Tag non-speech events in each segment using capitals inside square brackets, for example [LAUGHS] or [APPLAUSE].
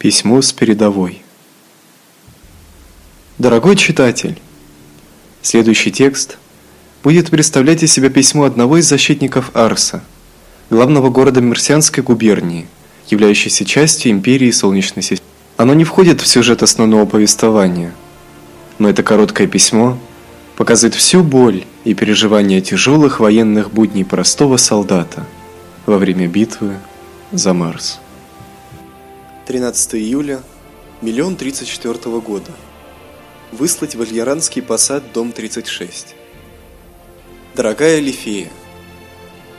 Письмо с передовой. Дорогой читатель, следующий текст будет представлять из себя письмо одного из защитников Арса, главного города Мерсианской губернии, являющейся частью империи Солнечной системы. Оно не входит в сюжет основного повествования, но это короткое письмо показывает всю боль и переживания тяжелых военных будней простого солдата во время битвы за Марс. 13 июля, миллион тридцать четвертого года. Выслать в Альяранский посад, дом 36. Дорогая Лифея,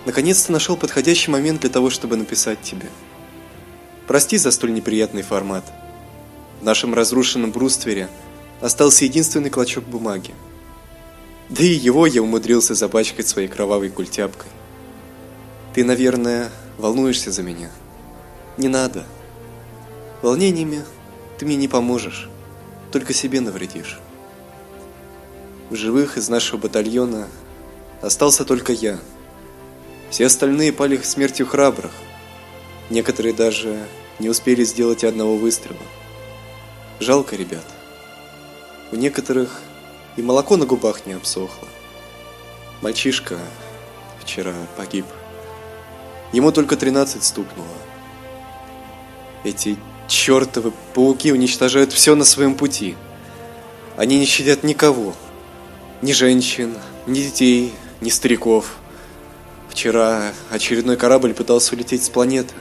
наконец-то нашел подходящий момент для того, чтобы написать тебе. Прости за столь неприятный формат. В нашем разрушенном бруствере остался единственный клочок бумаги. Да и его я умудрился запачкать своей кровавой культяпкой. Ты, наверное, волнуешься за меня. Не надо. Волнениями ты мне не поможешь, только себе навредишь. В живых из нашего батальона остался только я. Все остальные пали смертью храбрых. Некоторые даже не успели сделать одного выстрела. Жалко ребят. У некоторых и молоко на губах не обсохло. Мальчишка вчера погиб. Ему только 13 стукнуло. Эти Чёртовы пауки уничтожают все на своем пути. Они не щадят никого. Ни женщин, ни детей, ни стариков. Вчера очередной корабль пытался улететь с планеты.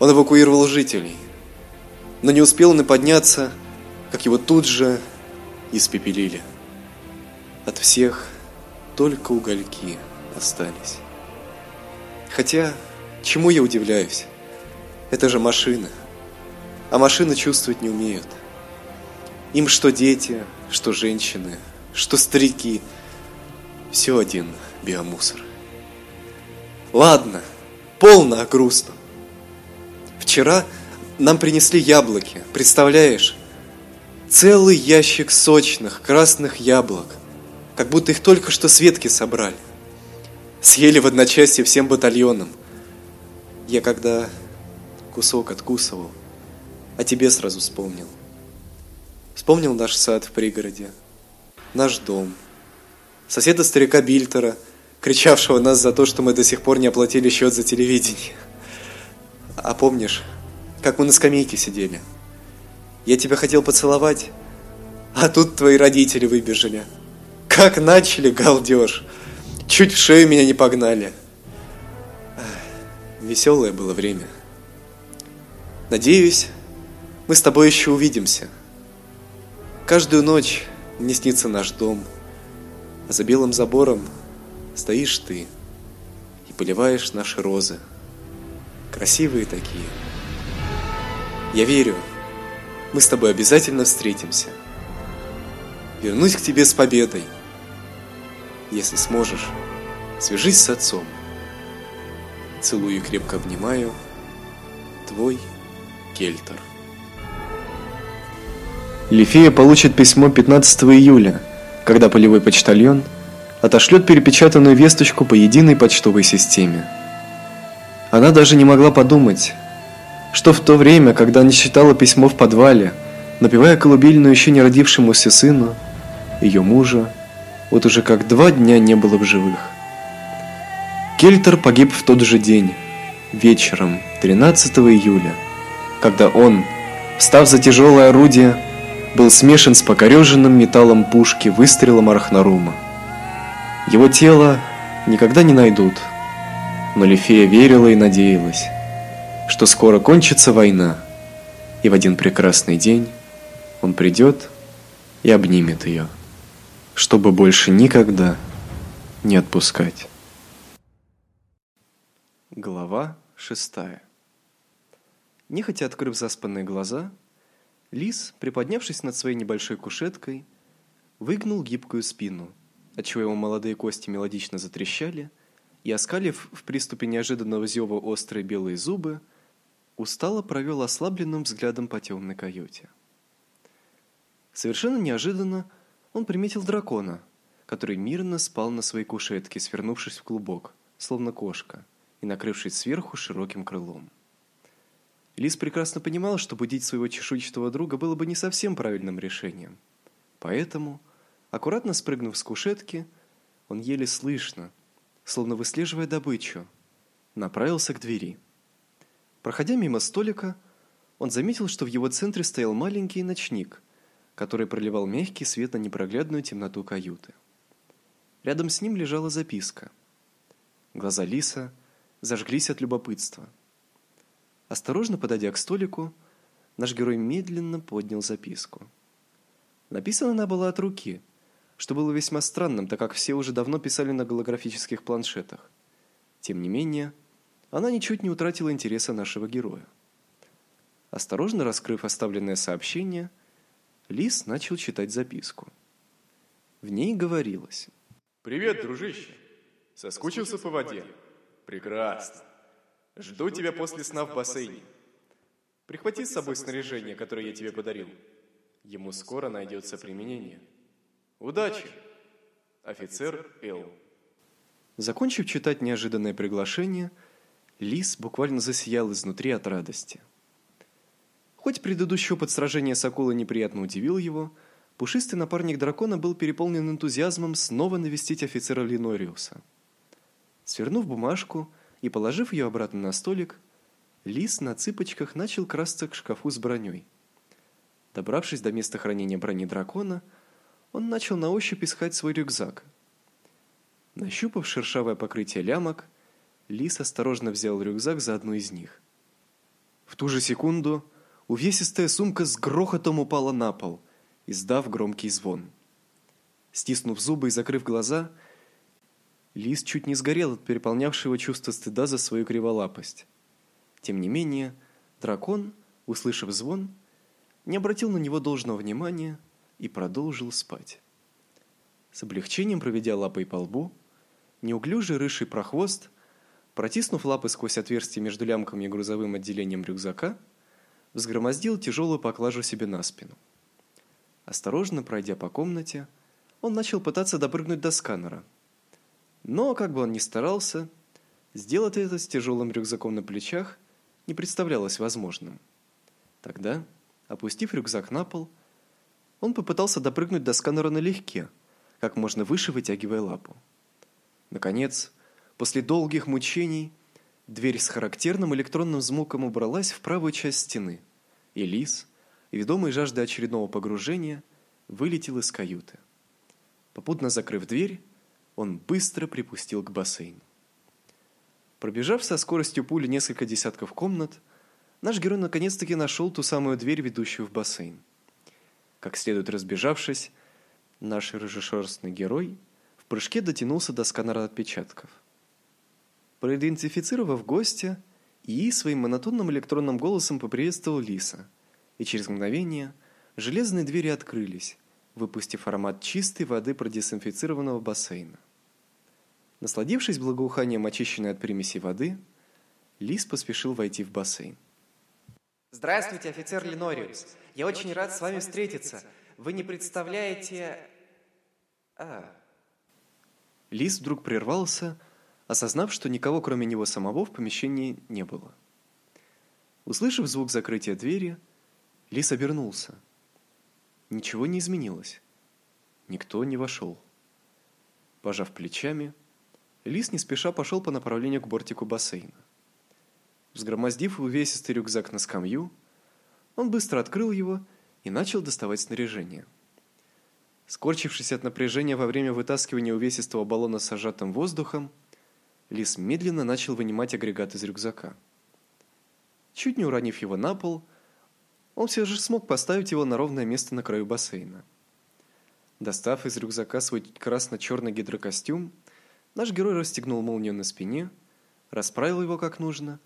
Он эвакуировал жителей. Но не успел он и подняться, как его тут же испепелили. От всех только угольки остались. Хотя, чему я удивляюсь? Это же машина а машины чувствовать не умеют. Им что дети, что женщины, что старики, все один биомусор. Ладно, полно о грустном. Вчера нам принесли яблоки, представляешь? Целый ящик сочных красных яблок, как будто их только что с ветки собрали. Съели в одночасье всем батальоном. Я когда кусок откусывал, о тебе сразу вспомнил. Вспомнил наш сад в пригороде, наш дом, соседа старика Бильтера, кричавшего нас за то, что мы до сих пор не оплатили счет за телевидение. А помнишь, как мы на скамейке сидели? Я тебя хотел поцеловать, а тут твои родители выбежали. Как начали галдеж. Чуть в шею меня не погнали. Веселое было время. Надеюсь, мы с тобой еще увидимся. Каждую ночь мне снится наш дом, а за белым забором стоишь ты и поливаешь наши розы. Красивые такие. Я верю, мы с тобой обязательно встретимся. Вернусь к тебе с победой. Если сможешь, свяжись с отцом. Целую и крепко обнимаю. Твой Кельтер. Лифея получит письмо 15 июля, когда полевой почтальон отошлет перепечатанную весточку по единой почтовой системе. Она даже не могла подумать, что в то время, когда она читала письмо в подвале, напевая колыбельную еще не родившемуся сыну, ее мужа, вот уже как два дня не было в живых. Кельтер погиб в тот же день, вечером 13 июля, когда он, встав за тяжелое орудие, был смешан с покореженным металлом пушки выстрелом Архнарума. Его тело никогда не найдут, но Лифея верила и надеялась, что скоро кончится война, и в один прекрасный день он придет и обнимет ее, чтобы больше никогда не отпускать. Глава шестая. Нехотя открыв заспанные глаза, Лис, приподнявшись над своей небольшой кушеткой, выгнул гибкую спину, отчего его молодые кости мелодично затрещали, и, оскалив в приступе неожиданного зева острые белые зубы, устало провел ослабленным взглядом по темной каюте. Совершенно неожиданно он приметил дракона, который мирно спал на своей кушетке, свернувшись в клубок, словно кошка, и накрывшись сверху широким крылом. Лис прекрасно понимал, что будить своего чешуйчатого друга было бы не совсем правильным решением. Поэтому, аккуратно спрыгнув с кушетки, он еле слышно, словно выслеживая добычу, направился к двери. Проходя мимо столика, он заметил, что в его центре стоял маленький ночник, который проливал мягкий свет на непроглядную темноту каюты. Рядом с ним лежала записка. Глаза Лиса зажглись от любопытства. Осторожно подойдя к столику, наш герой медленно поднял записку. Написана она была от руки, что было весьма странным, так как все уже давно писали на голографических планшетах. Тем не менее, она ничуть не утратила интереса нашего героя. Осторожно раскрыв оставленное сообщение, Лис начал читать записку. В ней говорилось: "Привет, дружище. Соскучился по воде? Прекрасно. Жду тебя после сна в бассейне. Прихвати с собой снаряжение, которое я тебе подарил. Ему скоро найдется применение. Удачи. Офицер Л. Закончив читать неожиданное приглашение, Лис буквально засиял изнутри от радости. Хоть предыдущий опыт сражения с акулой неприятно удивил его, пушистый напарник дракона был переполнен энтузиазмом снова навестить офицера Линориуса. Свернув бумажку и положив ее обратно на столик, Лис на цыпочках начал красться к шкафу с броней. Добравшись до места хранения брони дракона, он начал на ощупь искать свой рюкзак. Нащупав шершавое покрытие лямок, Лис осторожно взял рюкзак за одну из них. В ту же секунду увесистая сумка с грохотом упала на пол, издав громкий звон. Стиснув зубы и закрыв глаза, Лис чуть не сгорел от переполнявшего чувства стыда за свою криволапость. Тем не менее, дракон, услышав звон, не обратил на него должного внимания и продолжил спать. С облегчением проведя лапой по лбу, неуклюжий рыжий прохвост Протиснув лапы сквозь отверстие между лямками и грузовым отделением рюкзака, взгромоздил тяжелую поклажу себе на спину. Осторожно пройдя по комнате, он начал пытаться допрыгнуть до сканера. Но, как бы он ни старался, сделать это с тяжелым рюкзаком на плечах не представлялось возможным. Тогда, опустив рюкзак на пол, он попытался допрыгнуть до сканера налегке, как можно выше вытягивая лапу. Наконец, После долгих мучений дверь с характерным электронным звуком убралась в правую часть стены, и Лис, ведомый жаждой очередного погружения, вылетел из каюты. Попутно закрыв дверь, он быстро припустил к бассейну. Пробежав со скоростью пули несколько десятков комнат, наш герой наконец-таки нашел ту самую дверь, ведущую в бассейн. Как следует разбежавшись, наш рыжешерстный герой в прыжке дотянулся до сканера отпечатков – Проидентифицировав гостя, ИИ своим монотонным электронным голосом поприветствовал Лиса, и через мгновение железные двери открылись, выпустив аромат чистой воды продезинфицированного бассейна. Насладившись благоуханием очищенной от примесей воды, Лис поспешил войти в бассейн. Здравствуйте, офицер Ленориус. Я очень рад с вами встретиться. Вы не представляете... А... Лис вдруг прервался, осознав, что никого кроме него самого в помещении не было. Услышав звук закрытия двери, Лис обернулся. Ничего не изменилось. Никто не вошел. Пожав плечами, Лис не спеша пошел по направлению к бортику бассейна. Взгромоздив увесистый рюкзак на скамью, он быстро открыл его и начал доставать снаряжение. Скорчившись от напряжения во время вытаскивания увесистого баллона с сжатым воздухом, Лис медленно начал вынимать агрегат из рюкзака. Чуть не уронив его на пол, он все же смог поставить его на ровное место на краю бассейна. Достав из рюкзака свой красно черный гидрокостюм, наш герой расстегнул молнию на спине, расправил его как нужно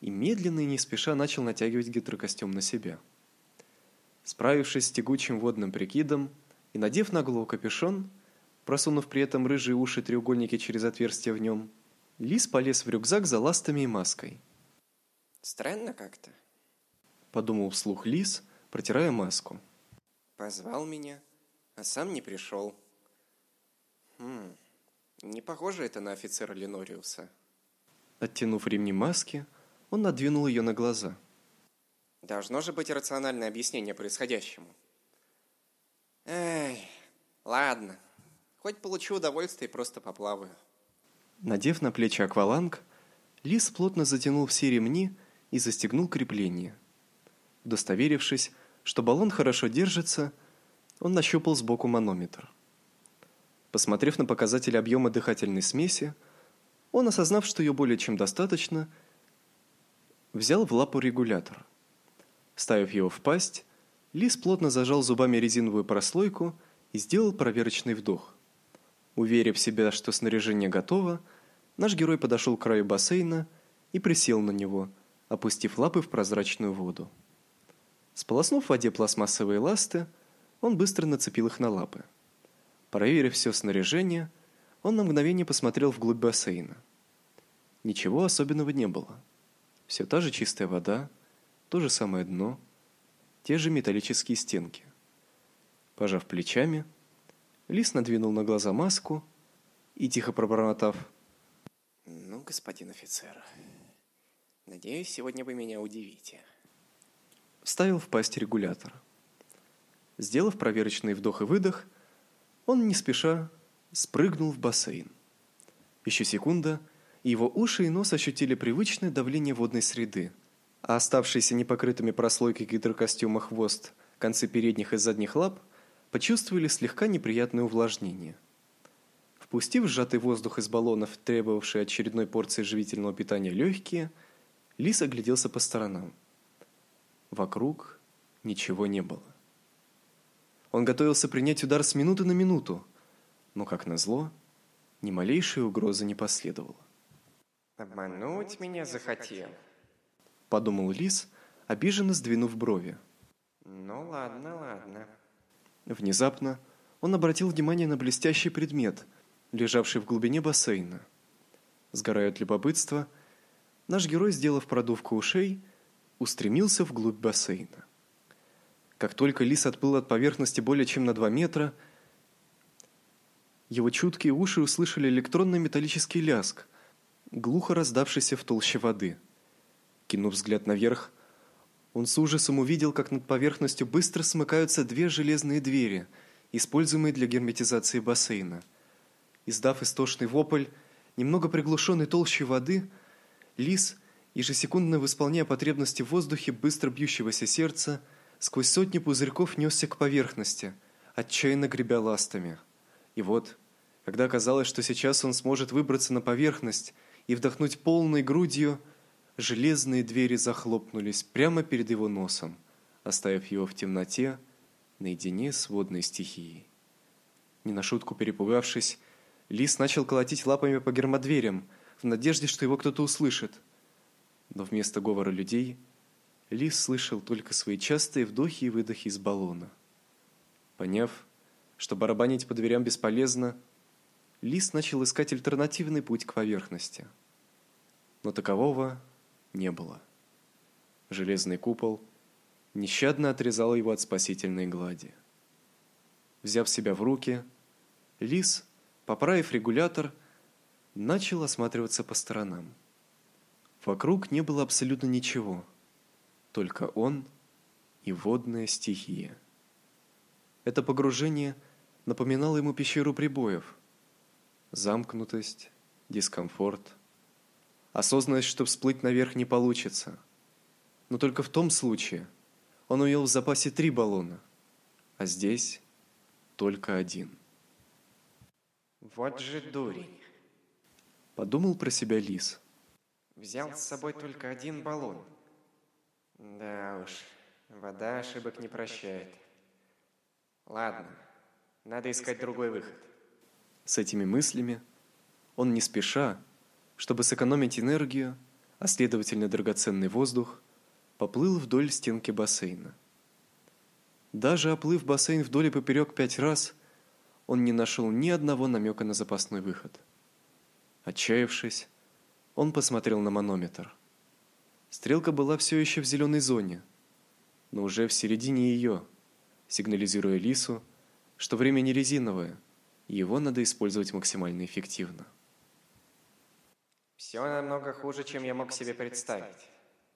и медленно и не спеша начал натягивать гидрокостюм на себя. Справившись с тягучим водным прикидом и надев на голову капюшон, просунув при этом рыжие уши треугольники через отверстие в нем, Лис полез в рюкзак за ластами и маской. Странно как-то, подумал вслух Лис, протирая маску. Позвал меня, а сам не пришел. Хм. Не похоже это на офицера Ленориуса. Оттянув ремни маски, он надвинул ее на глаза. Должно же быть рациональное объяснение происходящему. Эй, ладно. Хоть получу удовольствие и просто поплаваю. Надев на плечи акваланг, Лис плотно затянул все ремни и застегнул крепление. Удостоверившись, что баллон хорошо держится, он нащупал сбоку манометр. Посмотрев на показатели объема дыхательной смеси, он, осознав, что ее более чем достаточно, взял в лапу регулятор. Вставив его в пасть, Лис плотно зажал зубами резиновую прослойку и сделал проверочный вдох. Уверив себя, что снаряжение готово, наш герой подошел к краю бассейна и присел на него, опустив лапы в прозрачную воду. Сполоснув в воде пластмассовые ласты, он быстро нацепил их на лапы. Проверив все снаряжение, он на мгновение посмотрел вглубь бассейна. Ничего особенного не было. Все та же чистая вода, то же самое дно, те же металлические стенки. Пожав плечами, Лис надвинул на глаза маску и, тихо пробормотав «Ну, господин офицер, надеюсь, сегодня вы меня удивите», вставил в пасть регулятор. Сделав проверочный вдох и выдох, он не спеша спрыгнул в бассейн. Еще секунда, и его уши и нос ощутили привычное давление водной среды, а оставшиеся непокрытыми прослойкой гидрокостюма хвост, концы передних и задних лап почувствовали слегка неприятное увлажнение. Впустив сжатый воздух из баллонов, требовавший очередной порции живительного питания легкие, Лис огляделся по сторонам. Вокруг ничего не было. Он готовился принять удар с минуты на минуту, но, как назло, ни малейшей угрозы не последовало. «Обмануть меня захотел», — подумал Лис, обиженно сдвинув брови. «Ну ладно, ладно». Внезапно он обратил внимание на блестящий предмет, лежавший в глубине бассейна. Сгорая от любопытства, наш герой, сделав продувку ушей, устремился вглубь бассейна. Как только лис отплыл от поверхности более чем на 2 метра, его чуткие уши услышали электронный металлический ляск, глухо раздавшийся в толще воды. Кинув взгляд наверх, он с ужасом увидел, как над поверхностью быстро смыкаются две железные двери, используемые для герметизации бассейна. Издав истошный вопль, немного приглушенный толщей воды, лис – ежесекундно восполняя потребности в воздухе быстро бьющегося сердца, сквозь сотни пузырьков несся к поверхности, отчаянно гребя ластами. И вот, когда казалось, что сейчас он сможет выбраться на поверхность и вдохнуть полной грудью, железные двери захлопнулись прямо перед его носом, оставив его в темноте наедине с водной стихией. Не на шутку перепугавшись, Лис начал колотить лапами по гермодверям, в надежде, что его кто-то услышит – но вместо говора людей Лис слышал только свои частые вдохи и выдохи из баллона. Поняв, что барабанить по дверям бесполезно, Лис начал искать альтернативный путь к поверхности. Но такового не было. Железный купол нещадно отрезал его от спасительной глади. Взяв себя в руки, Лис, поправив регулятор, начал осматриваться по сторонам. Вокруг не было абсолютно ничего, только он и водная стихия. Это погружение напоминало ему пещеру прибоев. Замкнутость, дискомфорт, осознанность, что всплыть наверх не получится. Но только в том случае он увел в запасе три баллона, а здесь только один. «Вот же дурень!» Подумал про себя лис – Взял с собой только один баллон. Да уж, вода ошибок не прощает. Ладно, надо искать другой выход. С этими мыслями он не спеша, чтобы сэкономить энергию, а следовательно драгоценный воздух, поплыл вдоль стенки бассейна. Даже оплыв бассейн вдоль и поперек пять раз, он не нашел ни одного намека на запасной выход. Отчаявшись, он посмотрел на манометр. Стрелка была все еще в зеленой зоне, но уже в середине ее, сигнализируя Лису, что время не резиновое, и его надо использовать максимально эффективно. «Все намного хуже, чем я мог себе представить»,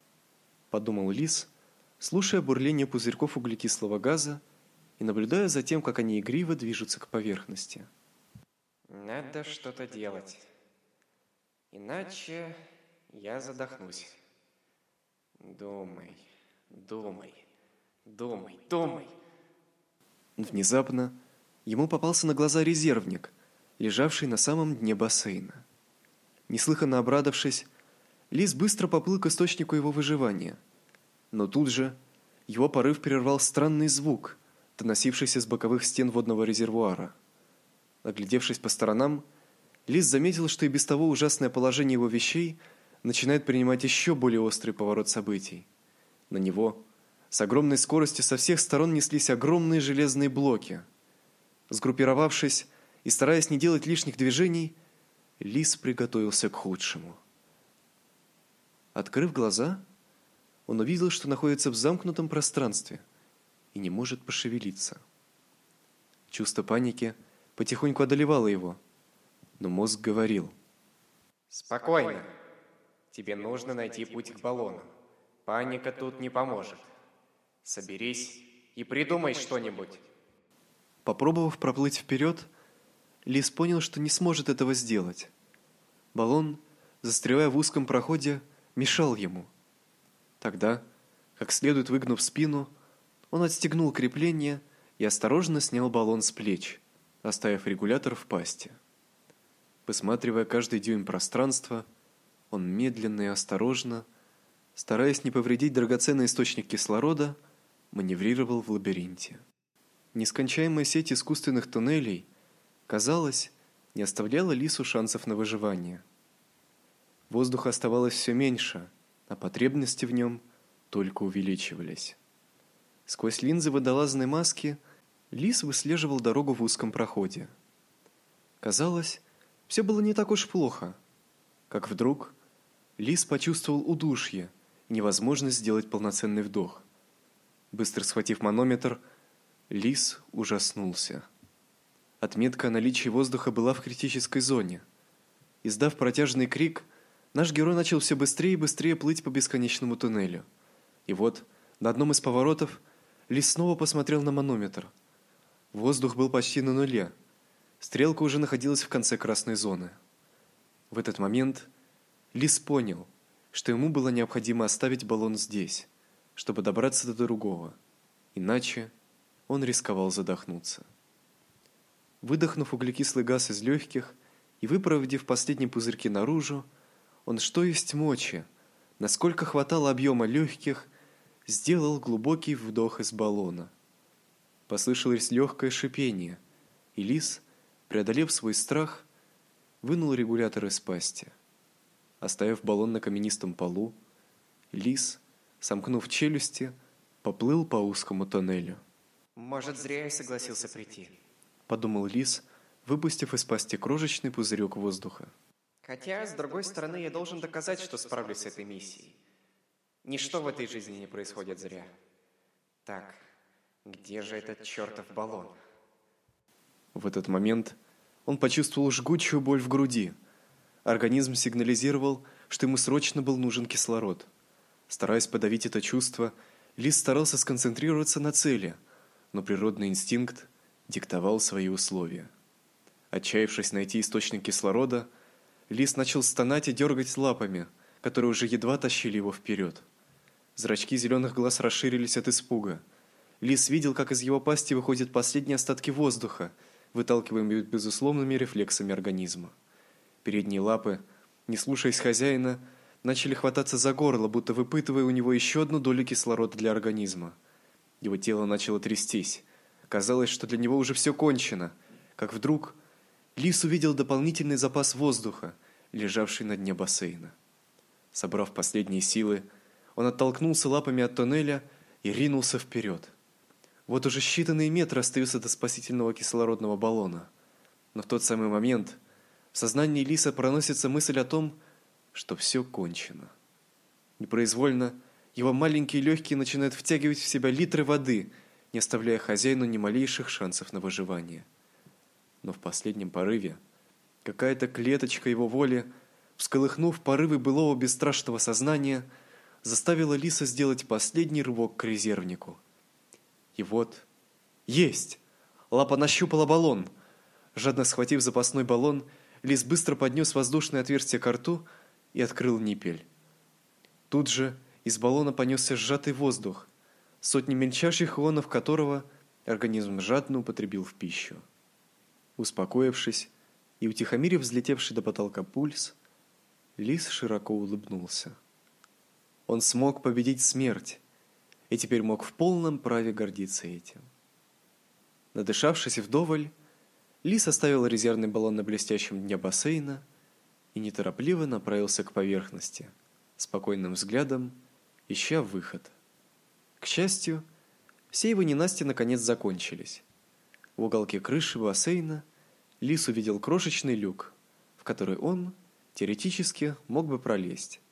— подумал Лис, слушая бурление пузырьков углекислого газа и наблюдая за тем, как они игриво движутся к поверхности. Надо что-то делать. Иначе я задохнусь. Думай, думай, думай, думай. Внезапно ему попался на глаза резервник, лежавший на самом дне бассейна. Неслыханно обрадовавшись, Лис быстро поплыл к источнику его выживания. Но тут же его порыв прервал странный звук, доносившийся с боковых стен водного резервуара. Оглядевшись по сторонам, Лис заметил, что и без того ужасное положение его вещей начинает принимать еще более острый поворот событий. На него с огромной скоростью со всех сторон неслись огромные железные блоки. Сгруппировавшись и стараясь не делать лишних движений, Лис приготовился к худшему. Открыв глаза, он увидел, что находится в замкнутом пространстве и не может пошевелиться. Чувство паники потихоньку одолевало его, но мозг говорил: "Спокойно. Тебе нужно найти путь к баллону. Паника тут не поможет. Соберись и придумай что-нибудь". Попробовав проплыть вперед, Лис понял, что не сможет этого сделать. Баллон, застревая в узком проходе, мешал ему. Тогда, как следует выгнув спину, он отстегнул крепление и осторожно снял баллон с плеч, оставив регулятор в пасти. Посматривая каждый дюйм пространства, он медленно и осторожно, стараясь не повредить драгоценный источник кислорода, маневрировал в лабиринте. Нескончаемая сеть искусственных туннелей, казалось, не оставляла лису шансов на выживание. Воздуха оставалось все меньше, а потребности в нем только увеличивались. Сквозь линзы водолазной маски лис выслеживал дорогу в узком проходе. Казалось, все было не так уж плохо, как вдруг лис почувствовал удушье невозможность сделать полноценный вдох. Быстро схватив манометр, лис ужаснулся. Отметка о наличии воздуха была в критической зоне. Издав протяжный крик, Наш герой начал все быстрее и быстрее плыть по бесконечному туннелю. И вот, на одном из поворотов, Лис снова посмотрел на манометр. Воздух был почти на нуле. Стрелка уже находилась в конце красной зоны. В этот момент Лис понял, что ему было необходимо оставить баллон здесь, чтобы добраться до другого. Иначе он рисковал задохнуться. Выдохнув углекислый газ из легких и выпроводив последние пузырьки наружу, он что есть мочи, насколько хватало объема легких, сделал глубокий вдох из баллона. Послышалось легкое шипение, и лис, преодолев свой страх, вынул регулятор из пасти. Оставив баллон на каменистом полу, лис, сомкнув челюсти, поплыл по узкому тоннелю. Может, зря я согласился прийти, подумал лис, выпустив из пасти крошечный пузырек воздуха. Хотя, с другой стороны, я должен доказать, что справлюсь с этой миссией. Ничто в этой жизни не происходит зря. Так, где же этот чертов баллон? В этот момент он почувствовал жгучую боль в груди. Организм сигнализировал, что ему срочно был нужен кислород. Стараясь подавить это чувство, Лис старался сконцентрироваться на цели, но природный инстинкт диктовал свои условия. Отчаявшись найти источник кислорода, Лис начал стонать и дергать лапами, которые уже едва тащили его вперед. Зрачки зеленых глаз расширились от испуга. Лис видел, как из его пасти выходят последние остатки воздуха, выталкиваемые безусловными рефлексами организма. Передние лапы, не слушаясь хозяина, начали хвататься за горло, будто выпытывая у него еще одну долю кислорода для организма. Его тело начало трястись. Казалось, что для него уже все кончено, как вдруг Лис увидел дополнительный запас воздуха, лежавший на дне бассейна. Собрав последние силы, он оттолкнулся лапами от тоннеля и ринулся вперед. Вот уже считанные метры остаются до спасительного кислородного баллона. Но в тот самый момент в сознании Лиса проносится мысль о том, что все кончено. Непроизвольно его маленькие легкие начинают втягивать в себя литры воды, не оставляя хозяину ни малейших шансов на выживание но в последнем порыве какая-то клеточка его воли, всколыхнув порывы былого бесстрашного сознания, заставило Лиса сделать последний рывок к резервнику. И вот... Есть! Лапа нащупала баллон. Жадно схватив запасной баллон, Лис быстро поднес воздушное отверстие к рту и открыл ниппель. Тут же из баллона понесся сжатый воздух, сотни мельчайших ионов которого организм жадно употребил в пищу. Успокоившись и утихомирив взлетевший до потолка пульс, Лис широко улыбнулся. Он смог победить смерть и теперь мог в полном праве гордиться этим. Надышавшись вдоволь, Лис оставил резервный баллон на блестящем дне бассейна и неторопливо направился к поверхности, спокойным взглядом ища выход. К счастью, все его ненасти наконец закончились. В уголке крыши бассейна Лис увидел крошечный люк, в который он, теоретически, мог бы пролезть.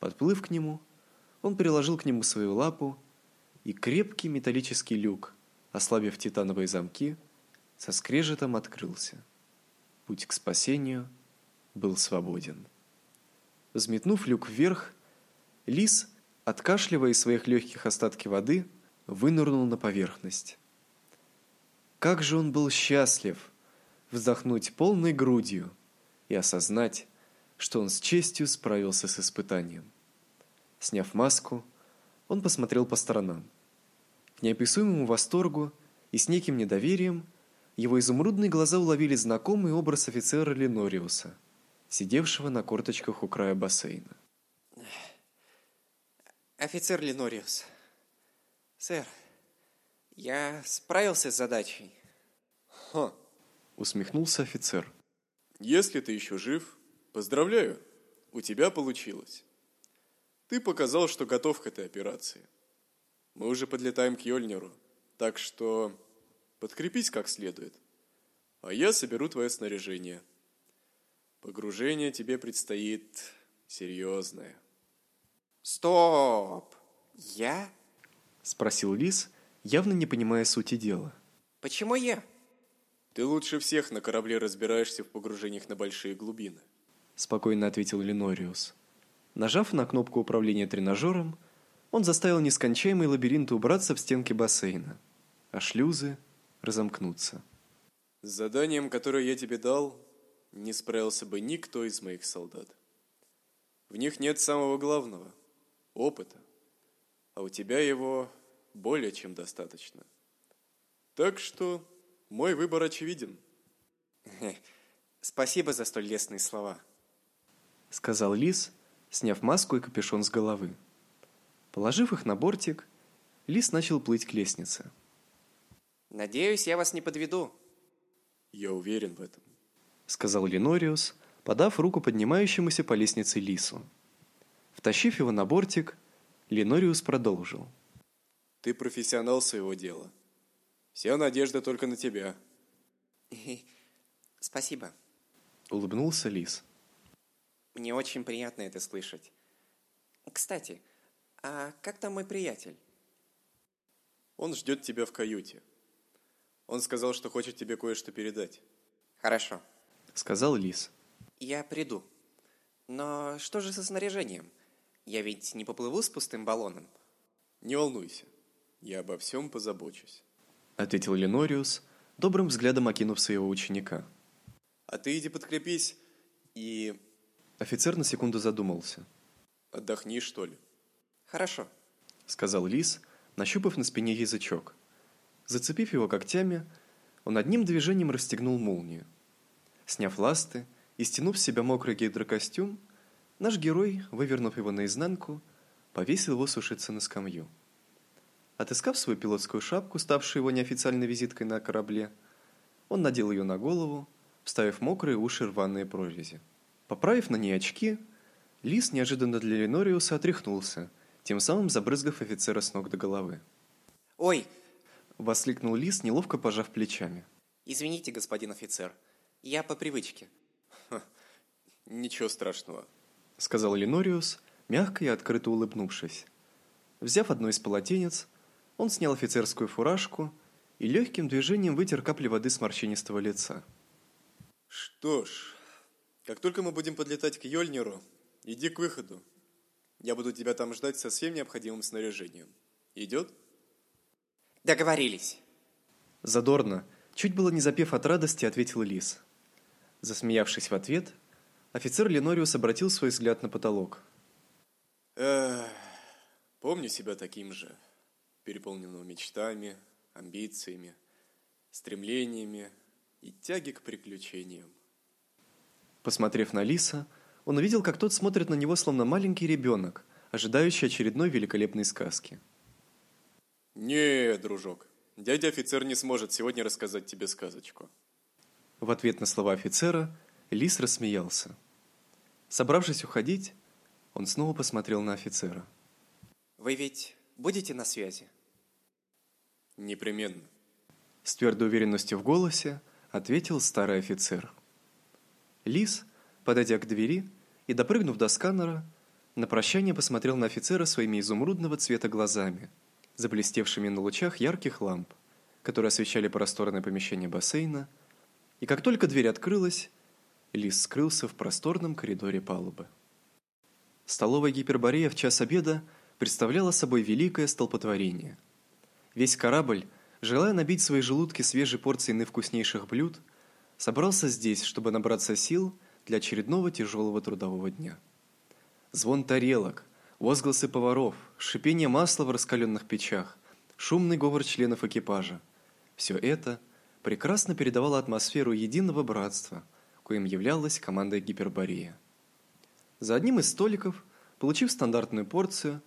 Подплыв к нему, он приложил к нему свою лапу, и крепкий металлический люк, ослабив титановые замки, со скрежетом открылся. Путь к спасению был свободен. Взметнув люк вверх, лис, откашливая из своих легких остатки воды, вынырнул на поверхность. Как же он был счастлив вздохнуть полной грудью и осознать, что он с честью справился с испытанием. Сняв маску, он посмотрел по сторонам. К неописуемому восторгу и с неким недоверием – его изумрудные глаза уловили знакомый образ офицера Ленориуса, сидевшего на корточках у края бассейна. Офицер Ленориус. Сэр, я справился с задачей. Ха, усмехнулся офицер. Если ты еще жив, поздравляю, у тебя получилось. Ты показал, что готов к этой операции. Мы уже подлетаем к Йольнеру, так что Подкрепись как следует. А я соберу твое снаряжение. Погружение тебе предстоит серьезное. Стоп! Я? Спросил Лис, явно не понимая сути дела. Почему я? Ты лучше всех на корабле разбираешься в погружениях на большие глубины. Спокойно ответил Ленориус. Нажав на кнопку управления тренажером, он заставил нескончаемый лабиринт убраться в стенки бассейна, а шлюзы разомкнуться. С заданием, которое я тебе дал, не справился бы никто из моих солдат. В них нет самого главного – опыта, а у тебя его более чем достаточно. Так что мой выбор очевиден. Спасибо за столь лестные слова. Сказал Лис, сняв маску и капюшон с головы. Положив их на бортик, Лис начал плыть к лестнице. Надеюсь, я вас не подведу. Я уверен в этом, сказал Ленориус, подав руку поднимающемуся по лестнице лису. Втащив его на бортик, Ленориус продолжил. Ты профессионал своего дела. Вся надежда только на тебя. [LAUGHS] Спасибо. Улыбнулся лис. Мне очень приятно это слышать. Кстати, а как там мой приятель? Он ждет тебя в каюте. Он сказал, что хочет тебе кое-что передать. Хорошо. Сказал Лис. Я приду. Но что же со снаряжением? Я ведь не поплыву с пустым баллоном. Не волнуйся. Я обо всем позабочусь. Ответил Ленориус, добрым взглядом окинув своего ученика. А ты иди подкрепись и... Офицер на секунду задумался. Отдохни, что ли? Хорошо. Сказал Лис, нащупав на спине язычок. Зацепив его когтями, он одним движением расстегнул молнию. Сняв ласты и стянув с себя мокрый гидрокостюм, наш герой, вывернув его наизнанку, повесил его сушиться на скамью. Отыскав свою пилотскую шапку, ставшую его неофициальной визиткой на корабле, он надел ее на голову, вставив мокрые уши рваные прорези. Поправив на ней очки, Лис неожиданно для Ленориуса отряхнулся, тем самым забрызгав офицера с ног до головы. «Ой, Воскликнул Лис, неловко пожав плечами. Извините, господин офицер. Я по привычке. Ха, ничего страшного. Сказал Ленориус, мягко и открыто улыбнувшись. Взяв одно из полотенец, он снял офицерскую фуражку и легким движением вытер капли воды с морщинистого лица. Что ж, как только мы будем подлетать к Йольнеру, иди к выходу. Я буду тебя там ждать со всем необходимым снаряжением. Идет? Договорились. Задорно, чуть было не запев от радости, ответил Лис. Засмеявшись в ответ, офицер Ленориус обратил свой взгляд на потолок. Помню себя таким же, переполненным мечтами, амбициями, стремлениями и тяги к приключениям. Посмотрев на Лиса, он увидел, как тот смотрит на него словно маленький ребенок, ожидающий очередной великолепной сказки. «Не, дружок, дядя офицер не сможет сегодня рассказать тебе сказочку». В ответ на слова офицера Лис рассмеялся. Собравшись уходить, он снова посмотрел на офицера. Вы ведь будете на связи? Непременно. С твердой уверенностью в голосе ответил старый офицер. Лис, подойдя к двери, и, допрыгнув до сканера, на прощание посмотрел на офицера своими изумрудного цвета глазами, заблестевшими на лучах ярких ламп, которые освещали просторное помещение бассейна, и как только дверь открылась, Лис скрылся в просторном коридоре палубы. Столовая Гиперборея в час обеда представляла собой великое столпотворение. Весь корабль, желая набить свои желудки свежей порцией наивкуснейших блюд, собрался здесь, чтобы набраться сил – для очередного тяжелого трудового дня. Звон тарелок, возгласы поваров, шипение масла в раскаленных печах, шумный говор членов экипажа – все это прекрасно передавало атмосферу единого братства, коим являлась команда Гиперборея. За одним из столиков, получив стандартную порцию,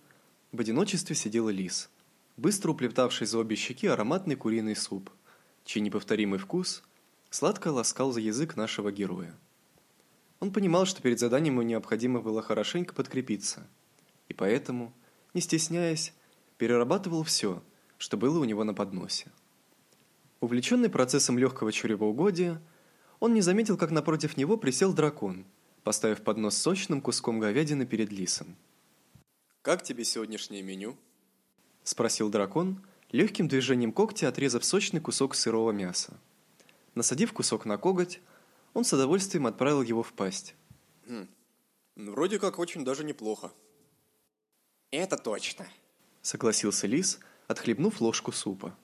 в одиночестве сидела Лис, быстро уплетавший за обе щеки ароматный куриный суп, чей неповторимый вкус сладко ласкал за язык нашего героя. Он понимал, что перед заданием ему необходимо было хорошенько подкрепиться, и поэтому, не стесняясь, перерабатывал все, что было у него на подносе. Увлеченный процессом легкого чревоугодия, он не заметил, как напротив него присел дракон, поставив поднос сочным куском говядины перед лисом. «Как тебе сегодняшнее меню?» – спросил дракон, легким движением когтя отрезав сочный кусок сырого мяса. Насадив кусок на коготь, он с удовольствием отправил его в пасть. Хм. Вроде как очень даже неплохо. Это точно. Согласился Лис, отхлебнув ложку супа.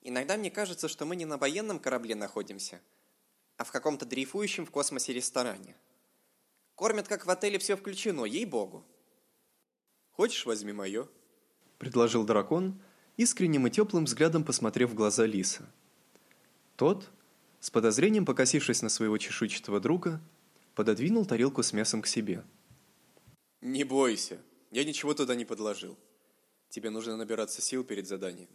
Иногда мне кажется, что мы не на военном корабле находимся, а в каком-то дрейфующем в космосе ресторане. Кормят как в отеле все включено, ей-богу. Хочешь, возьми мое? Предложил дракон, искренним и теплым взглядом посмотрев в глаза Лиса. Тот, с подозрением покосившись на своего чешуйчатого друга, пододвинул тарелку с мясом к себе. «Не бойся, я ничего туда не подложил. Тебе нужно набираться сил перед заданием».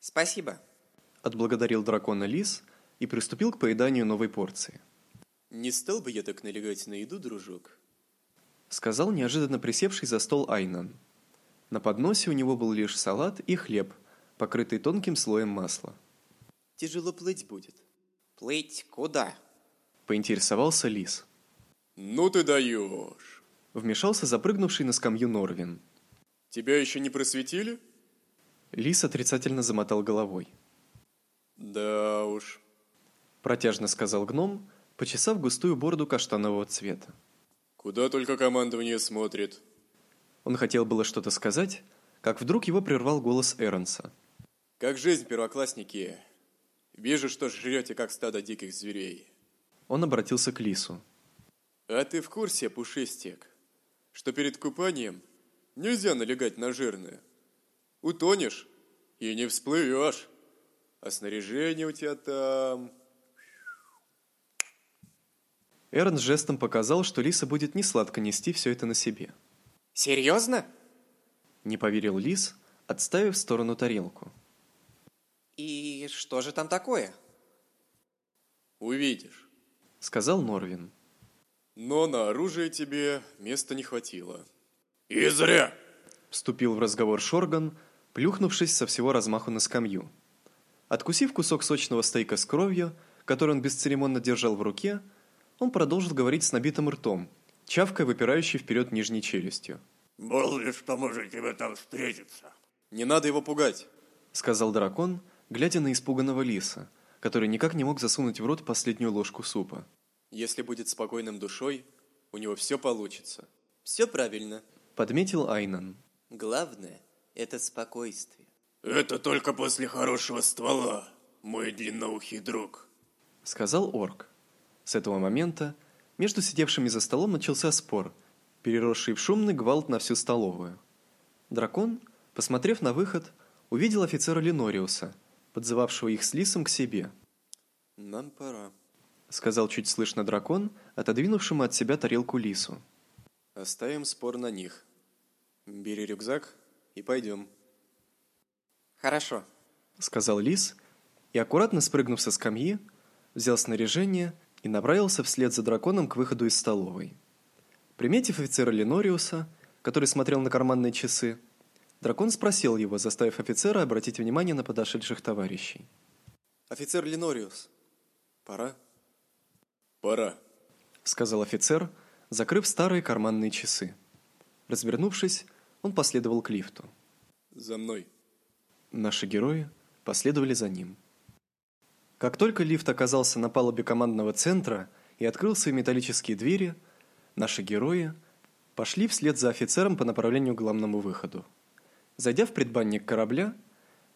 «Спасибо», — отблагодарил дракона Лис и приступил к поеданию новой порции. «Не стал бы я так налегать на еду, дружок?» — сказал неожиданно присевший за стол Айнан. На подносе у него был лишь салат и хлеб, покрытый тонким слоем масла. «Тяжело плыть будет». Плыть куда? Поинтересовался Лис. Ну ты даешь. Вмешался запрыгнувший на скамью Норвин. Тебя еще не просветили? Лис отрицательно замотал головой. Да уж. Протяжно сказал гном, почесав густую бороду каштанового цвета. Куда только командование смотрит. Он хотел было что-то сказать, как вдруг его прервал голос Эронса. Как жизнь, первоклассники? Вижу, что жрете, как стадо диких зверей. Он обратился к лису. А ты в курсе, пушистик, что перед купанием нельзя налегать на жирное? Утонешь и не всплывешь. А снаряжение у тебя там... Эрн жестом показал, что Лиса будет несладко нести все это на себе. «Серьезно?» Не поверил Лис, отставив в сторону тарелку. И что же там такое? Увидишь, сказал Норвин. Но на оружие тебе места не хватило. И зря, вступил в разговор Шорган, плюхнувшись со всего размаху на скамью. Откусив кусок сочного стейка с кровью, который он бесцеремонно держал в руке, он продолжил говорить с набитым ртом, чавкой выпирающей вперед нижней челюстью. «Мало ли что можете в этом встретиться!» «Не надо его пугать!» — сказал дракон, глядя на испуганного лиса, который никак не мог засунуть в рот последнюю ложку супа. Если будет спокойным душой, у него все получится. Все правильно. подметил Айнан. Главное – это спокойствие. Это только после хорошего ствола, мой длинноухий друг. Сказал орк. С этого момента между сидевшими за столом начался спор, переросший в шумный гвалт на всю столовую. Дракон, посмотрев на выход, увидел офицера Ленориуса, подзывавшего их с Лисом к себе. «Нам пора», — сказал чуть слышно дракон, отодвинувшему от себя тарелку Лису. «Оставим спор на них. Бери рюкзак и пойдем». «Хорошо», — сказал Лис, и, аккуратно спрыгнув со скамьи, взял снаряжение и направился вслед за драконом к выходу из столовой. Приметив офицера Ленориуса, который смотрел на карманные часы, дракон спросил его, заставив офицера обратить внимание на подошедших товарищей. «Офицер Ленориус, пора?» «Пора», — сказал офицер, закрыв старые карманные часы. Развернувшись, он последовал к лифту. «За мной». Наши герои последовали за ним. Как только лифт оказался на палубе командного центра и открыл свои металлические двери, наши герои пошли вслед за офицером по направлению к главному выходу. Зайдя в предбанник корабля,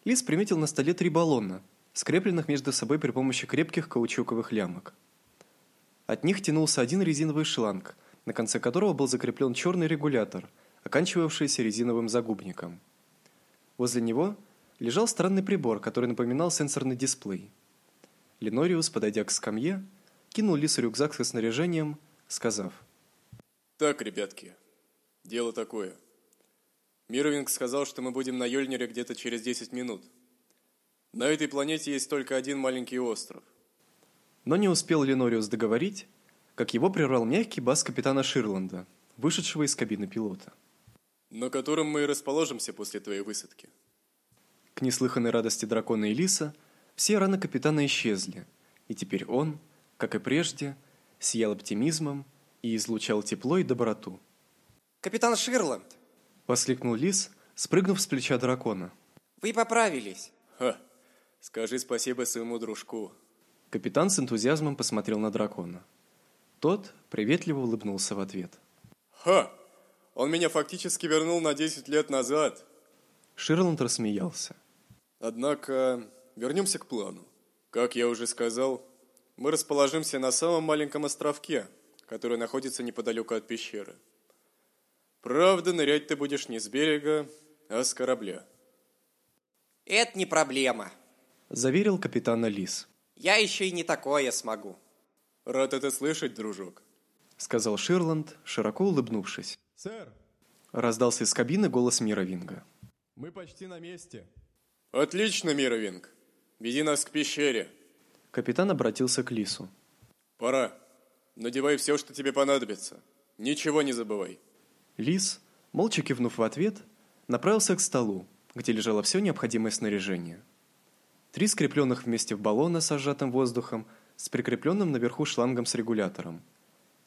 Лис приметил на столе три баллона, скрепленных между собой при помощи крепких каучуковых лямок. От них тянулся один резиновый шланг, на конце которого был закреплен черный регулятор, оканчивавшийся резиновым загубником. Возле него лежал странный прибор, который напоминал сенсорный дисплей. Ленориус, подойдя к скамье, кинул Лису рюкзак со снаряжением, сказав: "Так, ребятки, дело такое. Мировинг сказал, что мы будем на Йольнере где-то через 10 минут. На этой планете есть только один маленький остров. Но не успел Ленориус договорить, как его прервал мягкий бас капитана Ширланда, вышедшего из кабины пилота. На котором мы и расположимся после твоей высадки. К неслыханной радости дракона и лиса все раны капитана исчезли, и теперь он, как и прежде, сиял оптимизмом и излучал тепло и доброту. «Капитан Ширланд!» – воскликнул лис, спрыгнув с плеча дракона. «Вы поправились!» «Ха! Скажи спасибо своему дружку!» Капитан с энтузиазмом посмотрел на дракона. Тот приветливо улыбнулся в ответ. «Ха! Он меня фактически вернул на 10 лет назад!» Ширланд рассмеялся. Однако, вернемся к плану. Как я уже сказал, мы расположимся на самом маленьком островке, который находится неподалеку от пещеры. Правда, нырять ты будешь не с берега, а с корабля. Это не проблема, заверил капитан Лис. Я еще и не такое смогу. Рад это слышать, дружок, сказал Ширланд, широко улыбнувшись. Сэр, раздался из кабины голос Мировинга. Мы почти на месте. Отлично, Мировинг. Веди нас к пещере. Капитан обратился к Лису. Пора. Надевай все, что тебе понадобится. Ничего не забывай. Лис, молча кивнув в ответ, направился к столу, где лежало все необходимое снаряжение. Три скрепленных вместе в баллона с сжатым воздухом с прикрепленным наверху шлангом с регулятором.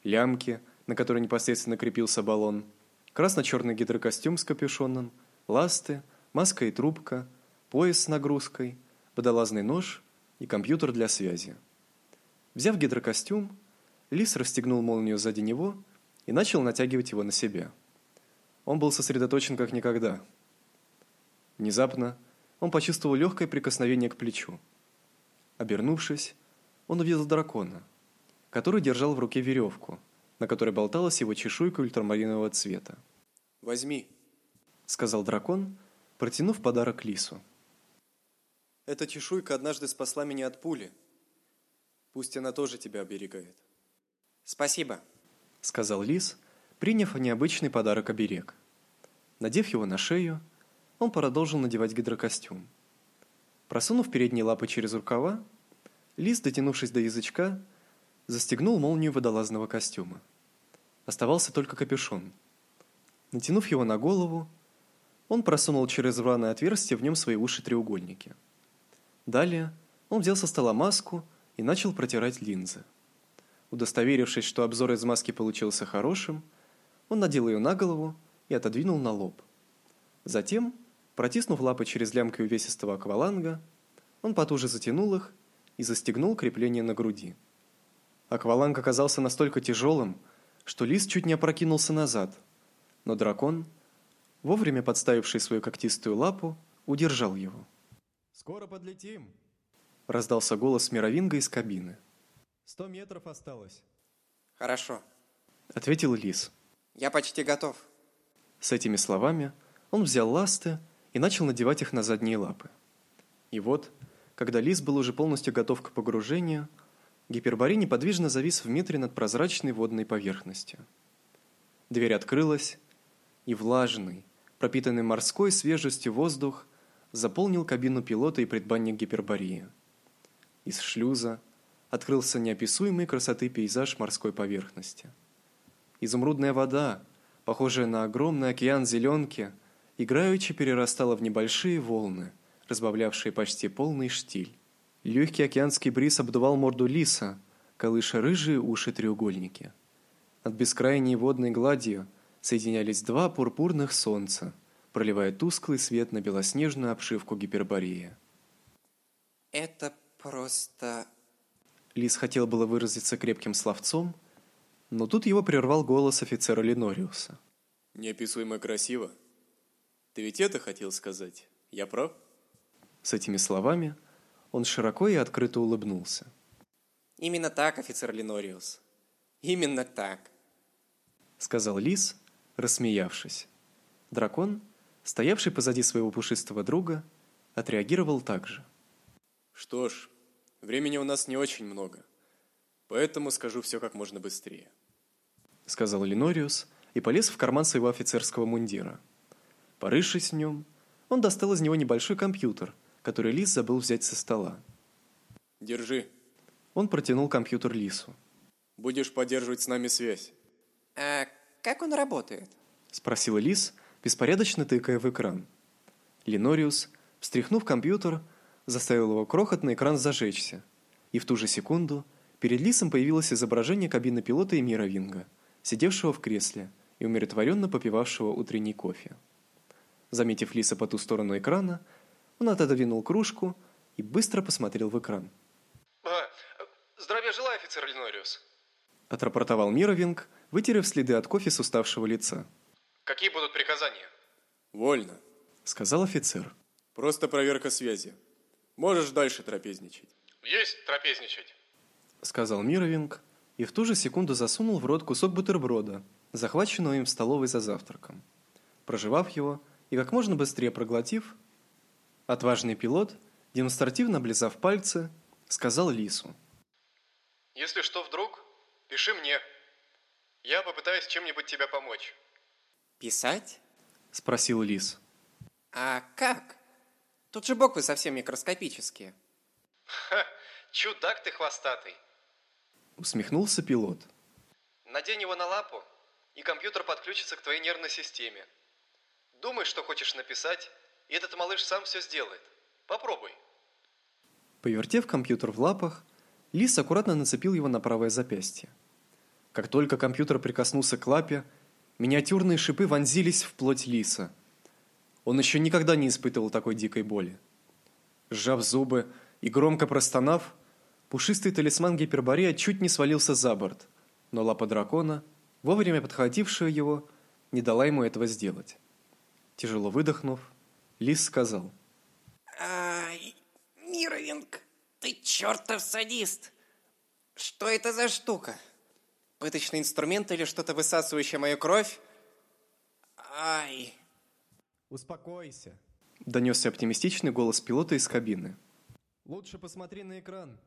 Лямки, на которые непосредственно крепился баллон. Красно-черный гидрокостюм с капюшоном. Ласты, маска и трубка – пояс с нагрузкой, водолазный нож и компьютер для связи. Взяв гидрокостюм, Лис расстегнул молнию сзади него и начал натягивать его на себя. Он был сосредоточен как никогда. Внезапно он почувствовал легкое прикосновение к плечу. Обернувшись, он увидел дракона, который держал в руке веревку, на которой болталась его чешуйка ультрамаринового цвета. «Возьми», — сказал дракон, протянув подарок лису. Эта чешуйка однажды спасла меня от пули. Пусть она тоже тебя оберегает. Спасибо, сказал лис, приняв необычный подарок оберег. Надев его на шею, он продолжил надевать гидрокостюм. Просунув передние лапы через рукава, лис, дотянувшись до язычка, застегнул молнию водолазного костюма. Оставался только капюшон. Натянув его на голову, он просунул через рваное отверстие в нем свои уши-треугольники. Далее он взял со стола маску и начал протирать линзы. Удостоверившись, что обзор из маски получился хорошим, он надел ее на голову и отодвинул на лоб. Затем, протиснув лапы через лямки увесистого акваланга, он потуже затянул их и застегнул крепление на груди. Акваланг оказался настолько тяжелым, что лист чуть не опрокинулся назад, Но дракон, вовремя подставивший свою когтистую лапу, удержал его. Скоро подлетим. Раздался голос Мировинга из кабины. Сто метров осталось. Хорошо. Ответил лис. Я почти готов. С этими словами он взял ласты и начал надевать их на задние лапы. И вот, когда лис был уже полностью готов к погружению, гиперборей неподвижно завис в метре над прозрачной водной поверхностью. Дверь открылась, и влажный, пропитанный морской свежестью воздух заполнил кабину пилота и предбанник гипербории. Из шлюза открылся неописуемой красоты пейзаж морской поверхности. Изумрудная вода, похожая на огромный океан зеленки, играючи перерастала в небольшие волны, разбавлявшие почти полный штиль. Легкий океанский бриз обдувал морду лиса, колыша рыжие уши-треугольники. Над бескрайней водной гладью соединялись два пурпурных солнца, проливая тусклый свет на белоснежную обшивку гипербореи. Это просто... Лис хотел было выразиться крепким словцом, но тут его прервал голос офицера Ленориуса. Неописуемо красиво. Ты ведь это хотел сказать? Я прав? С этими словами он широко и открыто улыбнулся. Именно так, офицер Ленориус. Именно так. Сказал лис, рассмеявшись. Дракон, стоявший позади своего пушистого друга, отреагировал так же. Что ж, времени у нас не очень много, поэтому скажу все как можно быстрее. Сказал Ленориус и полез в карман своего офицерского мундира. Порывшись в нем, он достал из него небольшой компьютер, который Лис забыл взять со стола. Держи. Он протянул компьютер Лису. Будешь поддерживать с нами связь. А как он работает? Спросил Лис, беспорядочно тыкая в экран. Ленориус, встряхнув компьютер, заставил его крохотный экран зажечься. И в ту же секунду перед Лисом появилось изображение кабины пилота Эмира Винга, сидевшего в кресле и умиротворенно попивавшего утренний кофе. Заметив Лиса по ту сторону экрана, он отодвинул кружку и быстро посмотрел в экран. А, здравия желаю, офицер Ленориус. Отрапортовал Мировинг, вытерев следы от кофе с уставшего лица. Какие будут приказания? Вольно. Сказал офицер. Просто проверка связи. Можешь дальше трапезничать. Есть трапезничать. Сказал Мировинг и в ту же секунду засунул в рот кусок бутерброда, захваченного им в столовой за завтраком. Прожевав его и как можно быстрее проглотив, отважный пилот, демонстративно облизав пальцы, сказал Лису. Если что вдруг, пиши мне. Я попытаюсь чем-нибудь тебе помочь. Писать? Спросил Лис. А как? Тут же буквы совсем микроскопические. Ха, чудак ты хвостатый. Усмехнулся пилот. Надень его на лапу, и компьютер подключится к твоей нервной системе. Думай, что хочешь написать, и этот малыш сам все сделает. Попробуй. Повертев компьютер в лапах, Лис аккуратно нацепил его на правое запястье. Как только компьютер прикоснулся к лапе, миниатюрные шипы вонзились в плоть Лиса. Он еще никогда не испытывал такой дикой боли. Сжав зубы и громко простонав, пушистый талисман Гиперборея чуть не свалился за борт, но лапа дракона, вовремя подхватившая его, не дала ему этого сделать. Тяжело выдохнув, Лис сказал. Ай, Мировинг, ты чертов садист. Что это за штука? Пыточный инструмент или что-то высасывающее мою кровь? Ай. Успокойся. Донесся оптимистичный голос пилота из кабины. Лучше посмотри на экран.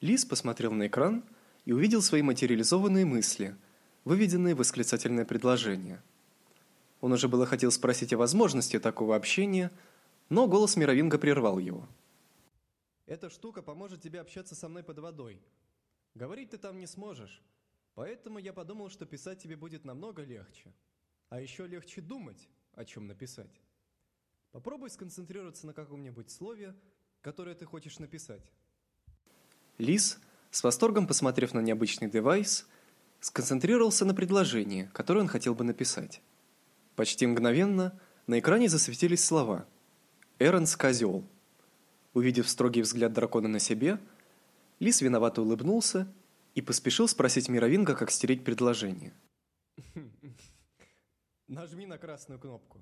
Лис посмотрел на экран и увидел свои материализованные мысли, выведенные в восклицательное предложение. Он уже было хотел спросить о возможности такого общения, но голос Мировинга прервал его. Эта штука поможет тебе общаться со мной под водой. Говорить ты там не сможешь, поэтому я подумал, что писать тебе будет намного легче. А еще легче думать, о чем написать. Попробуй сконцентрироваться на каком-нибудь слове, которое ты хочешь написать. Лис, с восторгом посмотрев на необычный девайс, сконцентрировался на предложении, которое он хотел бы написать. Почти мгновенно на экране засветились слова «Эренс козел». Увидев строгий взгляд дракона на себе, Лис виновато улыбнулся и поспешил спросить Мировинга, как стереть предложение. [LAUGHS] Нажми на красную кнопку.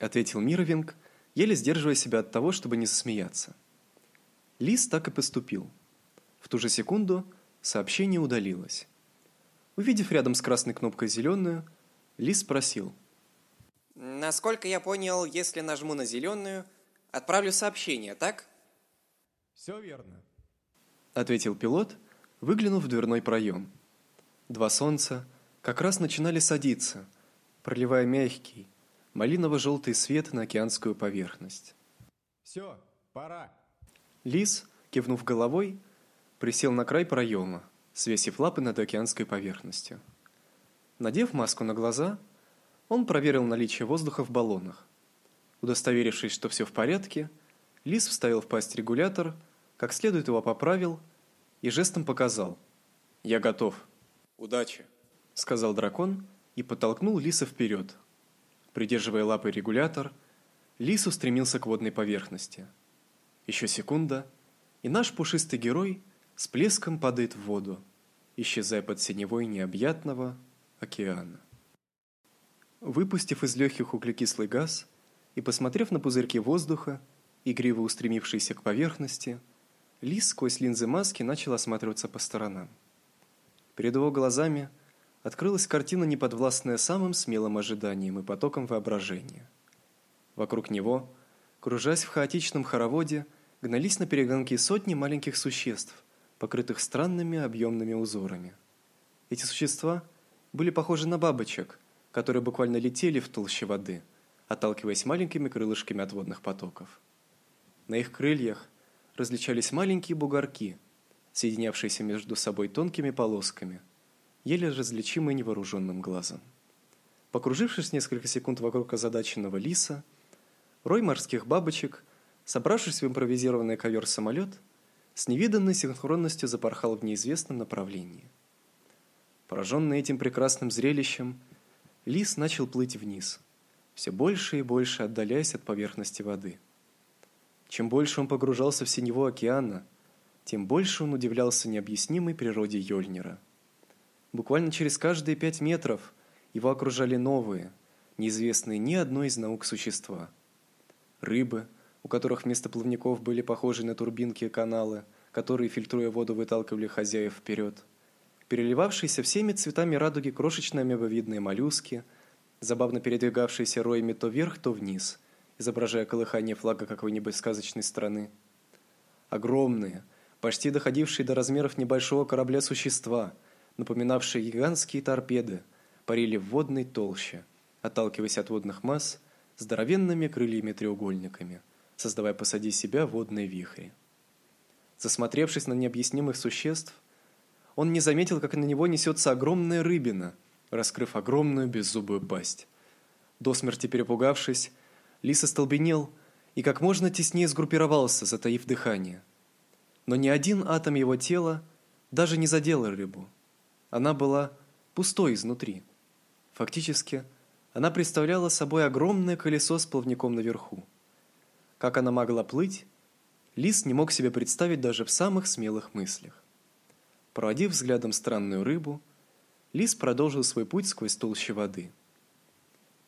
Ответил Мировинг, еле сдерживая себя от того, чтобы не засмеяться. Лис так и поступил. В ту же секунду сообщение удалилось. Увидев рядом с красной кнопкой зеленую, Лис спросил. Насколько я понял, если нажму на зеленую, отправлю сообщение, так? Все верно. Ответил пилот, выглянув в дверной проем. Два солнца как раз начинали садиться, проливая мягкий, малиново-желтый свет на океанскую поверхность. Все, пора. Лис, кивнув головой, присел на край проема, свесив лапы над океанской поверхностью. Надев маску на глаза, он проверил наличие воздуха в баллонах. Удостоверившись, что все в порядке, Лис вставил в пасть регулятор, как следует его поправил и жестом показал: "Я готов". Удачи, сказал дракон и подтолкнул Лиса вперед. Придерживая лапой регулятор, Лис устремился к водной поверхности. Еще секунда, и наш пушистый герой с плеском падает в воду, исчезая под синевой необъятного океана. Выпустив из легких углекислый газ и посмотрев на пузырьки воздуха, игриво устремившиеся к поверхности, Лис сквозь линзы маски начал осматриваться по сторонам. Перед его глазами открылась картина, неподвластная самым смелым ожиданиям и потокам воображения. Вокруг него, кружась в хаотичном хороводе, гнались на перегонки сотни маленьких существ, покрытых странными объемными узорами. Эти существа были похожи на бабочек, которые буквально летели в толще воды, отталкиваясь маленькими крылышками от водных потоков. На их крыльях различались маленькие бугорки, соединявшиеся между собой тонкими полосками, еле различимые невооруженным глазом. Покружившись несколько секунд вокруг озадаченного лиса, рой морских бабочек, собравшись в импровизированный ковер-самолет, с невиданной синхронностью запорхал в неизвестном направлении. Пораженный этим прекрасным зрелищем, Лис начал плыть вниз, все больше и больше отдаляясь от поверхности воды. Чем больше он погружался в синеву океана, тем больше он удивлялся необъяснимой природе Йольнира. Буквально через каждые пять метров его окружали новые, неизвестные ни одной из наук существа. Рыбы, у которых вместо плавников были похожи на турбинки каналы, которые, фильтруя воду, выталкивали хозяев вперед переливавшиеся всеми цветами радуги крошечные амебовидные моллюски, забавно передвигавшиеся роями то вверх, то вниз, изображая колыхание флага какой-нибудь сказочной страны. Огромные, почти доходившие до размеров небольшого корабля существа, напоминавшие гигантские торпеды, парили в водной толще, отталкиваясь от водных масс здоровенными крыльями-треугольниками, создавая посади себя водные вихри. Засмотревшись на необъяснимых существ, он не заметил, как на него несется огромная рыбина, раскрыв огромную беззубую пасть. До смерти перепугавшись, лис остолбенел и как можно теснее сгруппировался, затаив дыхание. Но ни один атом его тела даже не задел рыбу. Она была пустой изнутри. Фактически, она представляла собой огромное колесо с плавником наверху. Как она могла плыть, лис не мог себе представить даже в самых смелых мыслях. Проводив взглядом странную рыбу, лис продолжил свой путь сквозь толщу воды.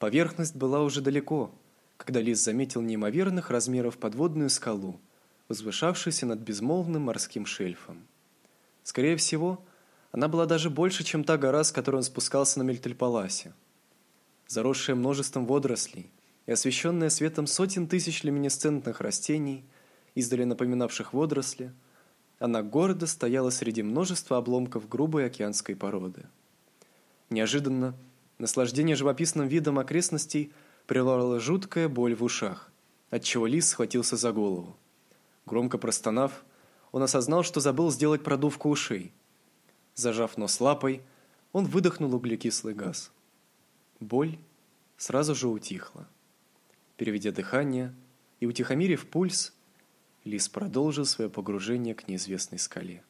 Поверхность была уже далеко, когда лис заметил неимоверных размеров подводную скалу, возвышавшуюся над безмолвным морским шельфом. Скорее всего, она была даже больше, чем та гора, с которой он спускался на Мельтельпаласе. Заросшая множеством водорослей и освещенная светом сотен тысяч люминесцентных растений, издали напоминавших водоросли, она гордо стояла среди множества обломков грубой океанской породы. Неожиданно наслаждение живописным видом окрестностей прервало жуткая боль в ушах, отчего лис схватился за голову. Громко простонав, он осознал, что забыл сделать продувку ушей. Зажав нос лапой, он выдохнул углекислый газ. Боль сразу же утихла. Переведя дыхание и утихомирив пульс, Лис продолжил свое погружение к неизвестной скале.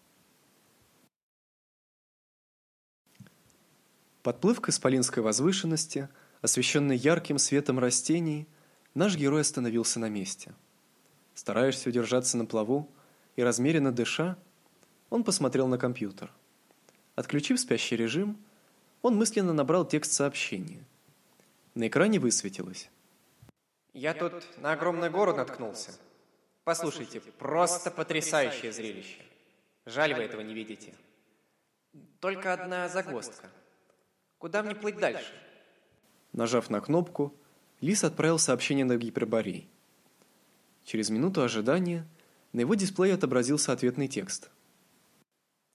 Подплыв к исполинской возвышенности, освещенной ярким светом растений, наш герой остановился на месте. Стараясь удержаться на плаву и размеренно дыша, он посмотрел на компьютер. Отключив спящий режим, он мысленно набрал текст сообщения. На экране высветилось. Я тут на огромную гору наткнулся. Послушайте, просто потрясающее зрелище. Жаль, вы этого не видите. Только одна загвоздка. Куда мне плыть дальше? Нажав на кнопку, Лис отправил сообщение на гиперборей. Через минуту ожидания на его дисплее отобразился ответный текст.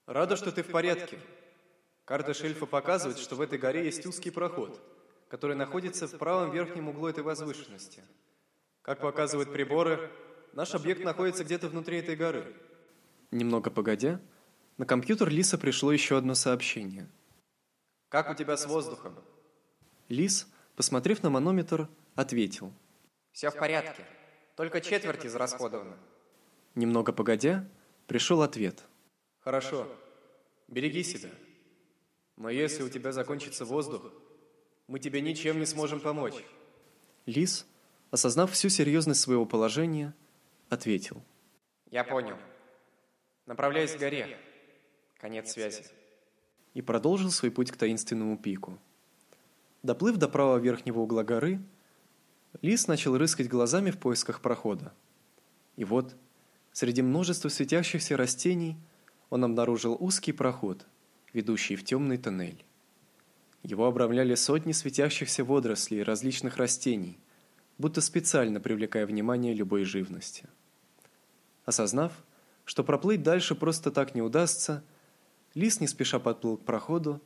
Рада, что ты в порядке. Карта шельфа показывает, что в этой горе есть узкий проход, который находится в правом верхнем углу этой возвышенности. Как показывают приборы, наш объект находится где-то внутри этой горы. Немного погодя, на компьютер Лиса пришло еще одно сообщение. Как у тебя с воздухом? Лис, посмотрев на манометр, ответил. Все в порядке. Только четверть израсходована. Немного погодя, пришел ответ. Хорошо. Береги себя. Но если у тебя закончится воздух, мы тебе ничем не сможем помочь. Лис, осознав всю серьезность своего положения, ответил. Я понял. Направляюсь к горе. Конец связи. И продолжил свой путь к таинственному пику. Доплыв до правого верхнего угла горы, Лис начал рыскать глазами в поисках прохода. И вот, среди множества светящихся растений, он обнаружил узкий проход, ведущий в темный тоннель. Его обрамляли сотни светящихся водорослей и различных растений, будто специально привлекая внимание любой живности. Осознав, что проплыть дальше просто так не удастся, Лис не спеша подплыл к проходу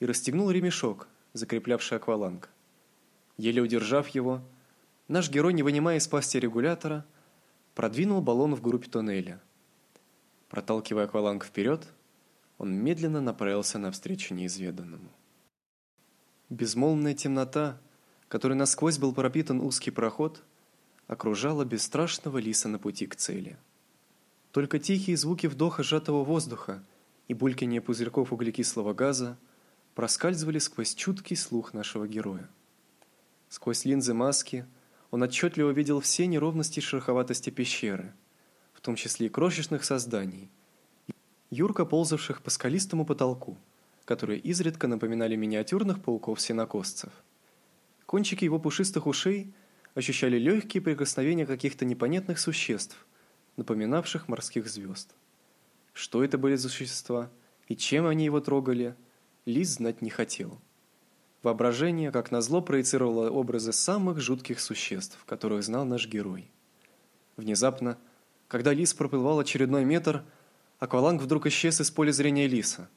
и расстегнул ремешок, закреплявший акваланг. Еле удержав его, наш герой, не вынимая из пасти регулятора, продвинул баллон вглубь тоннеля. Проталкивая акваланг вперед, он медленно направился навстречу неизведанному. Безмолвная темнота, которой насквозь был пропитан узкий проход, окружала бесстрашного лиса на пути к цели. Только тихие звуки вдоха сжатого воздуха и бульканье пузырьков углекислого газа проскальзывали сквозь чуткий слух нашего героя. Сквозь линзы маски он отчетливо видел все неровности и шероховатости пещеры, в том числе и крошечных созданий, юрко ползавших по скалистому потолку, которые изредка напоминали миниатюрных пауков-сенокосцев. Кончики его пушистых ушей ощущали легкие прикосновения каких-то непонятных существ, напоминавших морских звезд. Что это были за существа и чем они его трогали, Лис знать не хотел. Воображение, как назло, проецировало образы самых жутких существ, которых знал наш герой. Внезапно, когда Лис проплывал очередной метр, акваланг вдруг исчез из поля зрения Лиса.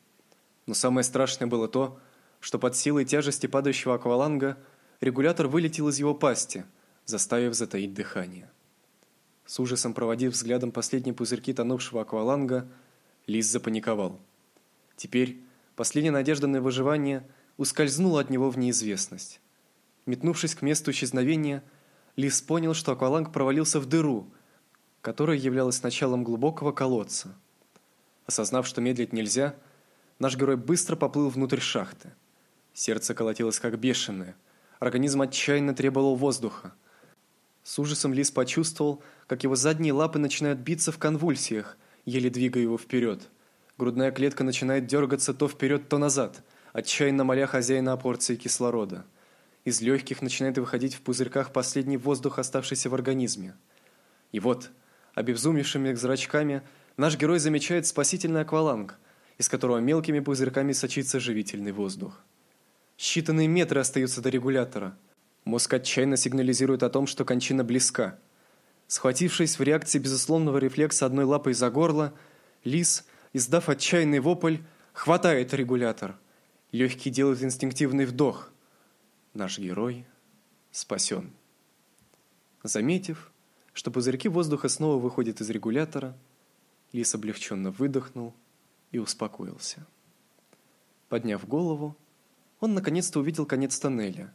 Но самое страшное было то, что под силой тяжести падающего акваланга регулятор вылетел из его пасти, заставив затаить дыхание. С ужасом проводив взглядом последние пузырьки тонувшего акваланга, Лис запаниковал. Теперь последняя надежда на выживание ускользнула от него в неизвестность. Метнувшись к месту исчезновения, Лис понял, что акваланг провалился в дыру, которая являлась началом глубокого колодца. Осознав, что медлить нельзя, наш герой быстро поплыл внутрь шахты. Сердце колотилось как бешеное, организм отчаянно требовал воздуха. С ужасом Лис почувствовал, как его задние лапы начинают биться в конвульсиях, еле двигая его вперед. Грудная клетка начинает дергаться то вперед, то назад, отчаянно моля хозяина о порции кислорода. Из легких начинает выходить в пузырьках последний воздух, оставшийся в организме. И вот, обезумевшими зрачками, наш герой замечает спасительный акваланг, из которого мелкими пузырьками сочится живительный воздух. Считанные метры остаются до регулятора. Мозг отчаянно сигнализирует о том, что кончина близка. Схватившись в реакции безусловного рефлекса одной лапой за горло, лис, издав отчаянный вопль, хватает регулятор. Легкий делает инстинктивный вдох. Наш герой спасен. Заметив, что пузырьки воздуха снова выходят из регулятора, лис облегченно выдохнул и успокоился. Подняв голову, он наконец-то увидел конец тоннеля,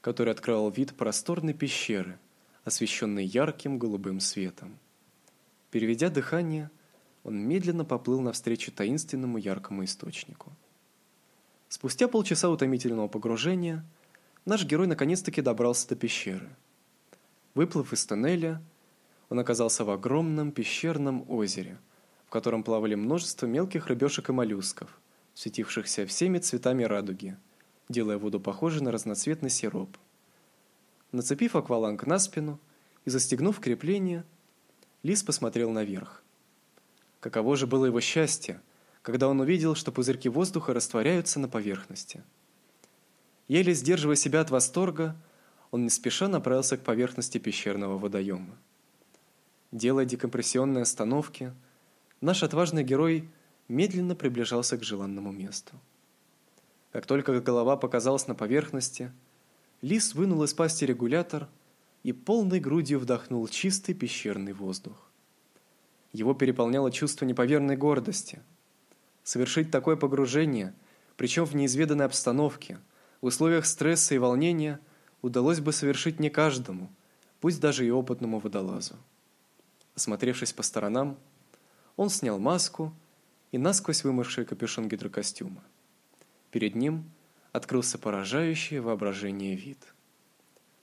который открывал вид просторной пещеры, освещенной ярким голубым светом. Переведя дыхание, он медленно поплыл навстречу таинственному яркому источнику. Спустя полчаса утомительного погружения наш герой наконец-таки добрался до пещеры. Выплыв из тоннеля, он оказался в огромном пещерном озере, в котором плавали множество мелких рыбешек и моллюсков, светившихся всеми цветами радуги, делая воду похожей на разноцветный сироп. Нацепив акваланг на спину и застегнув крепление, Лис посмотрел наверх. Каково же было его счастье, когда он увидел, что пузырьки воздуха растворяются на поверхности. Еле сдерживая себя от восторга, он не спеша направился к поверхности пещерного водоема. Делая декомпрессионные остановки, наш отважный герой медленно приближался к желанному месту. Как только голова показалась на поверхности, лис вынул из пасти регулятор и полной грудью вдохнул чистый пещерный воздух. Его переполняло чувство неповерной гордости. Совершить такое погружение, причем в неизведанной обстановке, в условиях стресса и волнения, удалось бы совершить не каждому, пусть даже и опытному водолазу. Осмотревшись по сторонам, он снял маску и насквозь вымывший капюшон гидрокостюма. Перед ним открылся поражающий воображение вид.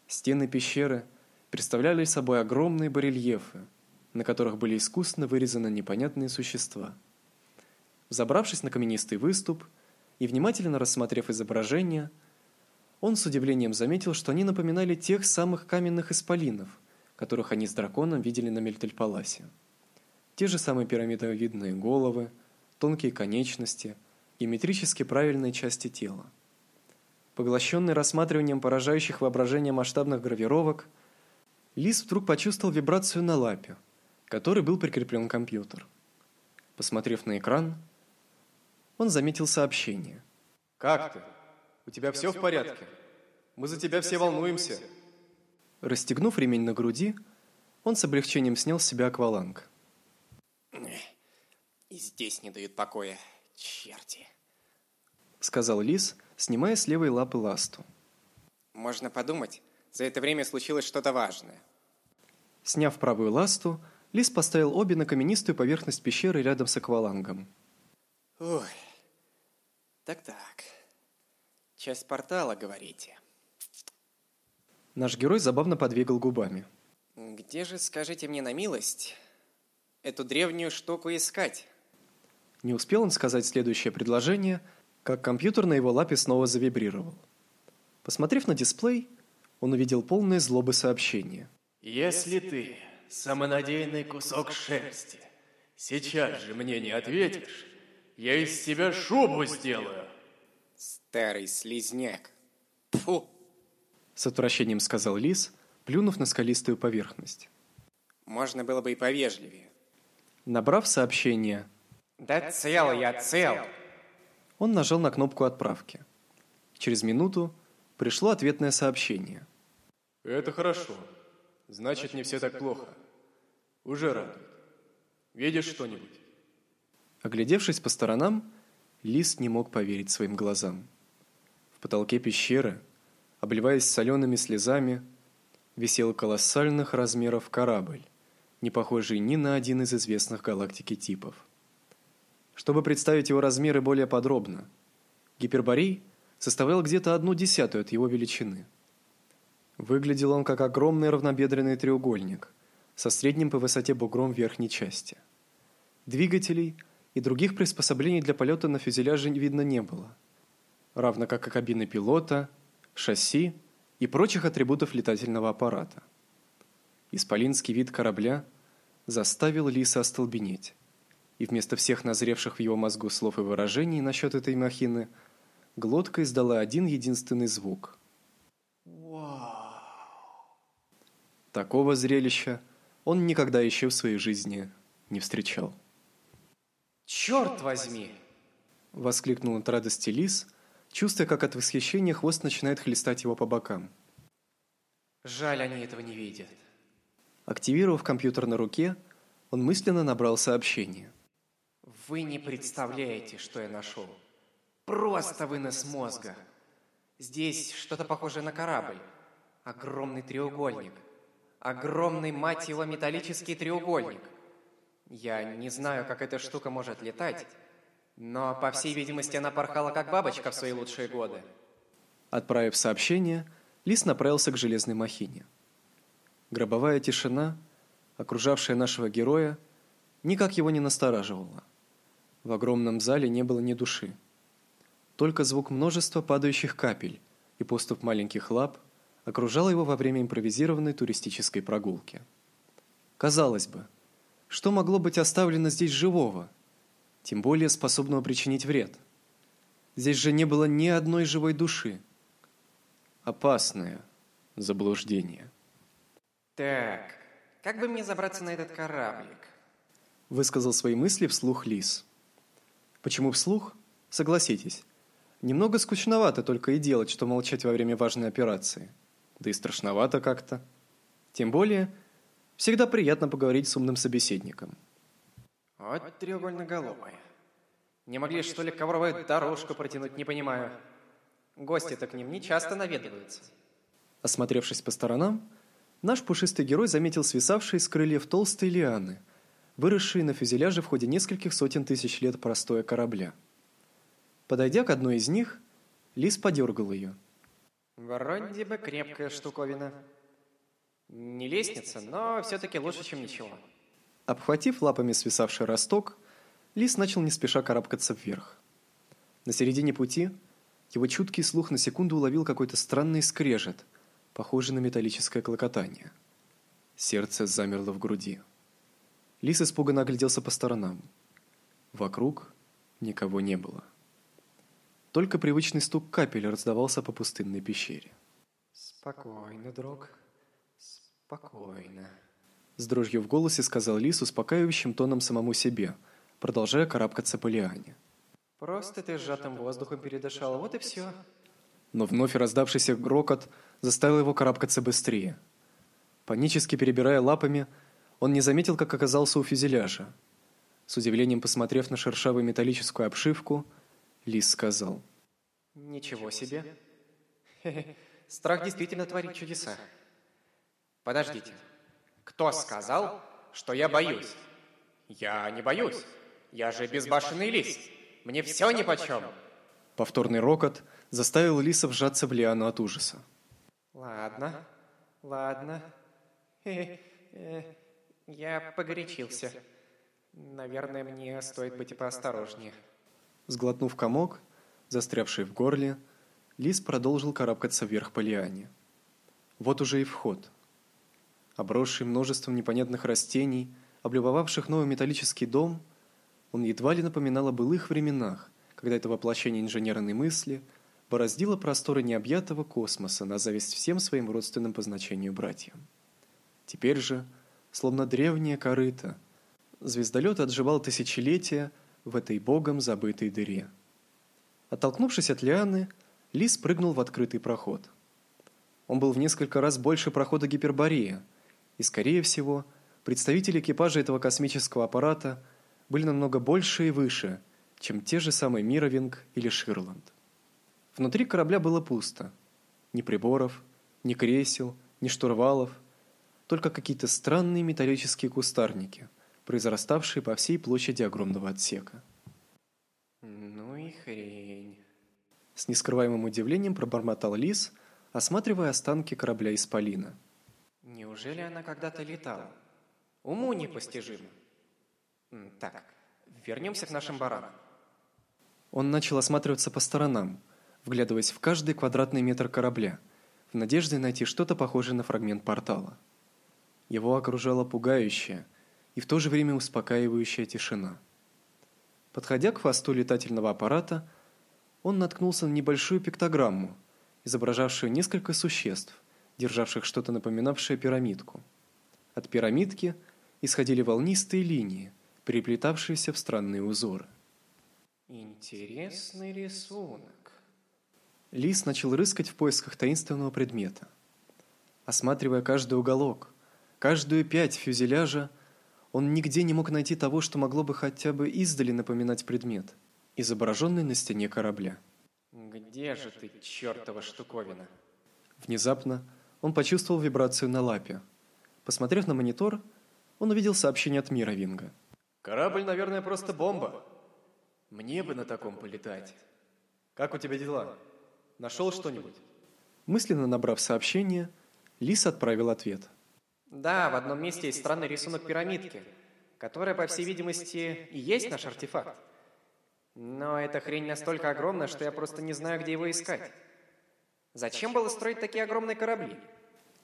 Стены пещеры представляли собой огромные барельефы, на которых были искусно вырезаны непонятные существа. Забравшись на каменистый выступ и внимательно рассмотрев изображения, он с удивлением заметил, что они напоминали тех самых каменных исполинов, которых они с драконом видели на Мельтельпаласе. Те же самые пирамидовидные головы, тонкие конечности, геометрически правильные части тела. Поглощенный рассматриванием поражающих воображение масштабных гравировок, Лис вдруг почувствовал вибрацию на лапе, которой был прикреплен компьютер. Посмотрев на экран, он заметил сообщение. «Как ты? У тебя все в порядке? Мы за тебя все волнуемся». Расстегнув ремень на груди, он с облегчением снял с себя акваланг. «И здесь не дают покоя, черти», — сказал Лис, снимая с левой лапы ласту. «Можно подумать, за это время случилось что-то важное». Сняв правую ласту, Лис поставил обе на каменистую поверхность пещеры рядом с аквалангом. «Ой, так-так, часть портала, говорите?» Наш герой забавно подвигал губами. «Где же, скажите мне на милость, эту древнюю штуку искать?» Не успел он сказать следующее предложение, как компьютер на его лапе снова завибрировал. Посмотрев на дисплей, он увидел полное злобы сообщение. «Если ты самонадеянный кусок шерсти, сейчас же мне не ответишь, я из тебя шубу сделаю!» «Старый слизняк! Фу!» С отвращением сказал Лис, плюнув на скалистую поверхность. «Можно было бы и повежливее». Набрав сообщение «Да цел я, цел!» Он нажал на кнопку отправки. Через минуту пришло ответное сообщение. Это хорошо. Значит, не все так плохо. Уже радует. Видишь что-нибудь? Оглядевшись по сторонам, Лис не мог поверить своим глазам. В потолке пещеры, обливаясь солеными слезами, висел колоссальных размеров корабль, не похожий ни на один из известных галактике типов. Чтобы представить его размеры более подробно, Гиперборей составлял где-то одну десятую от его величины. Выглядел он как огромный равнобедренный треугольник со средним по высоте бугром в верхней части. Двигателей и других приспособлений для полета на фюзеляже видно не было, равно как и кабины пилота, шасси и прочих атрибутов летательного аппарата. Исполинский вид корабля заставил Лиса остолбенеть и вместо всех назревших в его мозгу слов и выражений насчет этой махины, глотка издала один единственный звук. Вау! Такого зрелища он никогда еще в своей жизни не встречал. «Черт возьми!» — воскликнул от радости лис, чувствуя, как от восхищения хвост начинает хлестать его по бокам. «Жаль, они этого не видят». Активировав компьютер на руке, он мысленно набрал сообщение. Вы не представляете, что я нашел. Просто вынос мозга. Здесь что-то похожее на корабль. Огромный треугольник. Огромный, мать его, металлический треугольник. Я не знаю, как эта штука может летать, но, по всей видимости, она порхала как бабочка в свои лучшие годы. Отправив сообщение, Лис направился к железной махине. Гробовая тишина, окружавшая нашего героя, никак его не настораживала. В огромном зале не было ни души. Только звук множества падающих капель и поступ маленьких лап окружала его во время импровизированной туристической прогулки. Казалось бы, что могло быть оставлено здесь живого, тем более способного причинить вред? Здесь же не было ни одной живой души. Опасное заблуждение. Так, как бы мне забраться на этот кораблик? Высказал свои мысли вслух Лис. Почему вслух? Согласитесь, немного скучновато только и делать, что молчать во время важной операции. Да и страшновато как-то. Тем более, всегда приятно поговорить с умным собеседником. Вот треугольноголовая. Не могли, что ли, ковровую дорожку протянуть, не понимаю. Гости-то к ним не часто наведываются. Осмотревшись по сторонам, наш пушистый герой заметил свисавшие с крыльев толстые лианы, выросшие на фюзеляже в ходе нескольких сотен тысяч лет простоя корабля. Подойдя к одной из них, лис подергал ее. Вроде бы крепкая штуковина. Не лестница, но все-таки лучше, чем ничего. Обхватив лапами свисавший росток, лис начал не спеша карабкаться вверх. На середине пути его чуткий слух на секунду уловил какой-то странный скрежет, похожий на металлическое клокотание. Сердце замерло в груди. Лис испуганно огляделся по сторонам. Вокруг никого не было. Только привычный стук капель раздавался по пустынной пещере. Спокойно, друг. Спокойно. С дрожью в голосе сказал Лис успокаивающим тоном самому себе, продолжая карабкаться по лиане. Просто ты сжатым воздухом передышал, вот и все. Но вновь раздавшийся грохот заставил его карабкаться быстрее. Панически перебирая лапами, он не заметил, как оказался у фюзеляжа. С удивлением посмотрев на шершавую металлическую обшивку, Лис сказал. «Ничего себе. Страх действительно творит чудеса. Подождите. Кто сказал, что я боюсь? Я не боюсь. Я же безбашенный лис. Мне все нипочем. Повторный рокот заставил лиса вжаться в лиану от ужаса. Ладно, ладно. Я погорячился. Наверное, мне стоит быть поосторожнее. Сглотнув комок, застрявший в горле, лис продолжил карабкаться вверх по лиане. Вот уже и вход. Обросший множеством непонятных растений, облюбовавших новый металлический дом, он едва ли напоминал о былых временах, когда это воплощение инженерной мысли бороздило просторы необъятого космоса на зависть всем своим родственным по значению братьям. Теперь же, словно древняя корыта, звездолет отживал тысячелетия в этой богом забытой дыре. Оттолкнувшись от лианы, Лис прыгнул в открытый проход. Он был в несколько раз больше прохода Гиперборея, и, скорее всего, представители экипажа этого космического аппарата были намного больше и выше, чем те же самые Мировинг или Ширланд. Внутри корабля было пусто. Ни приборов, ни кресел, ни штурвалов, только какие-то странные металлические кустарники, произраставшие по всей площади огромного отсека. Ну и хрень. С нескрываемым удивлением пробормотал Лис, осматривая останки корабля Исполина. Неужели она когда-то летала? Уму непостижимо. Так, вернемся к нашим баранам. Он начал осматриваться по сторонам, вглядываясь в каждый квадратный метр корабля, в надежде найти что-то похожее на фрагмент портала. Его окружала пугающая и в то же время успокаивающая тишина. Подходя к хвосту летательного аппарата, он наткнулся на небольшую пиктограмму, изображавшую несколько существ, державших что-то напоминавшее пирамидку. От пирамидки исходили волнистые линии, переплетавшиеся в странные узоры. Интересный рисунок. Лис начал рыскать в поисках таинственного предмета. Осматривая каждый уголок, каждую пять фюзеляжа, он нигде не мог найти того, что могло бы хотя бы издали напоминать предмет, изображенный на стене корабля. Где же ты, чертова штуковина? Внезапно он почувствовал вибрацию на лапе. Посмотрев на монитор, он увидел сообщение от Мировинга. Корабль, наверное, просто бомба. Мне бы на таком полетать. Как у тебя дела? Нашел что-нибудь? Мысленно набрав сообщение, Лис отправил ответ. Да, в одном месте есть странный рисунок пирамидки, которая, по всей видимости, и есть наш артефакт. Но эта хрень настолько огромна, что я просто не знаю, где его искать. Зачем было строить такие огромные корабли?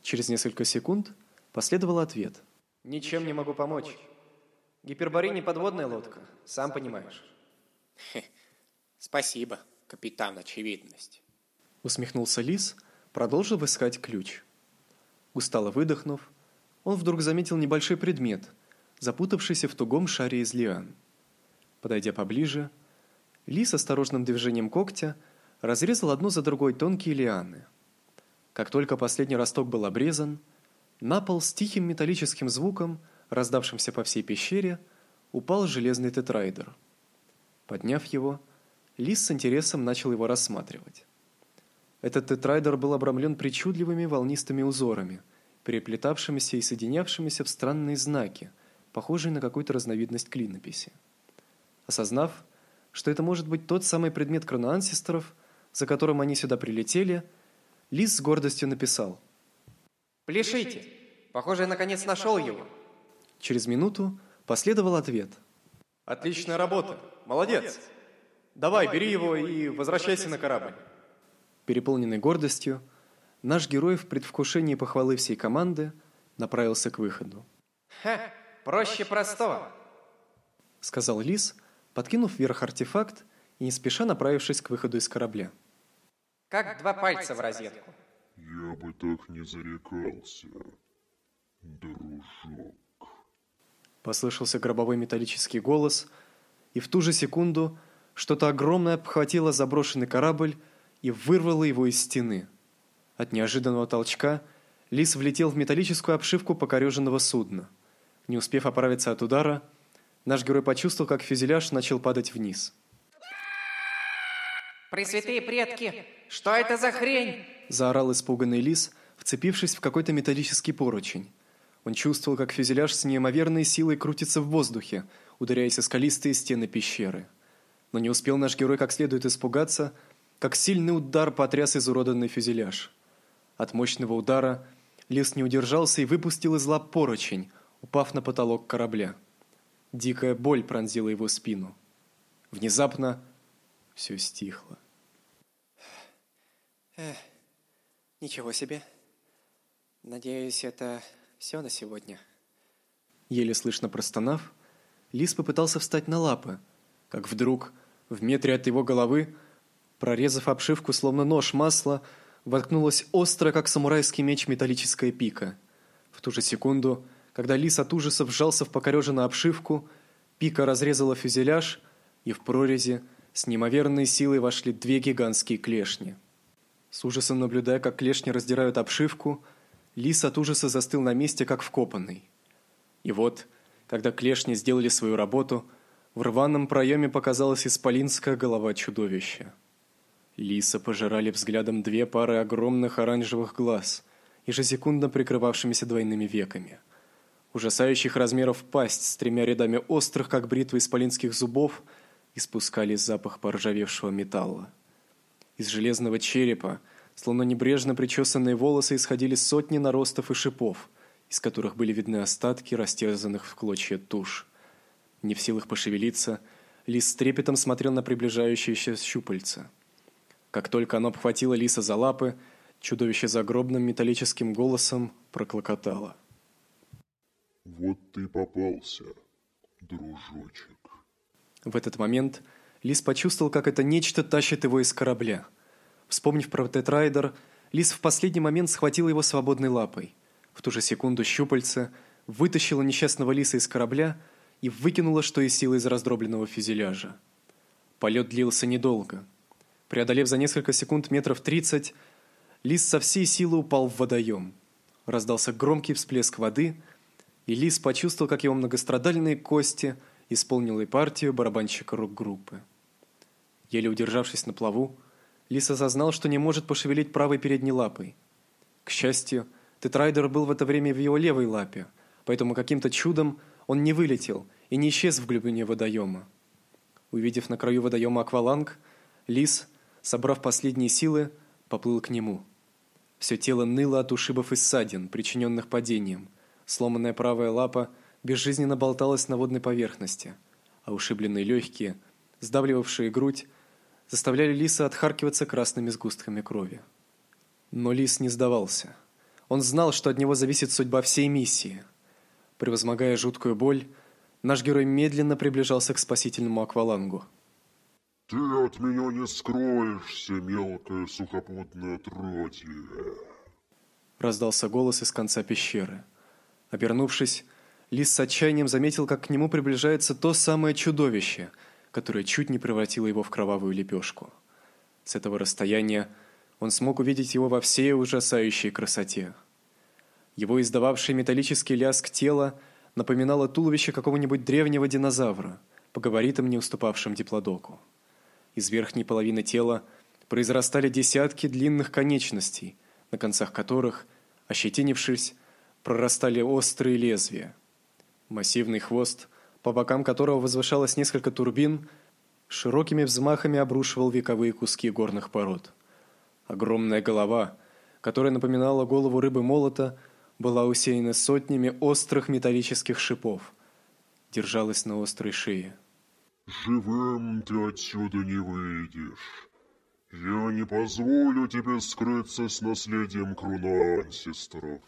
Через несколько секунд последовал ответ. Ничем не могу помочь. Гиперборей не подводная лодка, сам понимаешь. Спасибо, капитан Очевидность. Усмехнулся Лис, продолжив искать ключ. Устало выдохнув, он вдруг заметил небольшой предмет, запутавшийся в тугом шаре из лиан. Подойдя поближе, Лис осторожным движением когтя разрезал одну за другой тонкие лианы. Как только последний росток был обрезан, на пол с тихим металлическим звуком, раздавшимся по всей пещере, упал железный тетрайдер. Подняв его, Лис с интересом начал его рассматривать. Этот тетрайдер был обрамлен причудливыми волнистыми узорами, переплетавшимися и соединявшимися в странные знаки, похожие на какую-то разновидность клинописи. Осознав, что это может быть тот самый предмет кроноансистеров, за которым они сюда прилетели, Лис с гордостью написал: "Пляшите. Похоже, я наконец нашел его". Через минуту последовал ответ: "Отличная работа. Молодец. Давай, бери его и возвращайся на корабль". Переполненный гордостью, наш герой в предвкушении похвалы всей команды направился к выходу. Ха, проще простого, сказал Лис, подкинув вверх артефакт и не спеша направившись к выходу из корабля. Как два пальца в розетку. Я бы так не зарекался, дружок. Послышался гробовой металлический голос, и в ту же секунду что-то огромное обхватило заброшенный корабль и вырвало его из стены. От неожиданного толчка Лис влетел в металлическую обшивку покореженного судна. Не успев оправиться от удара, наш герой почувствовал, как фюзеляж начал падать вниз. Пресвятые предки, что это за хрень? заорал испуганный лис, вцепившись в какой-то металлический поручень. Он чувствовал, как фюзеляж с неимоверной силой крутится в воздухе, ударяясь о скалистые стены пещеры. Но не успел наш герой как следует испугаться, как сильный удар потряс изуродованный фюзеляж. От мощного удара лис не удержался и выпустил из лап поручень, упав на потолок корабля. Дикая боль пронзила его спину. Внезапно все стихло. Эх, ничего себе. Надеюсь, это все на сегодня. Еле слышно простонав, лис попытался встать на лапы, как вдруг в метре от его головы, прорезав обшивку словно нож масла, воткнулась острая, как самурайский меч, металлическая пика. В ту же секунду, когда лис от ужаса вжался в покореженную обшивку, пика разрезала фюзеляж, и в прорези – с неимоверной силой вошли две гигантские клешни. С ужасом наблюдая, как клешни раздирают обшивку, лис от ужаса застыл на месте, как вкопанный. И вот, когда клешни сделали свою работу, в рваном проеме показалась исполинская голова чудовища. Лиса пожирали взглядом две пары огромных оранжевых глаз, ежесекундно прикрывавшимися двойными веками. Ужасающих размеров пасть с тремя рядами острых, как бритвы исполинских зубов – испускали запах поржавевшего металла. Из железного черепа, словно небрежно причесанные волосы, исходили сотни наростов и шипов, из которых были видны остатки растерзанных в клочья туш. Не в силах пошевелиться, лис с трепетом смотрел на приближающееся щупальце. Как только оно обхватило лиса за лапы, чудовище загробным металлическим голосом проклокотало. «Вот ты попался, дружочек». В этот момент Лис почувствовал, как это нечто тащит его из корабля. Вспомнив про тетрайдер, Лис в последний момент схватил его свободной лапой. В ту же секунду щупальце вытащило несчастного Лиса из корабля и выкинуло что из силы из раздробленного фюзеляжа. Полет длился недолго. Преодолев за несколько секунд метров тридцать, Лис со всей силы упал в водоем. Раздался громкий всплеск воды, и Лис почувствовал, как его многострадальные кости – исполнил и партию барабанщика рок-группы. Еле удержавшись на плаву, Лис осознал, что не может пошевелить правой передней лапой. К счастью, тетрайдер был в это время в его левой лапе, поэтому каким-то чудом он не вылетел и не исчез в глубине водоема. Увидев на краю водоема акваланг, Лис, собрав последние силы, поплыл к нему. Все тело ныло от ушибов и ссадин, причиненных падением. Сломанная правая лапа безжизненно болталась на водной поверхности, а ушибленные легкие, сдавливавшие грудь, заставляли лиса отхаркиваться красными сгустками крови. Но Лис не сдавался. Он знал, что от него зависит судьба всей миссии. Превозмогая жуткую боль, наш герой медленно приближался к спасительному аквалангу. Ты от меня не скроешься, мелкое сухопутное отродье. Раздался голос из конца пещеры. Обернувшись, Лис с отчаянием заметил, как к нему приближается то самое чудовище, которое чуть не превратило его в кровавую лепешку. С этого расстояния он смог увидеть его во всей ужасающей красоте. Его издававший металлический лязг тела напоминало туловище какого-нибудь древнего динозавра, по габаритам не уступавшим диплодоку. Из верхней половины тела произрастали десятки длинных конечностей, на концах которых, ощетинившись, прорастали острые лезвия. Массивный хвост, по бокам которого возвышалось несколько турбин, широкими взмахами обрушивал вековые куски горных пород. Огромная голова, которая напоминала голову рыбы-молота, была усеяна сотнями острых металлических шипов, держалась на острой шее. Живым ты отсюда не выйдешь. Я не позволю тебе скрыться с наследием круна ансестров.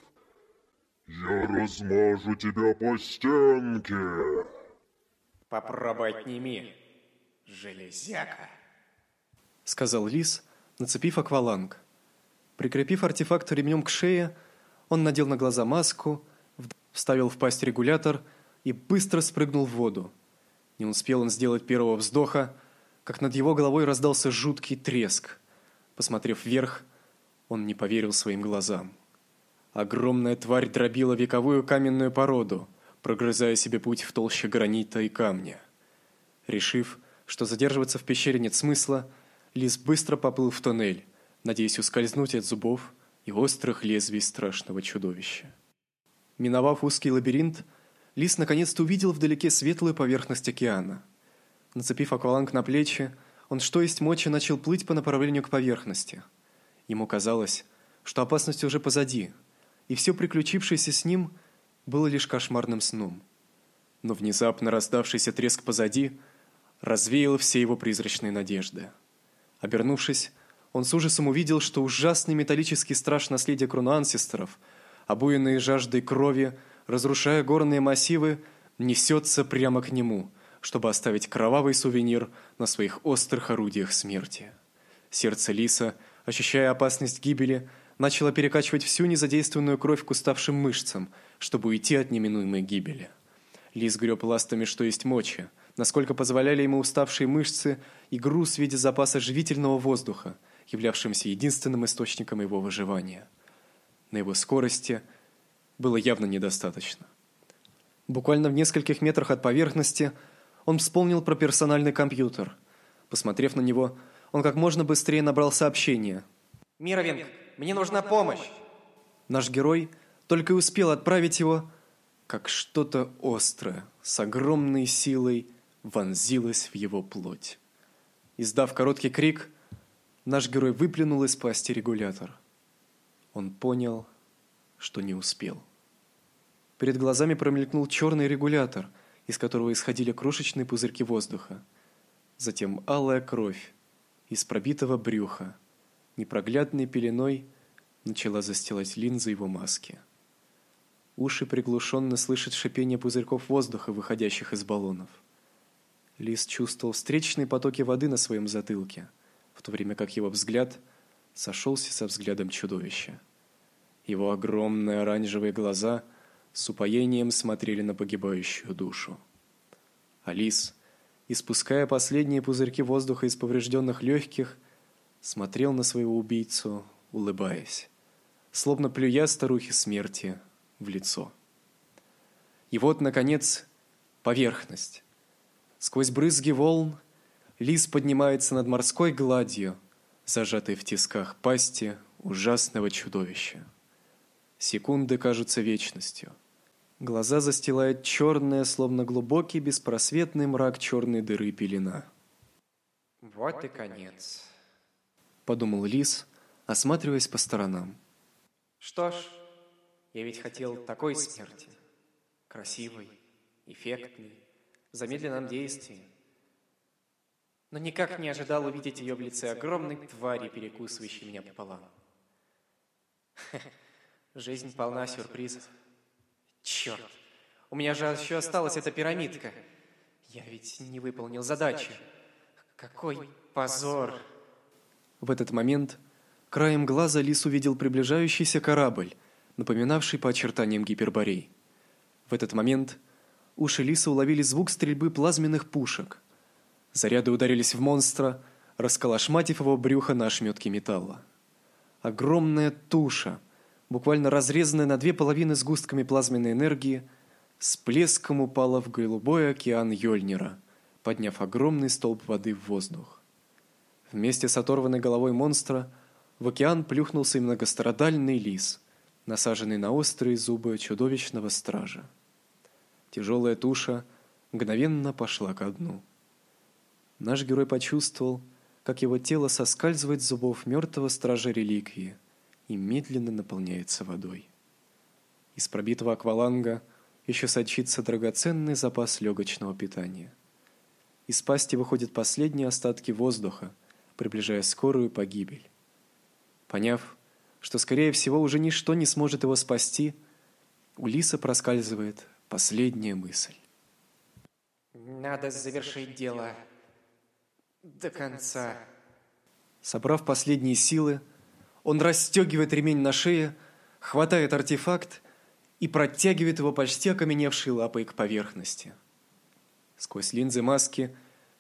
Я размажу тебя по стенке. Попробуй отними, железяка. Сказал лис, нацепив акваланг. Прикрепив артефакт ремнем к шее, он надел на глаза маску, вставил в пасть регулятор и быстро спрыгнул в воду. Не успел он сделать первого вздоха, как над его головой раздался жуткий треск. Посмотрев вверх, он не поверил своим глазам. Огромная тварь дробила вековую каменную породу, прогрызая себе путь в толще гранита и камня. Решив, что задерживаться в пещере нет смысла, Лис быстро поплыл в тоннель, надеясь ускользнуть от зубов и острых лезвий страшного чудовища. Миновав узкий лабиринт, Лис наконец-то увидел вдалеке светлую поверхность океана. Нацепив акваланг на плечи, он что есть мочи начал плыть по направлению к поверхности. Ему казалось, что опасность уже позади, и все приключившееся с ним было лишь кошмарным сном. Но внезапно раздавшийся треск позади развеял все его призрачные надежды. Обернувшись, он с ужасом увидел, что ужасный металлический страж наследия кронансестеров, обуянный жаждой крови, разрушая горные массивы, несется прямо к нему, чтобы оставить кровавый сувенир на своих острых орудиях смерти. Сердце лиса, ощущая опасность гибели, начало перекачивать всю незадействованную кровь к уставшим мышцам, чтобы уйти от неминуемой гибели. Лис греб ластами, что есть мочи, насколько позволяли ему уставшие мышцы и груз в виде запаса живительного воздуха, являвшимся единственным источником его выживания. На его скорости было явно недостаточно. Буквально в нескольких метрах от поверхности он вспомнил про персональный компьютер. Посмотрев на него, он как можно быстрее набрал сообщение. Мировинг, мне нужна помощь. Наш герой только и успел отправить его, как что-то острое с огромной силой вонзилось в его плоть. Издав короткий крик, наш герой выплюнул из пасти регулятор. Он понял, что не успел. Перед глазами промелькнул черный регулятор, из которого исходили крошечные пузырьки воздуха. Затем алая кровь из пробитого брюха, непроглядной пеленой начала застилать линзы его маски. Уши приглушенно слышат шипение пузырьков воздуха, выходящих из баллонов. Лис чувствовал встречные потоки воды на своем затылке, в то время как его взгляд сошелся со взглядом чудовища. Его огромные оранжевые глаза с упоением смотрели на погибающую душу. Алис, испуская последние пузырьки воздуха из поврежденных легких, смотрел на своего убийцу, улыбаясь, словно плюя старухе смерти в лицо. И вот, наконец, поверхность. Сквозь брызги волн лис поднимается над морской гладью, зажатой в тисках пасти ужасного чудовища. Секунды кажутся вечностью. Глаза застилает черная, словно глубокий беспросветный мрак черной дыры пелена. Вот и конец. Подумал лис, осматриваясь по сторонам. Что ж, я ведь хотел такой смерти. Красивой, эффектной, в замедленном действии. Но никак не ожидал увидеть ее в лице огромной твари, перекусывающей меня пополам. [LAUGHS] Жизнь полна сюрпризов. Черт, у меня же еще осталась эта пирамидка. Я ведь не выполнил задачу. Какой позор. В этот момент краем глаза Лис увидел приближающийся корабль, напоминавший по очертаниям гиперборей. В этот момент уши Лиса уловили звук стрельбы плазменных пушек. Заряды ударились в монстра, расколошматив его брюхо на ошметки металла. Огромная туша, буквально разрезанная на две половины сгустками плазменной энергии, с плеском упала в голубой океан Йольнира, подняв огромный столб воды в воздух. Вместе с оторванной головой монстра в океан плюхнулся и многострадальный лис, насаженный на острые зубы чудовищного стража. Тяжелая туша мгновенно пошла ко дну. Наш герой почувствовал, как его тело соскальзывает с зубов мертвого стража реликвии и медленно наполняется водой. Из пробитого акваланга еще сочится драгоценный запас легочного питания. Из пасти выходят последние остатки воздуха, приближая скорую погибель. Поняв, что, скорее всего, уже ничто не сможет его спасти, у Лиса проскальзывает последняя мысль. Надо завершить дело до конца. Собрав последние силы, он расстегивает ремень на шее, хватает артефакт и протягивает его почти окаменевшей лапой к поверхности. Сквозь линзы маски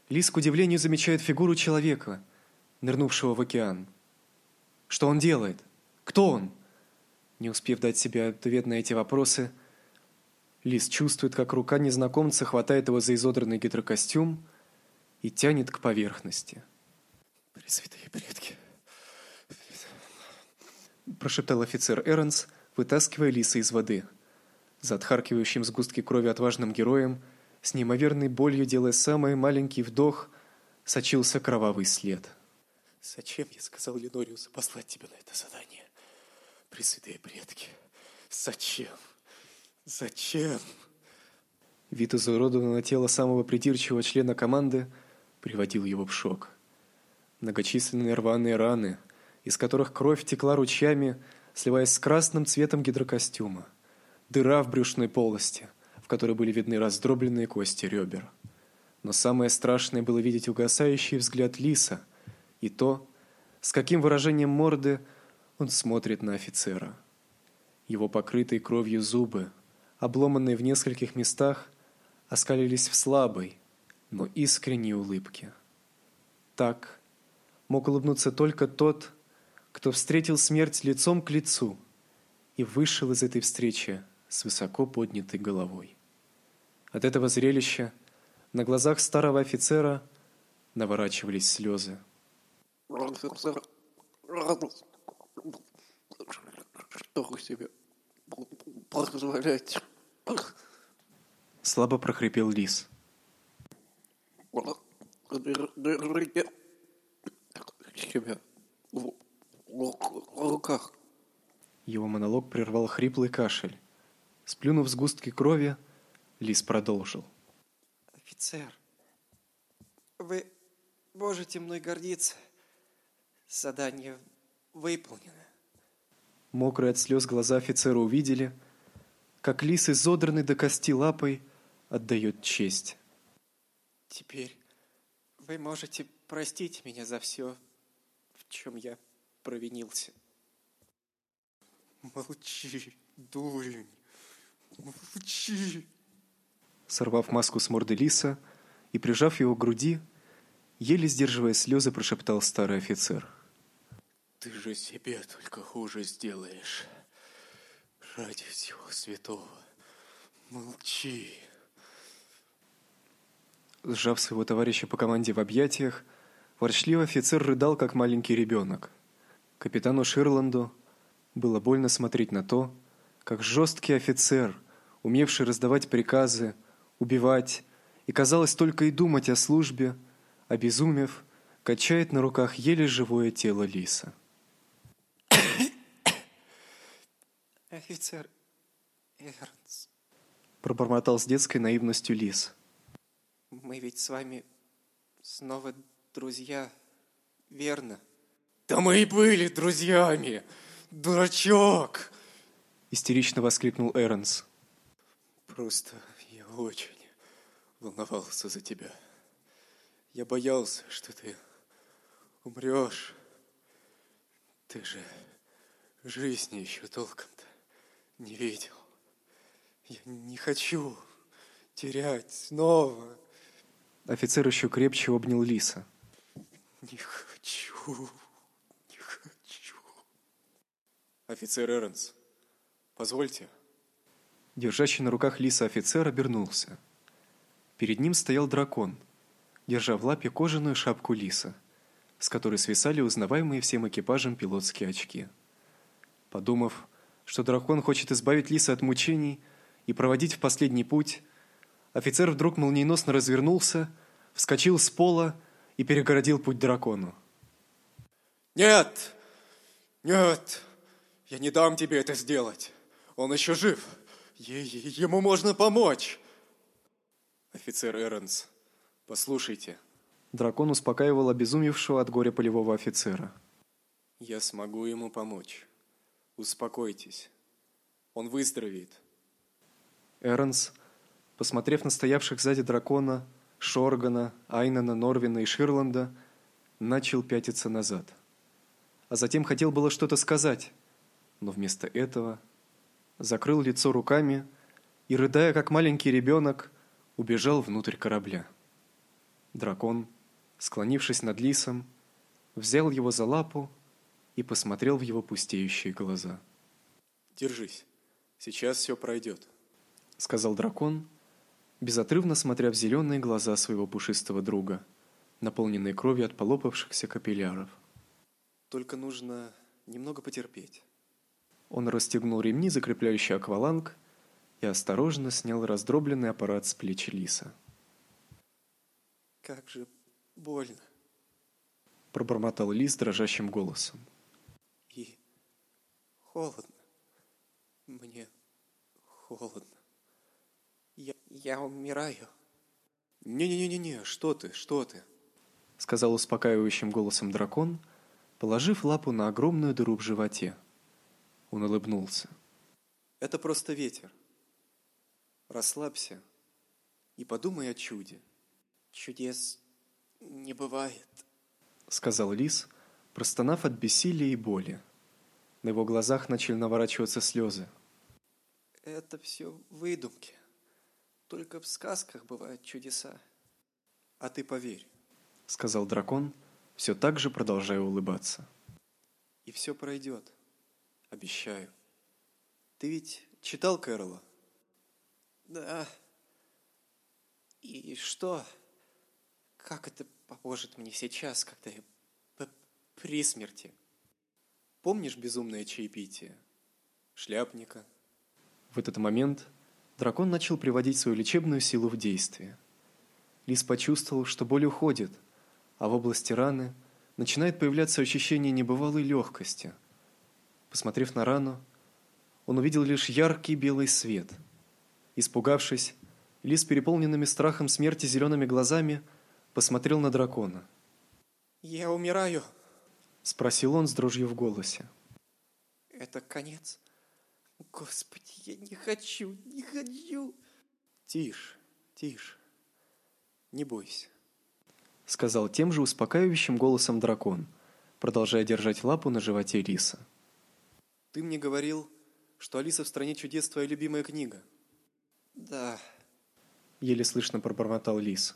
Лис к удивлению замечает фигуру человека, нырнувшего в океан. Что он делает? Кто он? Не успев дать себе ответ на эти вопросы, Лис чувствует, как рука незнакомца хватает его за изодранный гидрокостюм и тянет к поверхности. Пресвятые предки. Прошептал офицер Эрнс, вытаскивая Лиса из воды. За отхаркивающим сгустки крови отважным героем, с неимоверной болью делая самый маленький вдох, сочился кровавый след. Зачем я сказал Ленориусу послать тебя на это задание? Пресвятые предки. Зачем? Зачем? Вид изуродованного тела самого придирчивого члена команды приводил его в шок. Многочисленные рваные раны, из которых кровь текла ручьями, сливаясь с красным цветом гидрокостюма. Дыра в брюшной полости, в которой были видны раздробленные кости ребер. Но самое страшное было видеть угасающий взгляд Лиса и то, с каким выражением морды он смотрит на офицера. Его покрытые кровью зубы, обломанные в нескольких местах, оскалились в слабой, но искренней улыбке. Так мог улыбнуться только тот, кто встретил смерть лицом к лицу и вышел из этой встречи с высоко поднятой головой. От этого зрелища на глазах старого офицера наворачивались слезы. Что вы себе позволяете? Слабо прохрипел лис. Себя руках. Его монолог прервал хриплый кашель. Сплюнув сгустки крови, лис продолжил. Офицер, вы можете мной гордиться. Задание выполнено. Мокрые от слез глаза офицера увидели, как лис, изодранный до кости лапой, отдает честь. Теперь вы можете простить меня за все, в чем я провинился. Молчи, дурень. Молчи. Сорвав маску с морды лиса и прижав его к груди, еле сдерживая слезы, прошептал старый офицер. Ты же себе только хуже сделаешь. Ради всего святого. Молчи. Сжав своего товарища по команде в объятиях, ворчливый офицер рыдал, как маленький ребенок. Капитану Ширланду было больно смотреть на то, как жесткий офицер, умевший раздавать приказы, убивать и, казалось, только и думать о службе, обезумев, качает на руках еле живое тело лиса. [COUGHS] Офицер Эрнс, Пробормотал с детской наивностью лис. мы ведь с вами снова друзья, верно? Да мы и были друзьями. дурачок!» Истерично воскликнул Эрнс. «Просто я очень волновался за тебя. Я боялся, что ты умрешь. Ты же жизни еще толком-то не видел. Я не хочу терять снова. Офицер еще крепче обнял Лиса. Не хочу, не хочу. Офицер Эрнс, позвольте. Держащий на руках Лиса офицер обернулся. Перед ним стоял дракон, держа в лапе кожаную шапку Лиса, с которой свисали узнаваемые всем экипажем пилотские очки. Подумав, что дракон хочет избавить Лиса от мучений и проводить в последний путь, офицер вдруг молниеносно развернулся, вскочил с пола и перегородил путь дракону. «Нет! Нет! Я не дам тебе это сделать! Он еще жив! Е ему можно помочь!» «Офицер Эрнс, послушайте!» Дракон успокаивал обезумевшего от горя полевого офицера. «Я смогу ему помочь. Успокойтесь. Он выздоровеет». Эрнс, посмотрев на стоявших сзади дракона, Шоргана, Айнана, Норвина и Ширланда, начал пятиться назад. А затем хотел было что-то сказать, но вместо этого закрыл лицо руками и, рыдая как маленький ребенок, убежал внутрь корабля. Дракон, склонившись над лисом, взял его за лапу и посмотрел в его пустеющие глаза. «Держись, сейчас все пройдет», — сказал дракон, — безотрывно смотря в зеленые глаза своего пушистого друга, наполненные кровью от полопавшихся капилляров. «Только нужно немного потерпеть». Он расстегнул ремни, закрепляющие акваланг, и осторожно снял раздробленный аппарат с плеч лиса. «Как же больно!» Пробормотал лис дрожащим голосом. «И холодно. Мне холодно. Я, я умираю. Не-не-не-не, что ты, что ты? Сказал успокаивающим голосом дракон, положив лапу на огромную дыру в животе. Он улыбнулся. Это просто ветер. Расслабься и подумай о чуде. Чудес не бывает, сказал лис, простонав от бессилия и боли. На его глазах начали наворачиваться слезы. Это все выдумки. Только в сказках бывают чудеса. А ты поверь, сказал дракон, все так же продолжая улыбаться. И все пройдет. Обещаю. Ты ведь читал Кэрола? Да. И что? Как это поможет мне сейчас, когда я при смерти? Помнишь безумное чаепитие? Шляпника? В этот момент Дракон начал приводить свою лечебную силу в действие. Лис почувствовал, что боль уходит, а в области раны начинает появляться ощущение небывалой легкости. Посмотрев на рану, он увидел лишь яркий белый свет. Испугавшись, Лис переполненными страхом смерти зелеными глазами посмотрел на дракона. «Я умираю», — спросил он с дрожью в голосе. «Это конец?» Господи, я не хочу, не хочу. Тише, тише. Не бойся. Сказал тем же успокаивающим голосом дракон, продолжая держать лапу на животе Лиса. Ты мне говорил, что Алиса в стране чудес твоя любимая книга. Да. Еле слышно пробормотал Лис.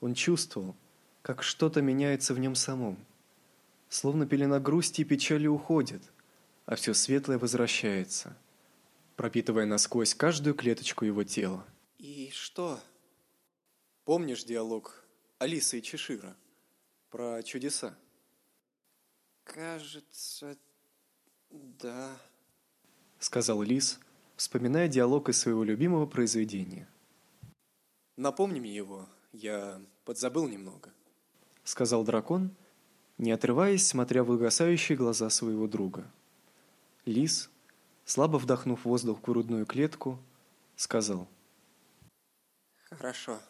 Он чувствовал, как что-то меняется в нем самом. Словно пелена грусти и печали уходит, а все светлое возвращается, пропитывая насквозь каждую клеточку его тела. И что? Помнишь диалог Алисы и Чешира про чудеса? Кажется, да, сказал Лис, вспоминая диалог из своего любимого произведения. Напомни мне его, я подзабыл немного, сказал дракон, не отрываясь, смотря в угасающие глаза своего друга. Лис, слабо вдохнув воздух в грудную клетку, сказал. «Хорошо.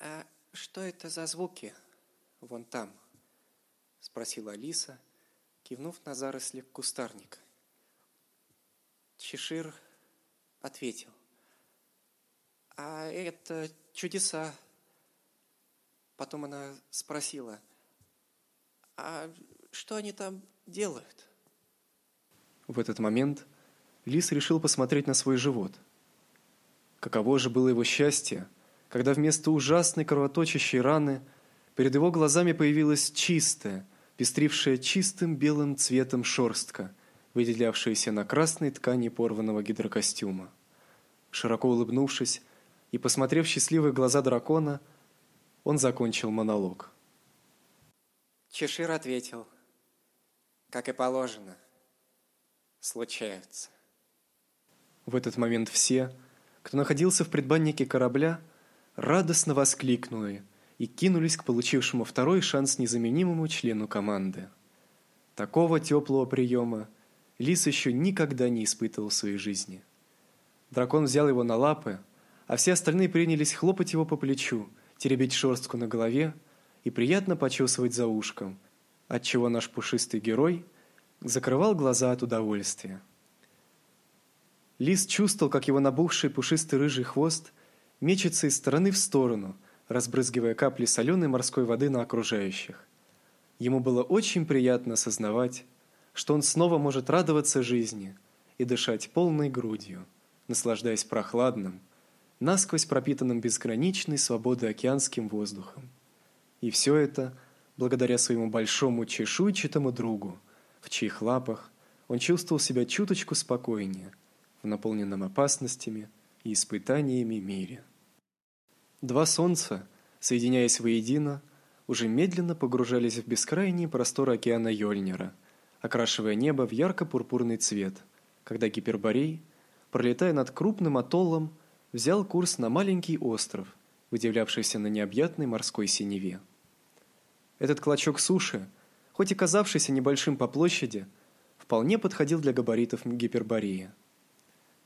А что это за звуки вон там, Спросила Алиса, кивнув на заросли кустарника. Чешир ответил. А это чудеса. Потом она спросила, а что они там делают? В этот момент Лис решил посмотреть на свой живот. Каково же было его счастье, когда вместо ужасной кровоточащей раны перед его глазами появилась чистая, пестрившая чистым белым цветом шерстка, выделявшаяся на красной ткани порванного гидрокостюма. Широко улыбнувшись и посмотрев счастливые глаза дракона, он закончил монолог. Чешир ответил, как и положено, случаются. В этот момент все, кто находился в предбаннике корабля, радостно воскликнули и кинулись к получившему второй шанс незаменимому члену команды. Такого теплого приема Лис еще никогда не испытывал в своей жизни. Дракон взял его на лапы, а все остальные принялись хлопать его по плечу, теребить шерстку на голове и приятно почесывать за ушком, отчего наш пушистый герой закрывал глаза от удовольствия. Лис чувствовал, как его набухший пушистый рыжий хвост мечется из стороны в сторону, разбрызгивая капли соленой морской воды на окружающих. Ему было очень приятно осознавать, что он снова может радоваться жизни и дышать полной грудью, наслаждаясь прохладным, насквозь пропитанным безграничной свободой океанским воздухом. И все это благодаря своему большому чешуйчатому другу, в чьих лапах он чувствовал себя чуточку спокойнее в наполненном опасностями и испытаниями мире. Два солнца, соединяясь воедино, уже медленно погружались в бескрайние просторы океана Йольнера, окрашивая небо в ярко-пурпурный цвет, когда Гиперборей, пролетая над крупным атоллом, взял курс на маленький остров, выделявшийся на необъятной морской синеве. Этот клочок суши, хоть и казавшийся небольшим по площади, вполне подходил для габаритов Гипербореи.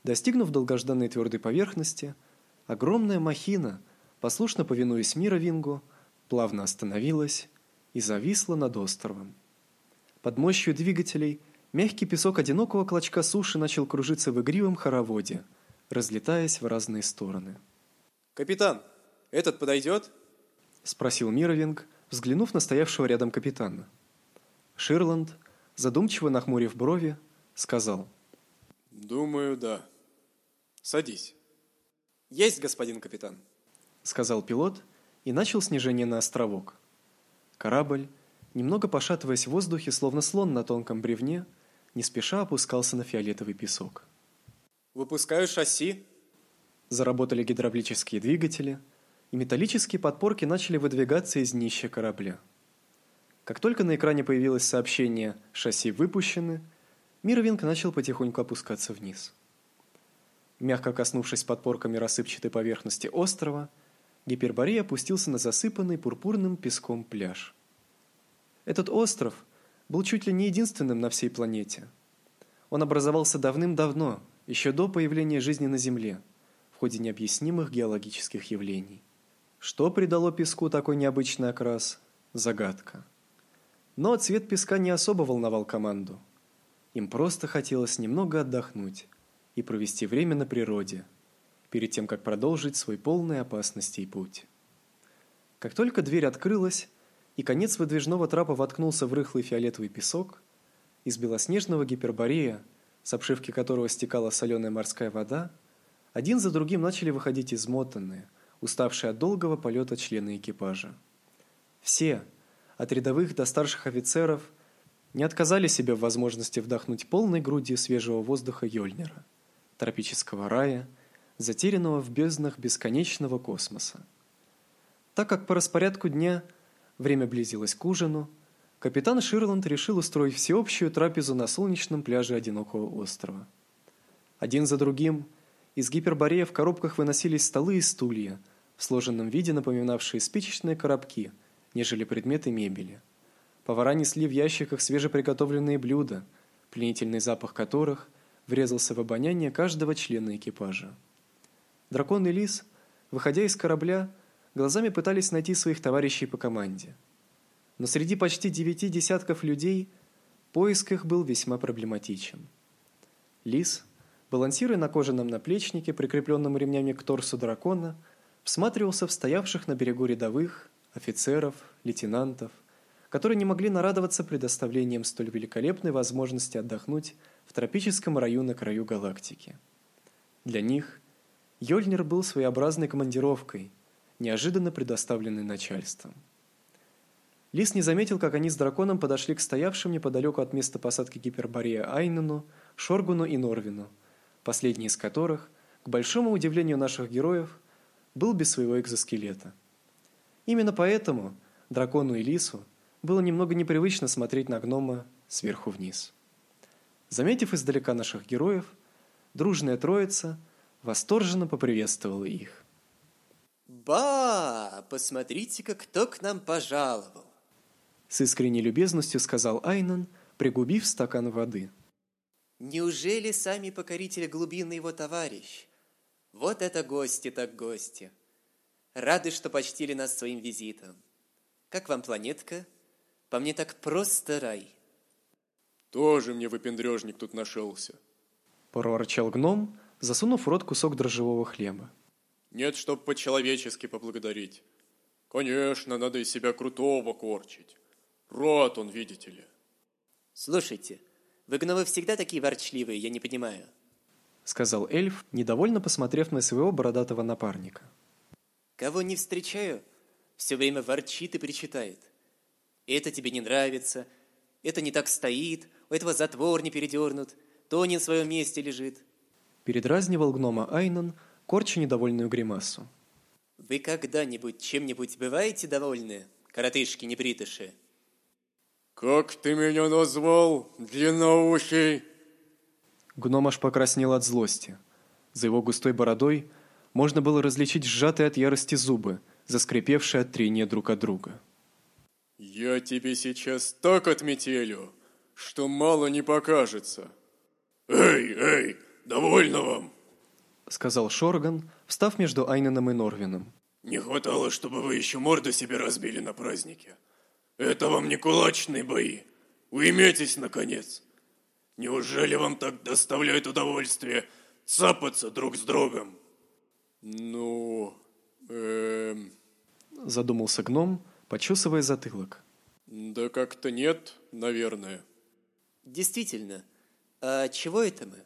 Достигнув долгожданной твердой поверхности, огромная махина, послушно повинуясь Мировингу, плавно остановилась и зависла над островом. Под мощью двигателей мягкий песок одинокого клочка суши начал кружиться в игривом хороводе, разлетаясь в разные стороны. «Капитан, этот подойдет?» – спросил Мировинг, взглянув на стоявшего рядом капитана. Ширланд, задумчиво нахмурив брови, сказал. «Думаю, да. Садись». «Есть, господин капитан», — сказал пилот и начал снижение на островок. Корабль, немного пошатываясь в воздухе, словно слон на тонком бревне, не спеша опускался на фиолетовый песок. «Выпускаю шасси». Заработали гидравлические двигатели, и металлические подпорки начали выдвигаться из днища корабля. Как только на экране появилось сообщение «Шасси выпущены», Мировинг начал потихоньку опускаться вниз. Мягко коснувшись подпорками рассыпчатой поверхности острова, Гиперборей опустился на засыпанный пурпурным песком пляж. Этот остров был чуть ли не единственным на всей планете. Он образовался давным-давно, еще до появления жизни на Земле, в ходе необъяснимых геологических явлений. Что придало песку такой необычный окрас – загадка. Но цвет песка не особо волновал команду. Им просто хотелось немного отдохнуть и провести время на природе, перед тем, как продолжить свой полный опасностей путь. Как только дверь открылась, и конец выдвижного трапа воткнулся в рыхлый фиолетовый песок, из белоснежного гиперборея, с обшивки которого стекала соленая морская вода, один за другим начали выходить измотанные, уставшие от долгого полета члены экипажа. Все, от рядовых до старших офицеров, не отказали себе в возможности вдохнуть полной грудью свежего воздуха Йольнера, тропического рая, затерянного в безднах бесконечного космоса. Так как по распорядку дня время близилось к ужину, капитан Ширланд решил устроить всеобщую трапезу на солнечном пляже одинокого острова. Один за другим из гиперборея в коробках выносились столы и стулья, в сложенном виде напоминавшие спичечные коробки – нежели предметы мебели. Повара несли в ящиках свежеприготовленные блюда, пленительный запах которых врезался в обоняние каждого члена экипажа. Дракон и лис, выходя из корабля, глазами пытались найти своих товарищей по команде. но среди почти девяти десятков людей поиск их был весьма проблематичен. Лис, балансируя на кожаном наплечнике, прикрепленном ремнями к торсу дракона, всматривался в стоявших на берегу рядовых, офицеров, лейтенантов, которые не могли нарадоваться предоставлением столь великолепной возможности отдохнуть в тропическом раю на краю галактики. Для них Йольнир был своеобразной командировкой, неожиданно предоставленной начальством. Лис не заметил, как они с драконом подошли к стоявшим неподалеку от места посадки Гиперборея Айнену, Шоргуну и Норвину, последний из которых, к большому удивлению наших героев, был без своего экзоскелета. Именно поэтому дракону и лису было немного непривычно смотреть на гнома сверху вниз. Заметив издалека наших героев, дружная троица восторженно поприветствовала их. «Ба! Посмотрите-ка, кто к нам пожаловал!» С искренней любезностью сказал Айнан, пригубив стакан воды. «Неужели сами покорители глубин его товарищ? Вот это гости так гости! Рады, что почтили нас своим визитом. Как вам планетка? По мне так просто рай!» Тоже мне выпендрежник тут нашелся. Проворчал гном, засунув в рот кусок дрожжевого хлеба. Нет, чтоб по-человечески поблагодарить. Конечно, надо из себя крутого корчить. Рот он, видите ли. Слушайте, вы гномы всегда такие ворчливые, я не понимаю. Сказал эльф, недовольно посмотрев на своего бородатого напарника. Кого не встречаю, все время ворчит и причитает. Это тебе не нравится, это не так стоит, у этого затвор не передернут, то не в своем месте лежит. Передразнивал гнома Айнан, корча недовольную гримасу. Вы когда-нибудь чем-нибудь бываете довольны, коротышки-небритыши? Как ты меня назвал, длинноухий? Гном аж покраснел от злости. За его густой бородой можно было различить сжатые от ярости зубы, заскрипевшие от трения друг от друга. Я тебе сейчас так отметелю, что мало не покажется. Эй, эй, довольно вам, сказал Шорган, встав между Айненом и Норвином. Не хватало, чтобы вы еще морду себе разбили на празднике. Это вам не кулачные бои. Уйметесь, наконец. Неужели вам так доставляет удовольствие цапаться друг с другом? Ну, эм... Задумался гном, почесывая затылок. Да как-то нет, наверное. Действительно. А чего это мы?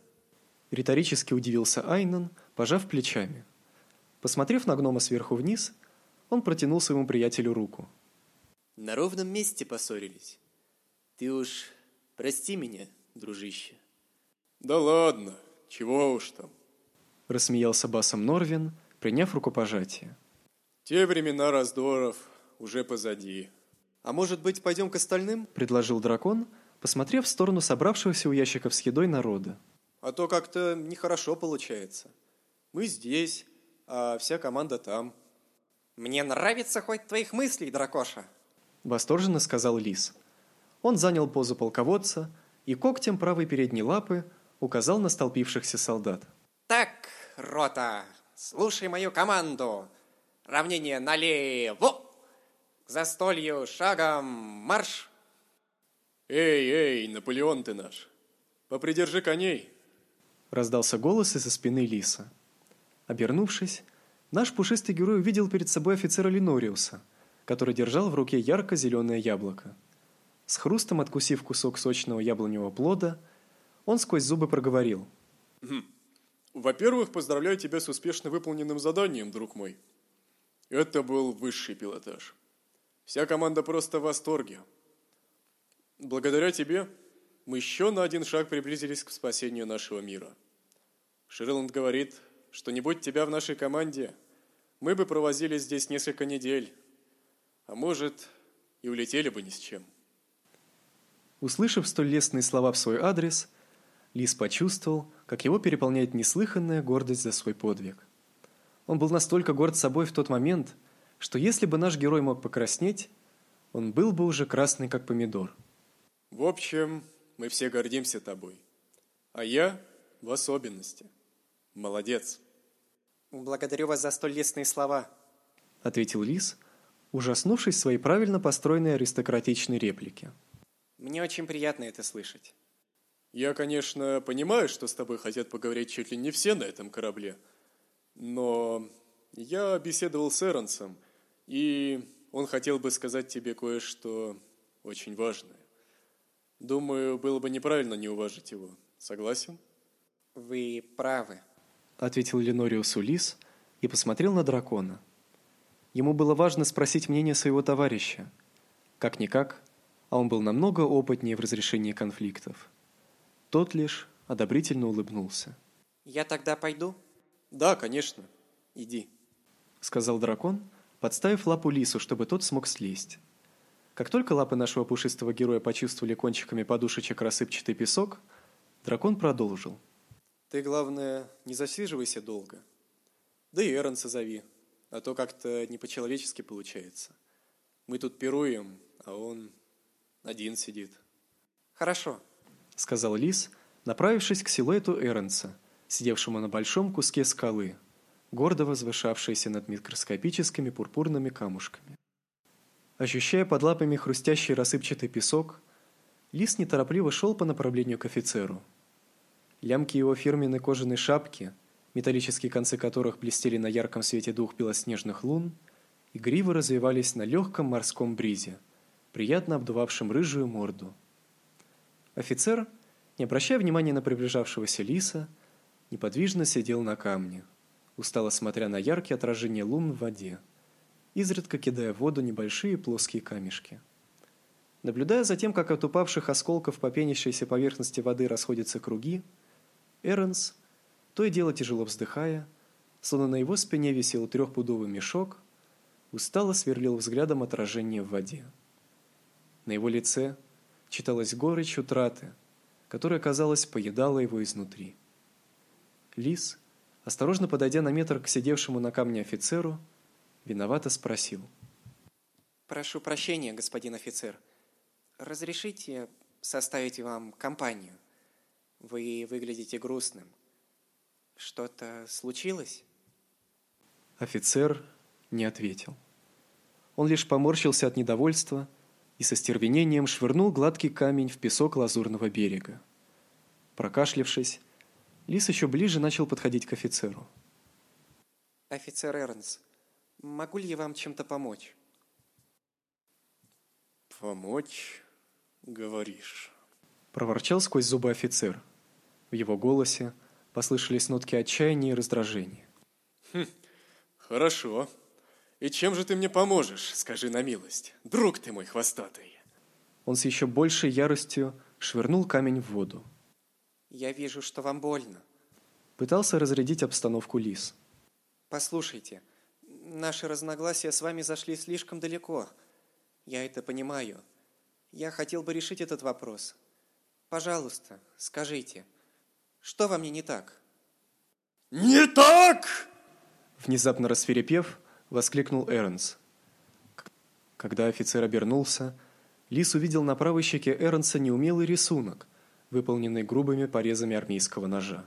Риторически удивился Айнан, пожав плечами. Посмотрев на гнома сверху вниз, он протянул своему приятелю руку. На ровном месте поссорились. Ты уж прости меня, дружище. Да ладно, чего уж там. Рассмеялся басом Норвин, приняв рукопожатие. Те времена раздоров уже позади. А может быть, пойдем к остальным? Предложил дракон, посмотрев в сторону собравшегося у ящиков с едой народа. А то как-то нехорошо получается. Мы здесь, а вся команда там. Мне нравится хоть твоих мыслей, дракоша. Восторженно сказал лис. Он занял позу полководца и когтем правой передней лапы указал на столпившихся солдат. Так, рота, слушай мою команду. Равнение налево. К застолью шагом марш. Эй, эй, Наполеон ты наш. Попридержи коней. Раздался голос из-за спины лиса. Обернувшись, наш пушистый герой увидел перед собой офицера Линориуса, который держал в руке ярко-зеленое яблоко. С хрустом откусив кусок сочного яблоневого плода, он сквозь зубы проговорил. Хм. Во-первых, поздравляю тебя с успешно выполненным заданием, друг мой. Это был высший пилотаж. Вся команда просто в восторге. Благодаря тебе мы еще на один шаг приблизились к спасению нашего мира. Ширланд говорит, что не будь тебя в нашей команде, мы бы провозили здесь несколько недель, а может, и улетели бы ни с чем. Услышав столь лестные слова в свой адрес, Лис почувствовал, как его переполняет неслыханная гордость за свой подвиг. Он был настолько горд собой в тот момент, что если бы наш герой мог покраснеть, он был бы уже красный, как помидор. В общем, мы все гордимся тобой. А я в особенности. Молодец. Благодарю вас за столь лестные слова. Ответил Лис, ужаснувшись своей правильно построенной аристократичной реплике. Мне очень приятно это слышать. Я, конечно, понимаю, что с тобой хотят поговорить чуть ли не все на этом корабле, но я беседовал с Эронсом, и он хотел бы сказать тебе кое-что очень важное. Думаю, было бы неправильно не уважить его. Согласен? Вы правы, ответил Ленориус Улис и посмотрел на дракона. Ему было важно спросить мнение своего товарища. Как-никак, а он был намного опытнее в разрешении конфликтов. Тот лишь одобрительно улыбнулся. «Я тогда пойду?» «Да, конечно. Иди», — сказал дракон, подставив лапу лису, чтобы тот смог слезть. Как только лапы нашего пушистого героя почувствовали кончиками подушечек рассыпчатый песок, дракон продолжил. «Ты, главное, не засиживайся долго. Да и Эронса зови, а то как-то не по-человечески получается. Мы тут пируем, а он один сидит». «Хорошо», — сказал лис, направившись к силуэту Эронса, сидевшему на большом куске скалы, гордо возвышавшейся над микроскопическими пурпурными камушками. Ощущая под лапами хрустящий рассыпчатый песок, лис неторопливо шел по направлению к офицеру. Лямки его фирменной кожаной шапки, металлические концы которых блестели на ярком свете двух белоснежных лун, игриво развивались на легком морском бризе, приятно обдувавшем рыжую морду. Офицер, не обращая внимания на приближавшегося лиса, неподвижно сидел на камне, устало смотря на яркие отражения лун в воде изредка кидая в воду небольшие плоские камешки. Наблюдая за тем, как от упавших осколков по пенящейся поверхности воды расходятся круги, Эрнс, то и дело тяжело вздыхая, словно на его спине висел трехпудовый мешок, устало сверлил взглядом отражение в воде. На его лице читалась горечь утраты, которая, казалось, поедала его изнутри. Лис, осторожно подойдя на метр к сидевшему на камне офицеру, виновато спросил. Прошу прощения, господин офицер. Разрешите составить вам компанию? Вы выглядите грустным. Что-то случилось? Офицер не ответил. Он лишь поморщился от недовольства и со стервенением швырнул гладкий камень в песок лазурного берега. Прокашлявшись, Лис еще ближе начал подходить к офицеру. Офицер Эрнс, Могу ли я вам чем-то помочь? Помочь, говоришь? Проворчал сквозь зубы офицер. В его голосе послышались нотки отчаяния и раздражения. Хм, хорошо. И чем же ты мне поможешь, скажи на милость, друг ты мой хвостатый? Он с еще большей яростью швырнул камень в воду. Я вижу, что вам больно. Пытался разрядить обстановку лис. Послушайте, Наши разногласия с вами зашли слишком далеко. Я это понимаю. Я хотел бы решить этот вопрос. Пожалуйста, скажите, что во мне не так? Не так! Внезапно рассверепев, воскликнул Эрнс. Когда офицер обернулся, Лис увидел на правой щеке Эрнса неумелый рисунок, выполненный грубыми порезами армейского ножа.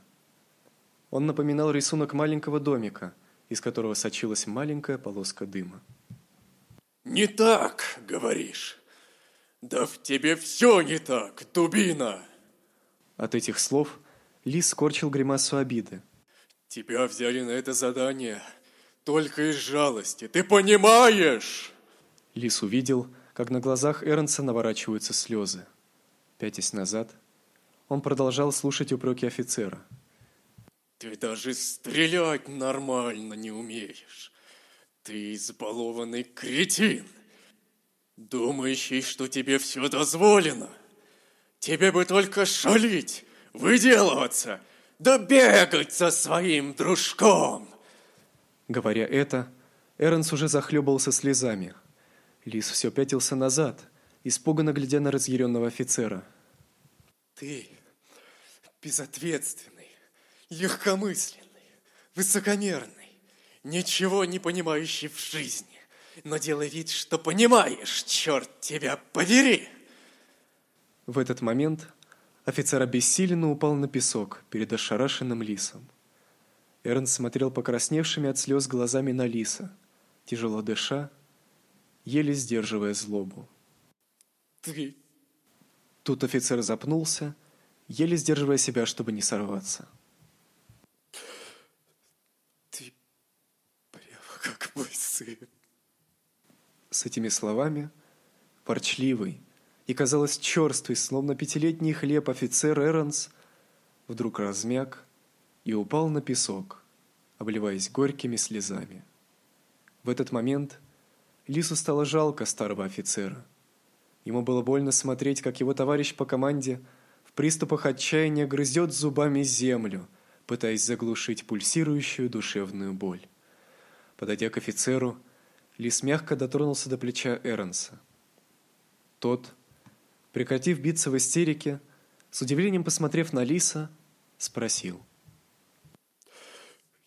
Он напоминал рисунок маленького домика, из которого сочилась маленькая полоска дыма. «Не так, говоришь? Да в тебе все не так, дубина!» От этих слов Лис скорчил гримасу обиды. «Тебя взяли на это задание только из жалости, ты понимаешь?» Лис увидел, как на глазах Эрнса наворачиваются слезы. Пятясь назад, он продолжал слушать упреки офицера – ты даже стрелять нормально не умеешь. Ты избалованный кретин, думающий, что тебе все дозволено. Тебе бы только шалить, выделываться, да бегать со своим дружком. Говоря это, Эрнс уже захлебывался слезами. Лис все пятился назад, испуганно глядя на разъяренного офицера. Ты безответственный легкомысленный, высокомерный, ничего не понимающий в жизни, но делай вид, что понимаешь, черт тебя подери!» В этот момент офицер обессиленно упал на песок перед ошарашенным лисом. Эрнст смотрел покрасневшими от слез глазами на лиса, тяжело дыша еле сдерживая злобу. Ты... Тут офицер запнулся, еле сдерживая себя, чтобы не сорваться. Ты прямо мой сын. С этими словами ворчливый и, казалось, черствый, словно пятилетний хлеб офицер Эронс вдруг размяк и упал на песок, обливаясь горькими слезами. В этот момент Лису стало жалко старого офицера. Ему было больно смотреть, как его товарищ по команде в приступах отчаяния грызет зубами землю, пытаясь заглушить пульсирующую душевную боль. Подойдя к офицеру, Лис мягко дотронулся до плеча Эронса. Тот, прекратив биться в истерике, с удивлением посмотрев на Лиса, спросил.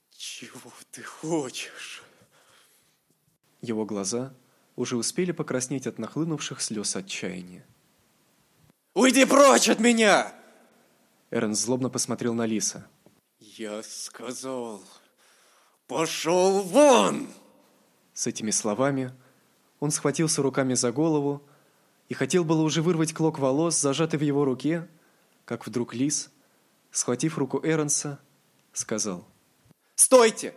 «Чего ты хочешь?» Его глаза уже успели покраснеть от нахлынувших слез отчаяния. «Уйди прочь от меня!» Эрнс злобно посмотрел на Лиса. «Я сказал, пошел вон!» С этими словами он схватился руками за голову и хотел было уже вырвать клок волос, зажатый в его руке, как вдруг Лис, схватив руку Эрнса, сказал. «Стойте!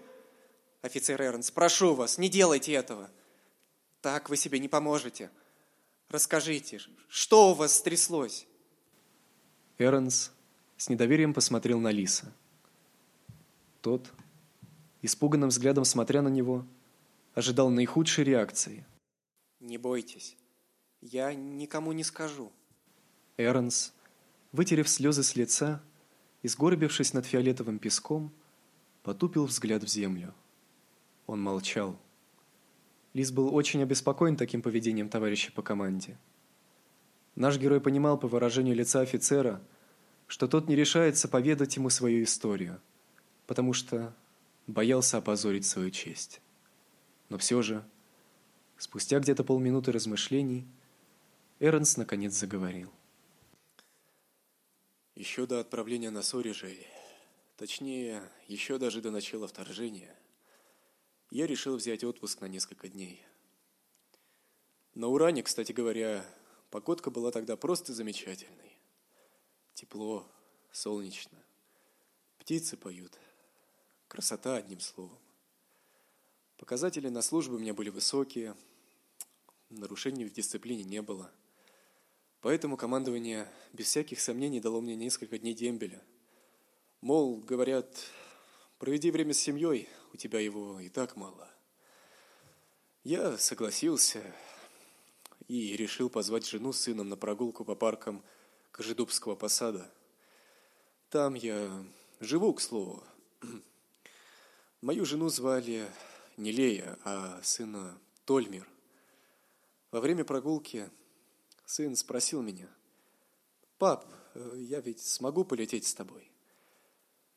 Офицер Эрнс, прошу вас, не делайте этого!» Так вы себе не поможете. Расскажите, что у вас стряслось? Эрнс с недоверием посмотрел на Лиса. Тот, испуганным взглядом смотря на него, ожидал наихудшей реакции. Не бойтесь, я никому не скажу. Эрнс, вытерев слезы с лица и сгорбившись над фиолетовым песком, потупил взгляд в землю. Он молчал. Лис был очень обеспокоен таким поведением товарища по команде. Наш герой понимал по выражению лица офицера, что тот не решается поведать ему свою историю, потому что боялся опозорить свою честь. Но все же, спустя где-то полминуты размышлений, Эрнс наконец заговорил. Еще до отправления на Сорижей, точнее, еще даже до начала вторжения – я решил взять отпуск на несколько дней. На Уране, кстати говоря, погодка была тогда просто замечательной. Тепло, солнечно, птицы поют. Красота, одним словом. Показатели на службе у меня были высокие, нарушений в дисциплине не было. Поэтому командование без всяких сомнений дало мне несколько дней дембеля. Мол, говорят, проведи время с семьей, у тебя его и так мало. Я согласился и решил позвать жену с сыном на прогулку по паркам Кожедубского посада. Там я живу, к слову. Мою жену звали не Лея, а сына Тольмир. Во время прогулки сын спросил меня, «Пап, я ведь смогу полететь с тобой?»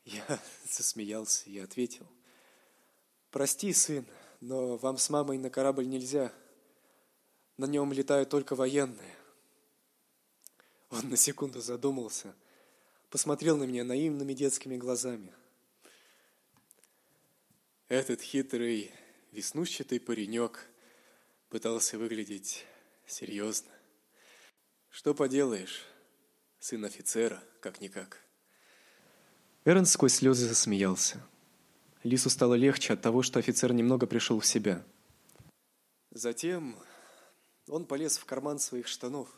Я [LAUGHS] засмеялся и ответил, Прости, сын, но вам с мамой на корабль нельзя. На нем летают только военные. Он на секунду задумался, посмотрел на меня наивными детскими глазами. Этот хитрый, веснущатый паренек пытался выглядеть серьезно. Что поделаешь, сын офицера, как-никак. Эрнст сквозь слезы засмеялся. Лису стало легче от того, что офицер немного пришел в себя. Затем он полез в карман своих штанов.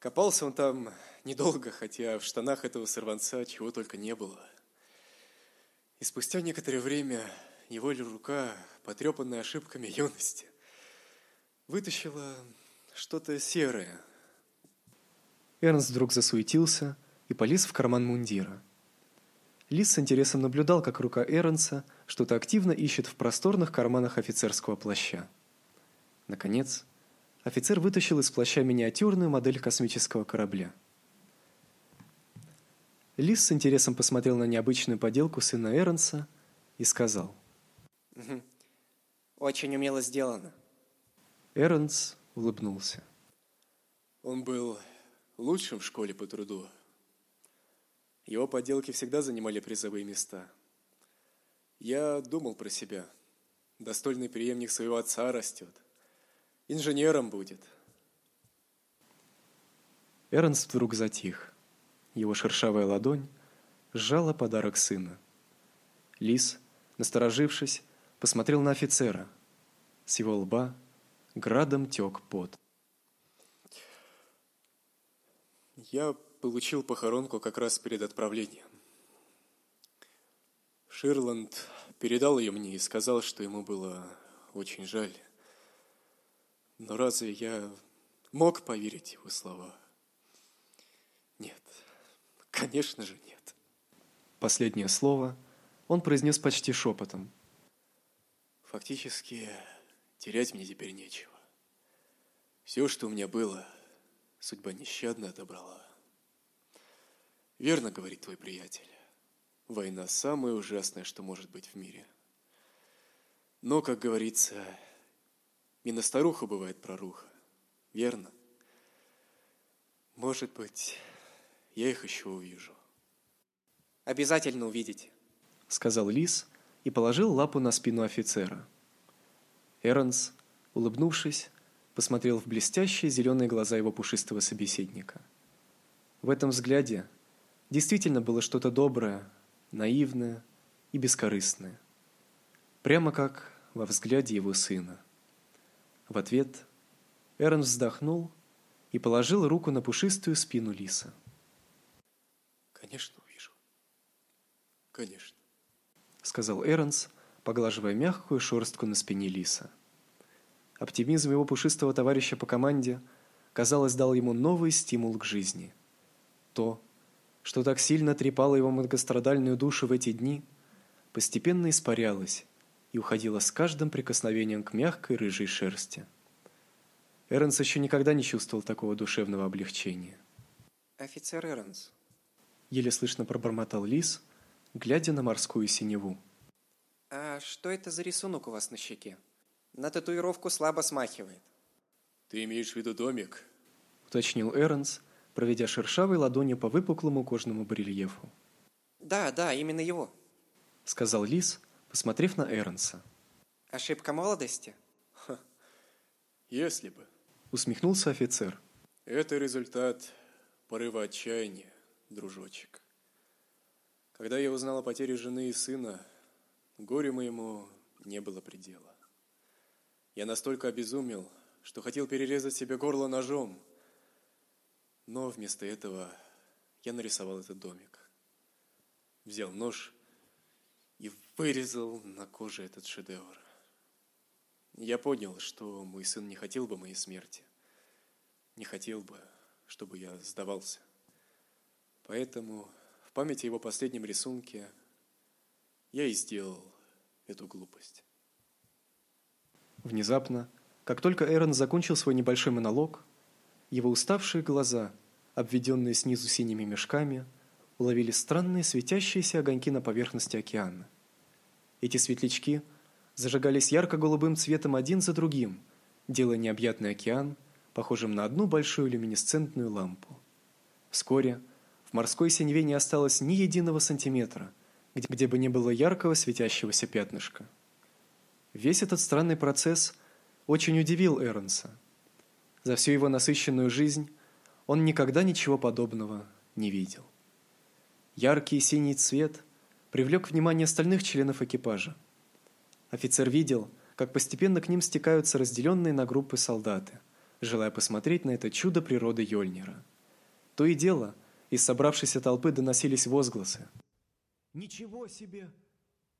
Копался он там недолго, хотя в штанах этого сорванца чего только не было. И спустя некоторое время его рука, потрепанная ошибками юности, вытащила что-то серое. Эрнст вдруг засуетился и полез в карман мундира – Лис с интересом наблюдал, как рука Эрнса что-то активно ищет в просторных карманах офицерского плаща. Наконец, офицер вытащил из плаща миниатюрную модель космического корабля. Лис с интересом посмотрел на необычную поделку сына Эрнса и сказал. «Очень умело сделано». Эрнс улыбнулся. Он был лучшим в школе по труду, его поделки всегда занимали призовые места. Я думал про себя. Достойный преемник своего отца растет. инженером будет. Эрнст вдруг затих. Его шершавая ладонь сжала подарок сына. Лис, насторожившись, посмотрел на офицера. С его лба градом тек пот. Я получил похоронку как раз перед отправлением. Ширланд передал ее мне и сказал, что ему было очень жаль. Но разве я мог поверить его слова? Конечно же нет. Последнее слово он произнес почти шепотом. Фактически, терять мне теперь нечего. Все, что у меня было, судьба нещадно отобрала. Верно говорит твой приятель. Война самое ужасное, что может быть в мире. Но, как говорится, и на старуху бывает проруха. Верно? Может быть, я их еще увижу. Обязательно увидите, сказал Лис и положил лапу на спину офицера. Эрнс, улыбнувшись, посмотрел в блестящие зеленые глаза его пушистого собеседника. В этом взгляде действительно было что-то доброе, наивное и бескорыстное. Прямо как во взгляде его сына. В ответ Эрн вздохнул и положил руку на пушистую спину лиса. «Конечно увижу. Конечно», — сказал Эрнс, поглаживая мягкую шерстку на спине лиса. Оптимизм его пушистого товарища по команде, казалось, дал ему новый стимул к жизни. То, что так сильно трепало его многострадальную душу в эти дни, постепенно испарялось и уходило с каждым прикосновением к мягкой рыжей шерсти. Эрнс еще никогда не чувствовал такого душевного облегчения. «Офицер Эрнс», — еле слышно пробормотал Лис, глядя на морскую синеву. «А что это за рисунок у вас на щеке? На татуировку слабо смахивает». «Ты имеешь в виду домик?» — уточнил Эрнс, — проведя шершавой ладонью по выпуклому кожному барельефу. «Да, да, именно его», — сказал Лис, посмотрев на Эрнса. «Ошибка молодости?» Ха, «Если бы», — усмехнулся офицер. «Это результат порыва отчаяния, дружочек. Когда я узнал о потере жены и сына, горю моему не было предела. Я настолько обезумел, что хотел перерезать себе горло ножом — но вместо этого я нарисовал этот домик. Взял нож и вырезал на коже этот шедевр. Я понял, что мой сын не хотел бы моей смерти. Не хотел бы, чтобы я сдавался. Поэтому в память о его последнем рисунке я и сделал эту глупость. Внезапно, как только Эрон закончил свой небольшой монолог, его уставшие глаза, обведенные снизу синими мешками, уловили странные светящиеся огоньки на поверхности океана. Эти светлячки зажигались ярко-голубым цветом один за другим, делая необъятный океан похожим на одну большую люминесцентную лампу. Вскоре морской синеве не осталось ни единого сантиметра, где, где бы не было яркого светящегося пятнышка. Весь этот странный процесс очень удивил Эрнса – за всю его насыщенную жизнь он никогда ничего подобного не видел. Яркий синий цвет привлек внимание остальных членов экипажа. Офицер видел, как постепенно к ним стекаются разделенные на группы солдаты, желая посмотреть на это чудо природы Йольнира. То и дело, из собравшейся толпы доносились возгласы. «Ничего себе!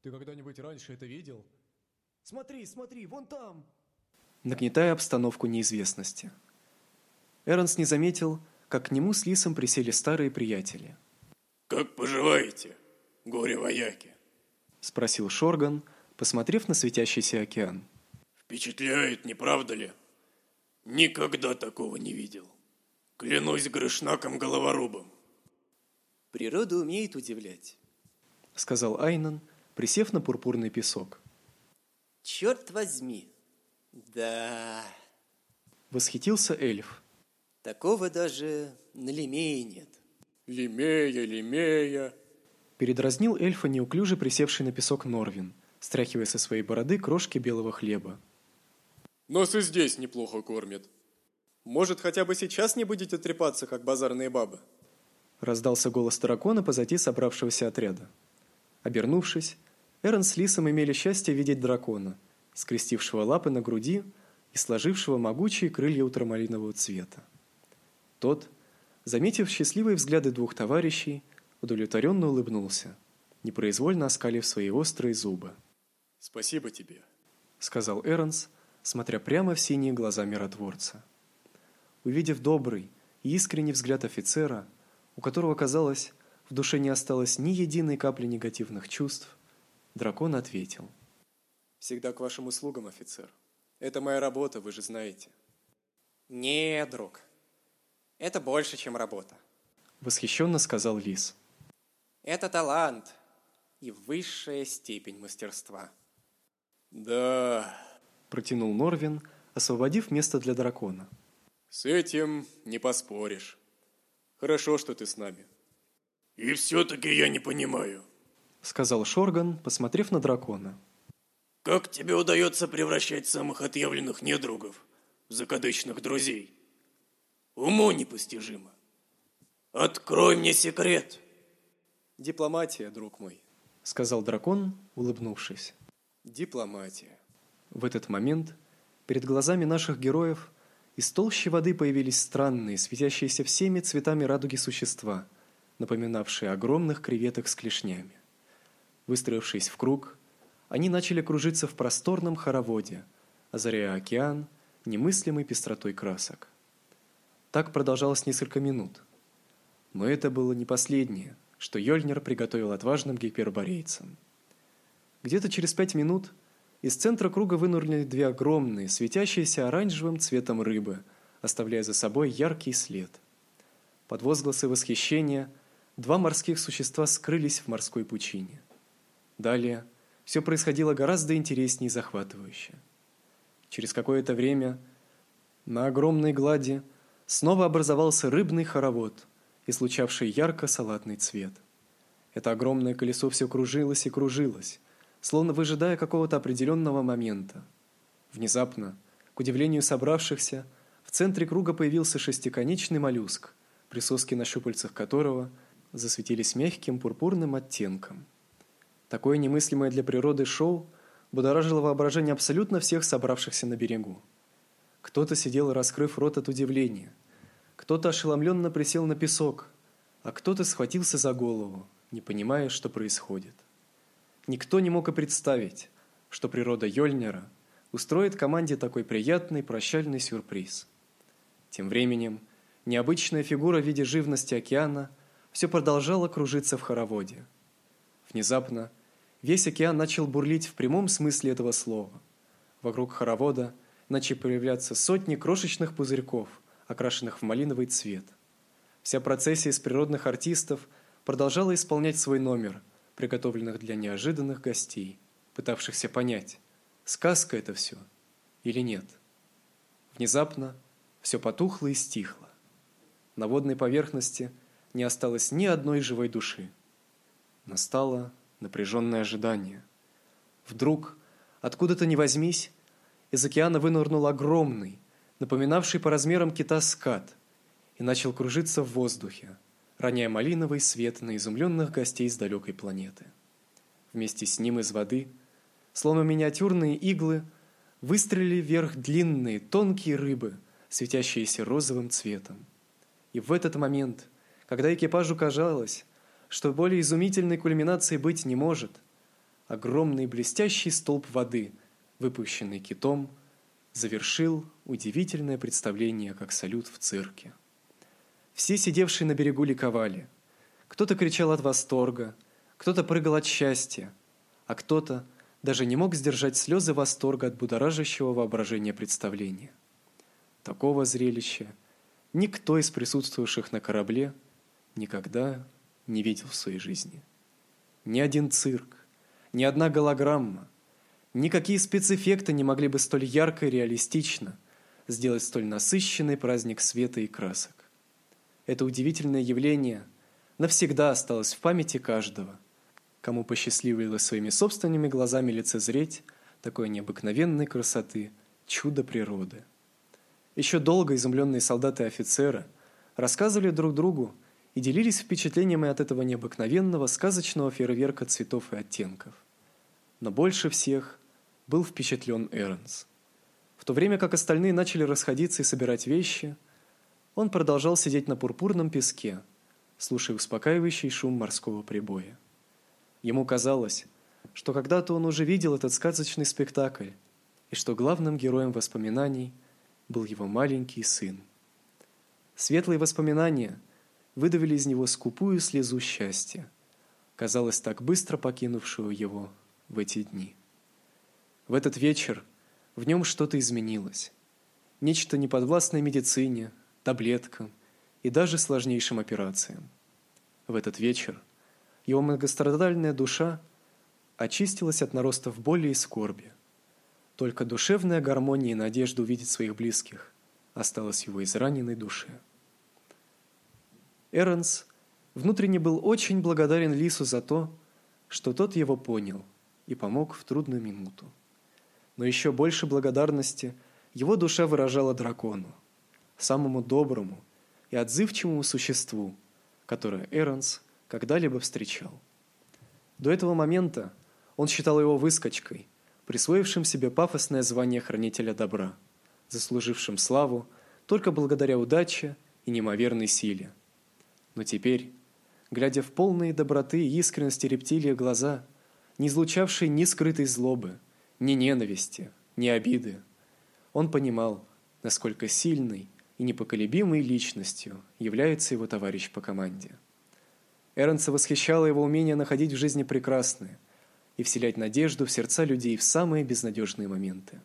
Ты когда-нибудь раньше это видел? Смотри, смотри, вон там!» нагнетая обстановку неизвестности. Эрнс не заметил, как к нему с Лисом присели старые приятели. «Как поживаете, горе-вояки?» – спросил Шорган, посмотрев на светящийся океан. «Впечатляет, не правда ли? Никогда такого не видел. Клянусь грешнаком-головорубом». «Природа умеет удивлять», – сказал Айнан, присев на пурпурный песок. «Черт возьми, да. Восхитился эльф. Такого даже на Лемее нет. Лемея, Лемея. Передразнил эльфа неуклюже присевший на песок Норвин, стряхивая со своей бороды крошки белого хлеба. Нас и здесь неплохо кормят. Может, хотя бы сейчас не будете трепаться, как базарные бабы? Раздался голос дракона позади собравшегося отряда. Обернувшись, Эрон с Лисом имели счастье видеть дракона, скрестившего лапы на груди и сложившего могучие крылья ультрамаринового цвета. Тот, заметив счастливые взгляды двух товарищей, удовлетворенно улыбнулся, непроизвольно оскалив свои острые зубы. «Спасибо тебе», — сказал Эронс, смотря прямо в синие глаза миротворца. Увидев добрый и искренний взгляд офицера, у которого, казалось, в душе не осталось ни единой капли негативных чувств, дракон ответил. «Всегда к вашим услугам, офицер. Это моя работа, вы же знаете». «Не, друг, это больше, чем работа», — восхищенно сказал Лис. «Это талант и высшая степень мастерства». «Да», — протянул Норвин, освободив место для дракона. «С этим не поспоришь. Хорошо, что ты с нами». «И все-таки я не понимаю», — сказал Шорган, посмотрев на дракона. «Как тебе удается превращать самых отъявленных недругов в закадычных друзей? Уму непостижимо. Открой мне секрет!» «Дипломатия, друг мой», — сказал дракон, улыбнувшись. «Дипломатия». В этот момент перед глазами наших героев из толщи воды появились странные, светящиеся всеми цветами радуги существа, напоминавшие огромных креветок с клешнями. Выстроившись в круг, они начали кружиться в просторном хороводе, озаряя океан немыслимой пестротой красок. Так продолжалось несколько минут. Но это было не последнее, что Йольнер приготовил отважным гиперборейцам. Где-то через пять минут из центра круга вынырнули две огромные, светящиеся оранжевым цветом рыбы, оставляя за собой яркий след. Под возгласы восхищения два морских существа скрылись в морской пучине. Далее все происходило гораздо интереснее и захватывающе. Через какое-то время на огромной глади снова образовался рыбный хоровод, излучавший ярко-салатный цвет. Это огромное колесо все кружилось и кружилось, словно выжидая какого-то определенного момента. Внезапно, к удивлению собравшихся, в центре круга появился шестиконечный моллюск, присоски на щупальцах которого засветились мягким пурпурным оттенком. Такое немыслимое для природы шоу будоражило воображение абсолютно всех собравшихся на берегу. Кто-то сидел, раскрыв рот от удивления. Кто-то ошеломленно присел на песок, а кто-то схватился за голову, не понимая, что происходит. Никто не мог и представить, что природа Йольнера устроит команде такой приятный прощальный сюрприз. Тем временем необычная фигура в виде живности океана все продолжала кружиться в хороводе. Внезапно Весь океан начал бурлить в прямом смысле этого слова. Вокруг хоровода начали появляться сотни крошечных пузырьков, окрашенных в малиновый цвет. Вся процессия из природных артистов продолжала исполнять свой номер, приготовленных для неожиданных гостей, пытавшихся понять, сказка это все или нет. Внезапно все потухло и стихло. На водной поверхности не осталось ни одной живой души. Настала напряженное ожидание. Вдруг, откуда-то не возьмись, из океана вынырнул огромный, напоминавший по размерам кита скат, и начал кружиться в воздухе, роняя малиновый свет на изумленных гостей с далекой планеты. Вместе с ним из воды, словно миниатюрные иглы, выстрелили вверх длинные, тонкие рыбы, светящиеся розовым цветом. И в этот момент, когда экипажу казалось, что более изумительной кульминации быть не может. Огромный блестящий столб воды, выпущенный китом, завершил удивительное представление, как салют в цирке. Все сидевшие на берегу ликовали. Кто-то кричал от восторга, кто-то прыгал от счастья, а кто-то даже не мог сдержать слезы восторга от будоражащего воображения представления. Такого зрелища никто из присутствовавших на корабле никогда не видел в своей жизни. Ни один цирк, ни одна голограмма, никакие спецэффекты не могли бы столь ярко и реалистично сделать столь насыщенный праздник света и красок. Это удивительное явление навсегда осталось в памяти каждого, кому посчастливилось своими собственными глазами лицезреть такой необыкновенной красоты чудо природы. Еще долго изумленные солдаты и офицеры рассказывали друг другу и делились впечатлениями от этого необыкновенного сказочного фейерверка цветов и оттенков. Но больше всех был впечатлен Эрнс. В то время как остальные начали расходиться и собирать вещи, он продолжал сидеть на пурпурном песке, слушая успокаивающий шум морского прибоя. Ему казалось, что когда-то он уже видел этот сказочный спектакль, и что главным героем воспоминаний был его маленький сын. Светлые воспоминания выдавили из него скупую слезу счастья, казалось, так быстро покинувшую его в эти дни. В этот вечер в нем что-то изменилось. Нечто неподвластное медицине, таблеткам и даже сложнейшим операциям. В этот вечер его многострадальная душа очистилась от наростов боли и скорби. Только душевная гармония и надежда увидеть своих близких осталась его израненной душе. Эрнс внутренне был очень благодарен Лису за то, что тот его понял и помог в трудную минуту. Но еще больше благодарности его душа выражала дракону, самому доброму и отзывчивому существу, которое Эрнс когда-либо встречал. До этого момента он считал его выскочкой, присвоившим себе пафосное звание хранителя добра, заслужившим славу только благодаря удаче и неимоверной силе. Но теперь, глядя в полные доброты и искренности рептилии глаза, не излучавшие ни скрытой злобы, ни ненависти, ни обиды, он понимал, насколько сильной и непоколебимой личностью является его товарищ по команде. Эрнса восхищало его умение находить в жизни прекрасное – и вселять надежду в сердца людей в самые безнадежные моменты.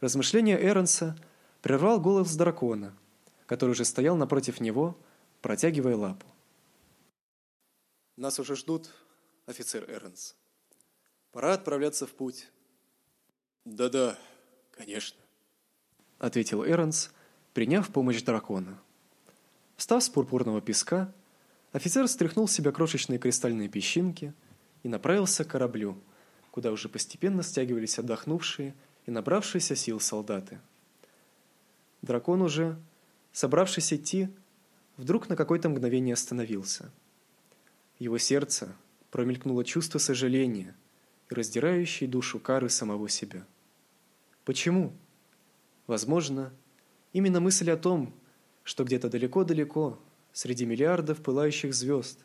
Размышления Эрнса прервал голос дракона, который уже стоял напротив него, протягивая лапу. Нас уже ждут, офицер Эрнс. Пора отправляться в путь. Да-да, конечно, ответил Эрнс, приняв помощь дракона. Встав с пурпурного песка, офицер стряхнул с себя крошечные кристальные песчинки – и направился к кораблю, куда уже постепенно стягивались отдохнувшие и набравшиеся сил солдаты. Дракон уже, собравшись идти, вдруг на какое-то мгновение остановился. Его сердце промелькнуло чувство сожаления и раздирающей душу кары самого себя. Почему? Возможно, именно мысль о том, что где-то далеко-далеко, среди миллиардов пылающих звезд,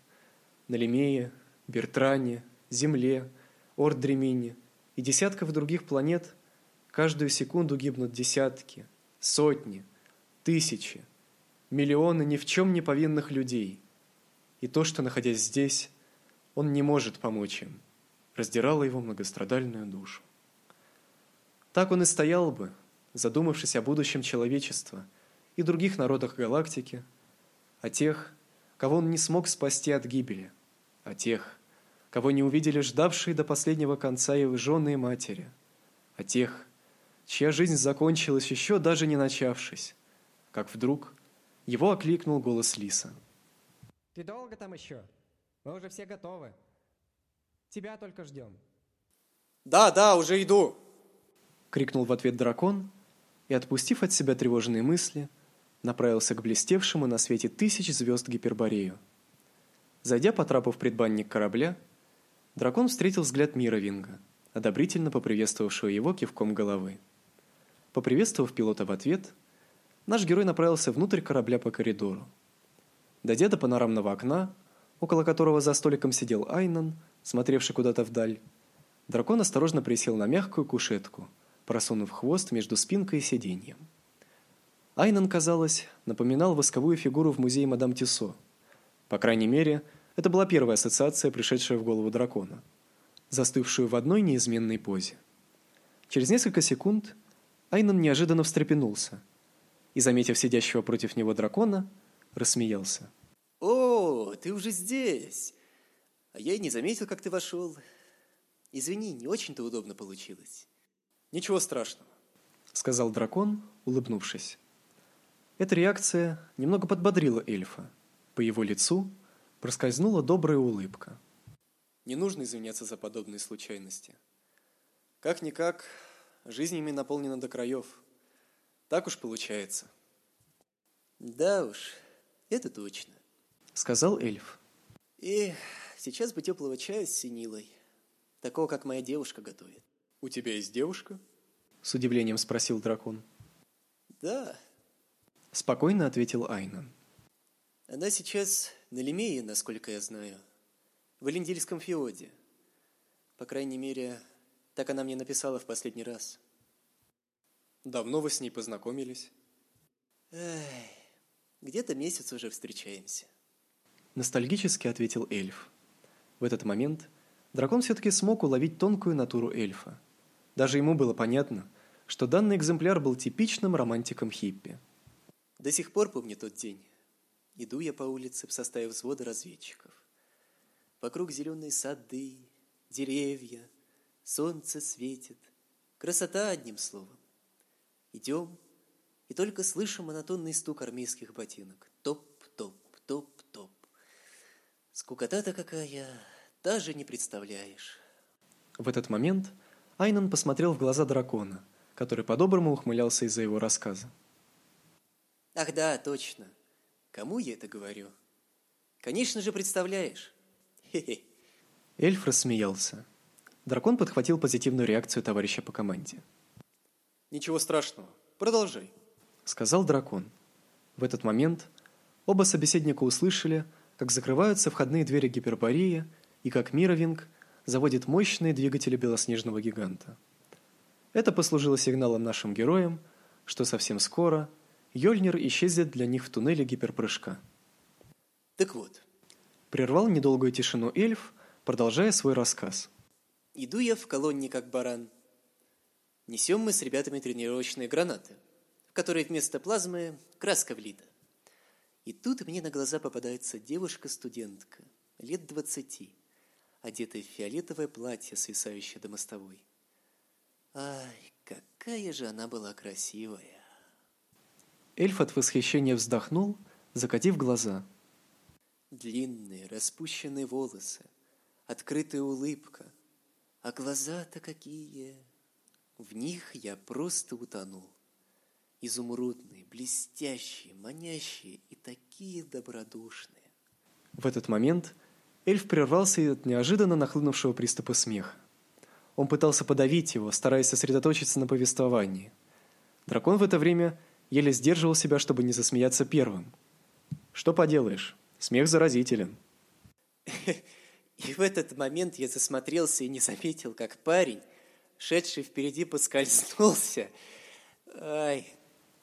на Лемее, Бертране, Земле, Ордремине и десятков других планет каждую секунду гибнут десятки, сотни, тысячи, миллионы ни в чем не повинных людей. И то, что, находясь здесь, он не может помочь им, раздирало его многострадальную душу. Так он и стоял бы, задумавшись о будущем человечества и других народах галактики, о тех, кого он не смог спасти от гибели – о тех, кого не увидели ждавшие до последнего конца его жены и матери, о тех, чья жизнь закончилась еще даже не начавшись, как вдруг его окликнул голос Лиса. «Ты долго там еще? Мы уже все готовы. Тебя только ждем». «Да, да, уже иду!» — крикнул в ответ дракон и, отпустив от себя тревожные мысли, направился к блестевшему на свете тысяч звезд Гиперборею. Зайдя по трапу в предбанник корабля, дракон встретил взгляд Мировинга, одобрительно поприветствовавшего его кивком головы. Поприветствовав пилота в ответ, наш герой направился внутрь корабля по коридору. Дойдя до панорамного окна, около которого за столиком сидел Айнан, смотревший куда-то вдаль, дракон осторожно присел на мягкую кушетку, просунув хвост между спинкой и сиденьем. Айнан, казалось, напоминал восковую фигуру в музее мадам Тюссо. По крайней мере, это была первая ассоциация, пришедшая в голову дракона, застывшую в одной неизменной позе. Через несколько секунд Айнан неожиданно встрепенулся и, заметив сидящего против него дракона, рассмеялся. «О, ты уже здесь! А я и не заметил, как ты вошел. Извини, не очень-то удобно получилось». «Ничего страшного», — сказал дракон, улыбнувшись. Эта реакция немного подбодрила эльфа. По его лицу — проскользнула добрая улыбка. Не нужно извиняться за подобные случайности. Как-никак, жизнь ими наполнена до краев. Так уж получается. Да уж, это точно. Сказал эльф. И сейчас бы теплого чая с синилой. Такого, как моя девушка готовит. У тебя есть девушка? С удивлением спросил дракон. Да. Спокойно ответил Айнан. Она сейчас на Лемее, насколько я знаю. В Элендильском феоде. По крайней мере, так она мне написала в последний раз. Давно вы с ней познакомились? Эх, где-то месяц уже встречаемся. Ностальгически ответил эльф. В этот момент дракон все-таки смог уловить тонкую натуру эльфа. Даже ему было понятно, что данный экземпляр был типичным романтиком хиппи. До сих пор помню тот день. Иду я по улице в составе взвода разведчиков. Вокруг зеленые сады, деревья, солнце светит. Красота, одним словом. Идем, и только слышим монотонный стук армейских ботинок. Топ-топ, топ-топ. Скукота-то какая, даже не представляешь. В этот момент Айнан посмотрел в глаза дракона, который по-доброму ухмылялся из-за его рассказа. Ах да, точно. Кому я это говорю? Конечно же, представляешь. Хе-хе. Эльф рассмеялся. Дракон подхватил позитивную реакцию товарища по команде. Ничего страшного. Продолжай. Сказал дракон. В этот момент оба собеседника услышали, как закрываются входные двери Гипербореи и как Мировинг заводит мощные двигатели белоснежного гиганта. Это послужило сигналом нашим героям, что совсем скоро – Йольнир исчезнет для них в туннеле гиперпрыжка. Так вот. Прервал недолгую тишину эльф, продолжая свой рассказ. Иду я в колонне как баран. Несем мы с ребятами тренировочные гранаты, в которые вместо плазмы краска влита. И тут мне на глаза попадается девушка-студентка, лет двадцати, одетая в фиолетовое платье, свисающее до мостовой. Ай, какая же она была красивая! Эльф от восхищения вздохнул, закатив глаза. Длинные, распущенные волосы, открытая улыбка. А глаза-то какие! В них я просто утонул. Изумрудные, блестящие, манящие и такие добродушные. В этот момент эльф прервался от неожиданно нахлынувшего приступа смеха. Он пытался подавить его, стараясь сосредоточиться на повествовании. Дракон в это время еле сдерживал себя, чтобы не засмеяться первым. Что поделаешь, смех заразителен. И в этот момент я засмотрелся и не заметил, как парень, шедший впереди, поскользнулся. Ай.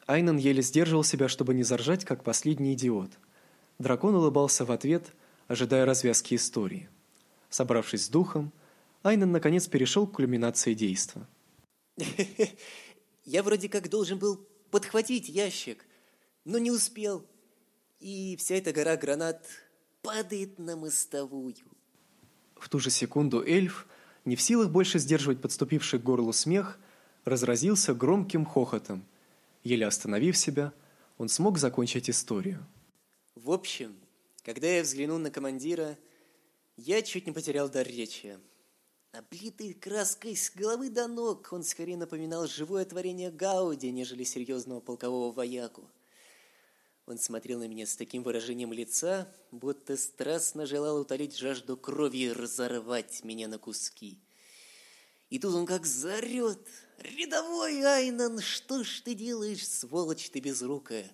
Айнан еле сдерживал себя, чтобы не заржать, как последний идиот. Дракон улыбался в ответ, ожидая развязки истории. Собравшись с духом, Айнан наконец перешел к кульминации действа. [LAUGHS] Я вроде как должен был подхватить ящик, но не успел. И вся эта гора гранат падает на мостовую. В ту же секунду эльф, не в силах больше сдерживать подступивший к горлу смех, разразился громким хохотом. Еле остановив себя, он смог закончить историю. В общем, когда я взглянул на командира, я чуть не потерял дар речи. Облитый краской с головы до ног, он скорее напоминал живое творение Гауди, нежели серьезного полкового вояку. Он смотрел на меня с таким выражением лица, будто страстно желал утолить жажду крови и разорвать меня на куски. И тут он как зарет. «Рядовой Айнан, что ж ты делаешь, сволочь ты безрукая?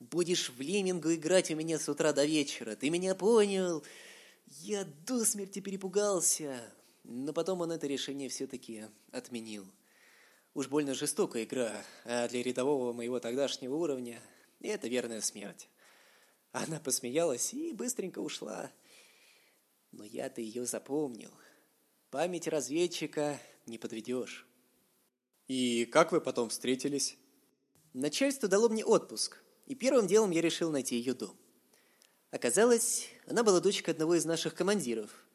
Будешь в Лемингу играть у меня с утра до вечера, ты меня понял?» Я до смерти перепугался. Но потом он это решение все-таки отменил. Уж больно жестокая игра, а для рядового моего тогдашнего уровня это верная смерть. Она посмеялась и быстренько ушла. Но я-то ее запомнил. Память разведчика не подведешь. И как вы потом встретились? Начальство дало мне отпуск, и первым делом я решил найти ее дом. Оказалось, она была дочкой одного из наших командиров –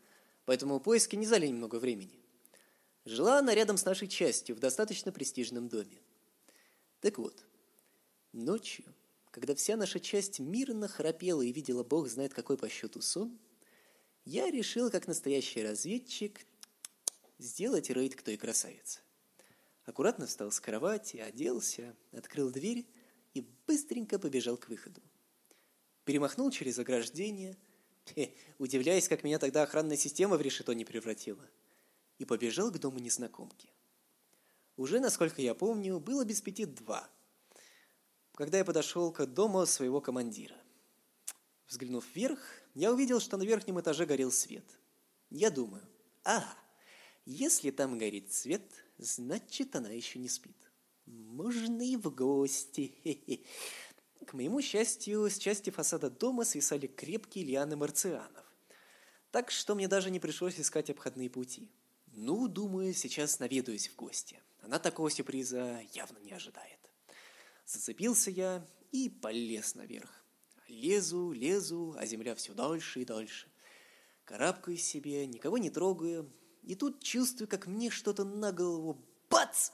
поэтому поиски не заняли много времени. Жила она рядом с нашей частью в достаточно престижном доме. Так вот, ночью, когда вся наша часть мирно храпела и видела бог знает какой по счету сон, я решил, как настоящий разведчик, сделать рейд к той красавице. Аккуратно встал с кровати, оделся, открыл дверь и быстренько побежал к выходу. Перемахнул через ограждение, удивляясь, как меня тогда охранная система в решето не превратила, и побежал к дому незнакомки. Уже, насколько я помню, было без пяти два, когда я подошел к дому своего командира. Взглянув вверх, я увидел, что на верхнем этаже горел свет. Я думаю, а, если там горит свет, значит, она еще не спит. Можно и в гости. К моему счастью, с части фасада дома свисали крепкие лианы марцианов. Так что мне даже не пришлось искать обходные пути. Ну, думаю, сейчас наведаюсь в гости. Она такого сюрприза явно не ожидает. Зацепился я и полез наверх. Лезу, лезу, а земля все дальше и дальше. Карабкаюсь себе, никого не трогаю, и тут чувствую, как мне что-то на голову бац!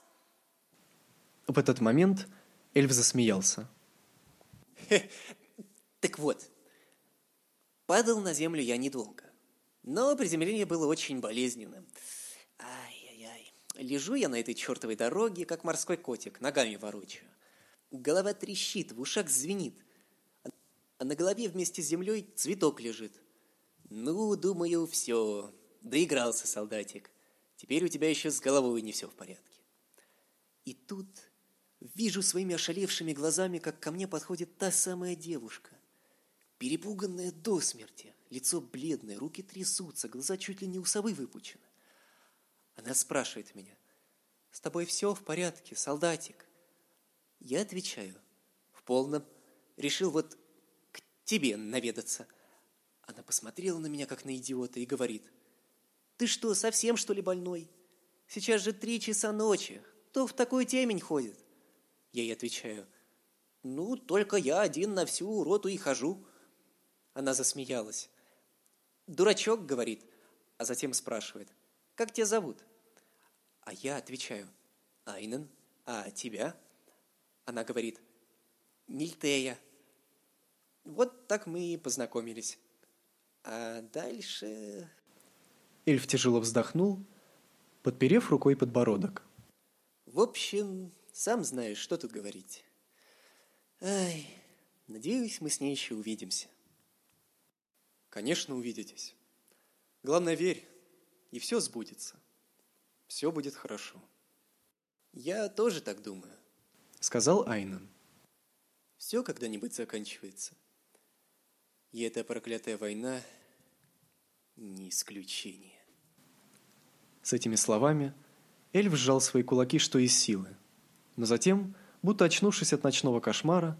В этот момент эльф засмеялся. Так вот, падал на землю я недолго, но приземление было очень болезненным. Ай-яй-яй. Лежу я на этой чертовой дороге, как морской котик, ногами ворочаю. Голова трещит, в ушах звенит, а на голове вместе с землей цветок лежит. Ну, думаю, все, доигрался солдатик. Теперь у тебя еще с головой не все в порядке. И тут вижу своими ошалевшими глазами, как ко мне подходит та самая девушка. Перепуганная до смерти, лицо бледное, руки трясутся, глаза чуть ли не у совы выпучены. Она спрашивает меня, «С тобой все в порядке, солдатик?» Я отвечаю, в полном, решил вот к тебе наведаться. Она посмотрела на меня, как на идиота, и говорит, «Ты что, совсем, что ли, больной? Сейчас же три часа ночи. Кто в такой темень ходит?» Я ей отвечаю, «Ну, только я один на всю роту и хожу». Она засмеялась. «Дурачок», — говорит, а затем спрашивает, «Как тебя зовут?» А я отвечаю, «Айнен, а тебя?» Она говорит, «Нильтея». Вот так мы и познакомились. А дальше... Эльф тяжело вздохнул, подперев рукой подбородок. В общем, сам знаешь, что тут говорить. Ай, надеюсь, мы с ней еще увидимся. Конечно, увидитесь. Главное, верь, и все сбудется. Все будет хорошо. Я тоже так думаю, сказал Айнан. Все когда-нибудь заканчивается. И эта проклятая война не исключение. С этими словами эльф сжал свои кулаки, что из силы. Но затем, будто очнувшись от ночного кошмара,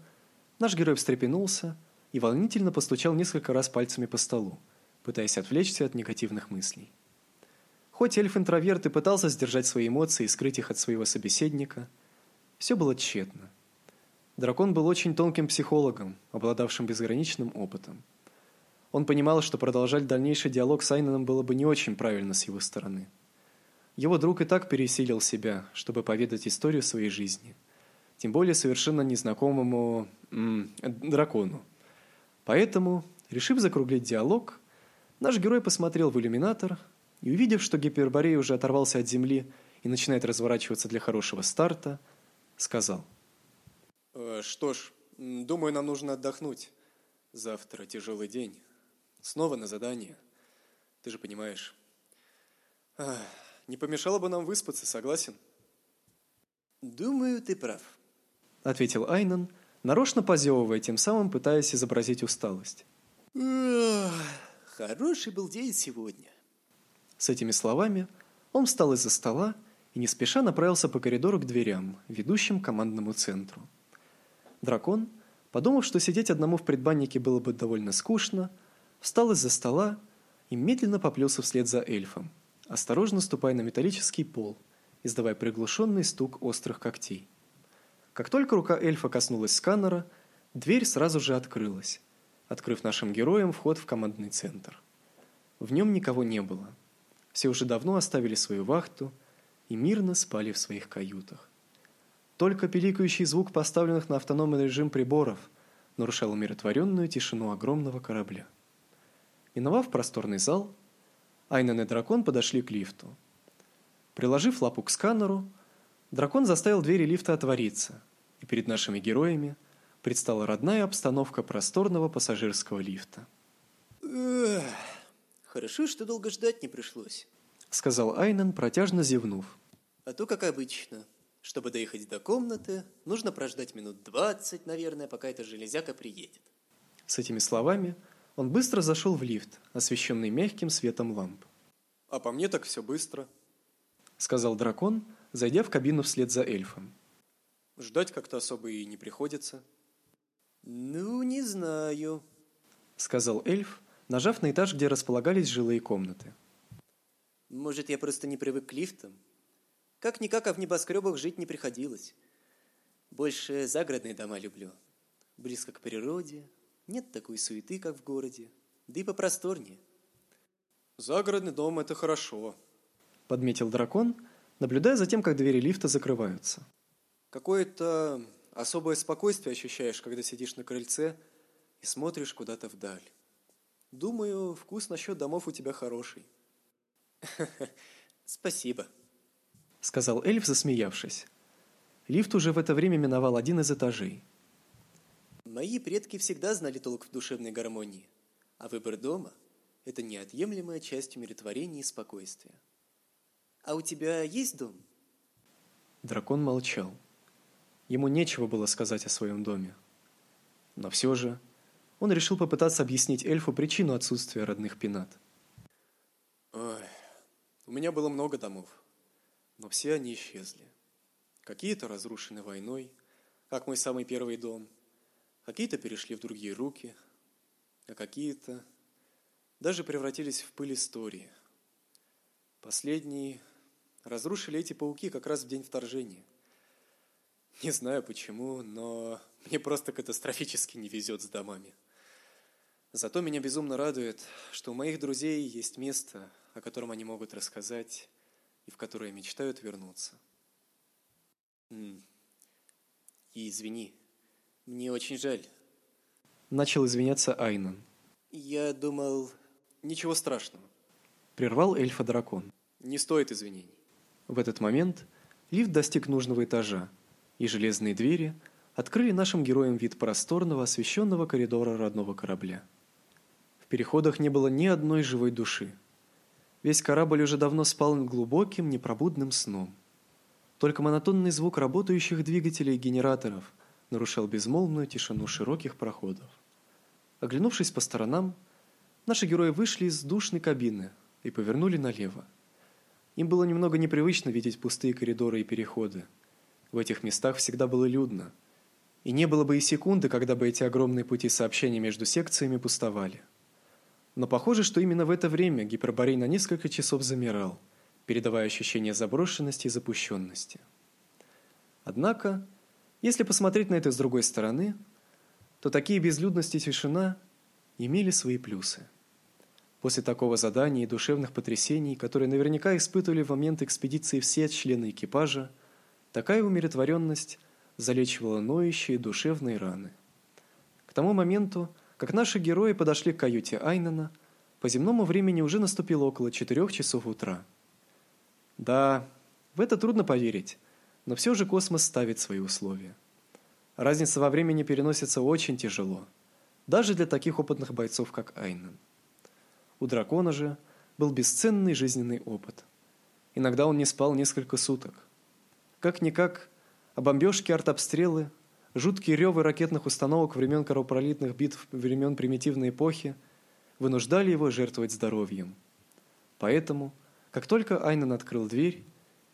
наш герой встрепенулся и волнительно постучал несколько раз пальцами по столу, пытаясь отвлечься от негативных мыслей. Хоть эльф-интроверт и пытался сдержать свои эмоции и скрыть их от своего собеседника, все было тщетно. Дракон был очень тонким психологом, обладавшим безграничным опытом. Он понимал, что продолжать дальнейший диалог с Айненом было бы не очень правильно с его стороны. Его друг и так пересилил себя, чтобы поведать историю своей жизни, тем более совершенно незнакомому дракону. Поэтому, решив закруглить диалог, наш герой посмотрел в иллюминатор и, увидев, что Гиперборей уже оторвался от земли и начинает разворачиваться для хорошего старта, сказал: «Э, "Что ж, думаю, нам нужно отдохнуть. Завтра тяжелый день. Снова на задание. Ты же понимаешь. Ах, не помешало бы нам выспаться, согласен? Думаю, ты прав, ответил Айнан, нарочно позевывая, тем самым пытаясь изобразить усталость. Хороший был день сегодня. С этими словами он встал из-за стола и не спеша направился по коридору к дверям, ведущим к командному центру. Дракон, подумав, что сидеть одному в предбаннике было бы довольно скучно, встал из-за стола и медленно поплелся вслед за эльфом, осторожно ступая на металлический пол, издавая приглушенный стук острых когтей. Как только рука эльфа коснулась сканера, дверь сразу же открылась, открыв нашим героям вход в командный центр. В нем никого не было. Все уже давно оставили свою вахту и мирно спали в своих каютах. Только пиликающий звук поставленных на автономный режим приборов нарушал умиротворенную тишину огромного корабля. Миновав просторный зал, Айнен и дракон подошли к лифту. Приложив лапу к сканеру, Дракон заставил двери лифта отвориться, и перед нашими героями предстала родная обстановка просторного пассажирского лифта. Эх, хорошо, что долго ждать не пришлось. Сказал Айнен, протяжно зевнув. А то, как обычно, чтобы доехать до комнаты, нужно прождать минут двадцать, наверное, пока эта железяка приедет. С этими словами он быстро зашел в лифт, освещенный мягким светом ламп. А по мне так все быстро. Сказал дракон, зайдя в кабину вслед за эльфом. Ждать как-то особо и не приходится. Ну, не знаю, сказал эльф, нажав на этаж, где располагались жилые комнаты. Может, я просто не привык к лифтам? Как-никак, а в небоскребах жить не приходилось. Больше загородные дома люблю. Близко к природе, нет такой суеты, как в городе, да и попросторнее. Загородный дом – это хорошо, подметил дракон, наблюдая за тем, как двери лифта закрываются. Какое-то особое спокойствие ощущаешь, когда сидишь на крыльце и смотришь куда-то вдаль. Думаю, вкус насчет домов у тебя хороший. [LAUGHS] Спасибо, сказал эльф, засмеявшись. Лифт уже в это время миновал один из этажей. Мои предки всегда знали толк в душевной гармонии, а выбор дома – это неотъемлемая часть умиротворения и спокойствия. А у тебя есть дом? Дракон молчал. Ему нечего было сказать о своем доме. Но все же он решил попытаться объяснить эльфу причину отсутствия родных пенат. Ой, у меня было много домов, но все они исчезли. Какие-то разрушены войной, как мой самый первый дом, какие-то перешли в другие руки, а какие-то даже превратились в пыль истории. Последний разрушили эти пауки как раз в день вторжения. Не знаю почему, но мне просто катастрофически не везет с домами. Зато меня безумно радует, что у моих друзей есть место, о котором они могут рассказать и в которое мечтают вернуться. И извини, мне очень жаль. Начал извиняться Айнан. Я думал... Ничего страшного. Прервал эльфа-дракон. Не стоит извинений. В этот момент лифт достиг нужного этажа, и железные двери открыли нашим героям вид просторного, освещенного коридора родного корабля. В переходах не было ни одной живой души. Весь корабль уже давно спал глубоким, непробудным сном. Только монотонный звук работающих двигателей и генераторов нарушал безмолвную тишину широких проходов. Оглянувшись по сторонам, наши герои вышли из душной кабины и повернули налево. Им было немного непривычно видеть пустые коридоры и переходы. В этих местах всегда было людно. И не было бы и секунды, когда бы эти огромные пути сообщения между секциями пустовали. Но похоже, что именно в это время Гиперборей на несколько часов замирал, передавая ощущение заброшенности и запущенности. Однако, если посмотреть на это с другой стороны, то такие безлюдность и тишина имели свои плюсы. После такого задания и душевных потрясений, которые наверняка испытывали в момент экспедиции все члены экипажа, такая умиротворенность залечивала ноющие душевные раны. К тому моменту, как наши герои подошли к каюте Айнана, по земному времени уже наступило около четырех часов утра. Да, в это трудно поверить, но все же космос ставит свои условия. Разница во времени переносится очень тяжело, даже для таких опытных бойцов, как Айнан. У дракона же был бесценный жизненный опыт. Иногда он не спал несколько суток. Как-никак, а бомбежки, артобстрелы, жуткие ревы ракетных установок времен кровопролитных битв времен примитивной эпохи вынуждали его жертвовать здоровьем. Поэтому, как только Айнан открыл дверь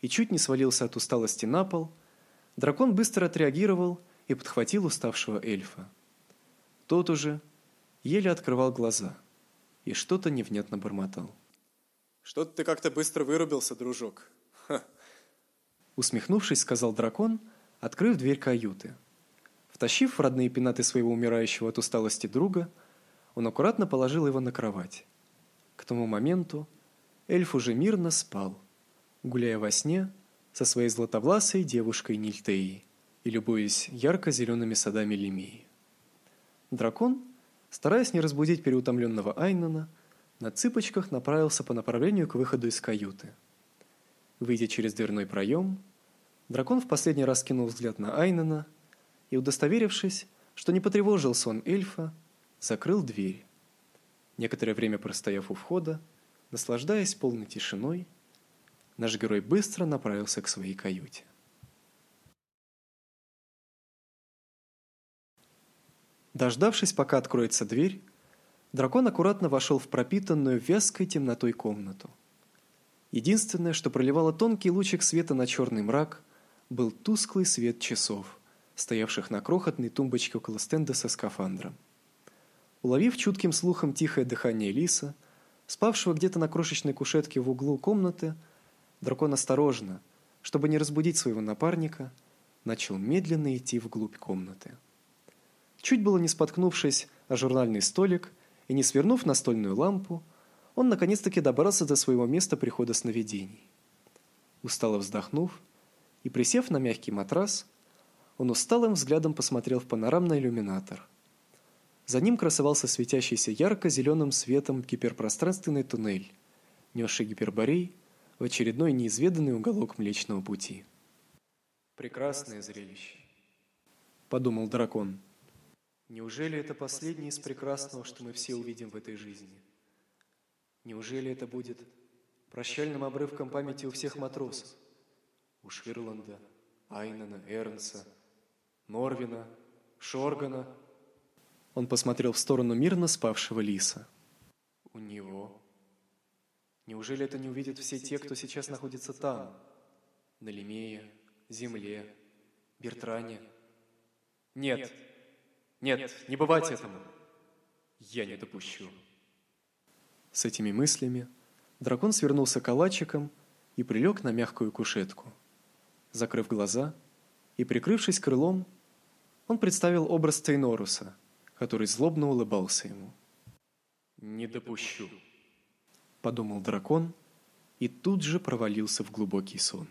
и чуть не свалился от усталости на пол, дракон быстро отреагировал и подхватил уставшего эльфа. Тот уже еле открывал глаза – и что-то невнятно бормотал. Что-то ты как-то быстро вырубился, дружок. Ха. Усмехнувшись, сказал дракон, открыв дверь каюты. Втащив в родные пенаты своего умирающего от усталости друга, он аккуратно положил его на кровать. К тому моменту эльф уже мирно спал, гуляя во сне со своей златовласой девушкой Нильтеей и любуясь ярко-зелеными садами Лемии. Дракон Стараясь не разбудить переутомленного Айнана, на цыпочках направился по направлению к выходу из каюты. Выйдя через дверной проем, Дракон в последний раз кинул взгляд на Айнена и, удостоверившись, что не потревожил сон эльфа, закрыл дверь. Некоторое время простояв у входа, наслаждаясь полной тишиной, наш герой быстро направился к своей каюте. Дождавшись, пока откроется дверь, дракон аккуратно вошел в пропитанную вязкой темнотой комнату. Единственное, что проливало тонкий лучик света на черный мрак, был тусклый свет часов, стоявших на крохотной тумбочке около стенда со скафандром. Уловив чутким слухом тихое дыхание лиса, спавшего где-то на крошечной кушетке в углу комнаты, дракон осторожно, чтобы не разбудить своего напарника, начал медленно идти вглубь комнаты. Чуть было не споткнувшись о журнальный столик и не свернув настольную лампу, он наконец-таки добрался до своего места прихода сновидений. Устало вздохнув и присев на мягкий матрас, он усталым взглядом посмотрел в панорамный иллюминатор. За ним красовался светящийся ярко-зеленым светом гиперпространственный туннель, несший гиперборей в очередной неизведанный уголок Млечного Пути. «Прекрасное зрелище», — подумал дракон. «Неужели это последнее из прекрасного, что мы все увидим в этой жизни? Неужели это будет прощальным обрывком памяти у всех матросов? У Швирланда, Айнена, Эрнса, Норвина, Шоргана. Он посмотрел в сторону мирно спавшего лиса. У него. Неужели это не увидят все те, кто сейчас находится там? На Лемее, Земле, Бертране? Нет, нет, не бывать этому. Я не допущу. С этими мыслями дракон свернулся калачиком и прилег на мягкую кушетку. Закрыв глаза и прикрывшись крылом, он представил образ Тейноруса, который злобно улыбался ему. «Не допущу», — подумал дракон и тут же провалился в глубокий сон.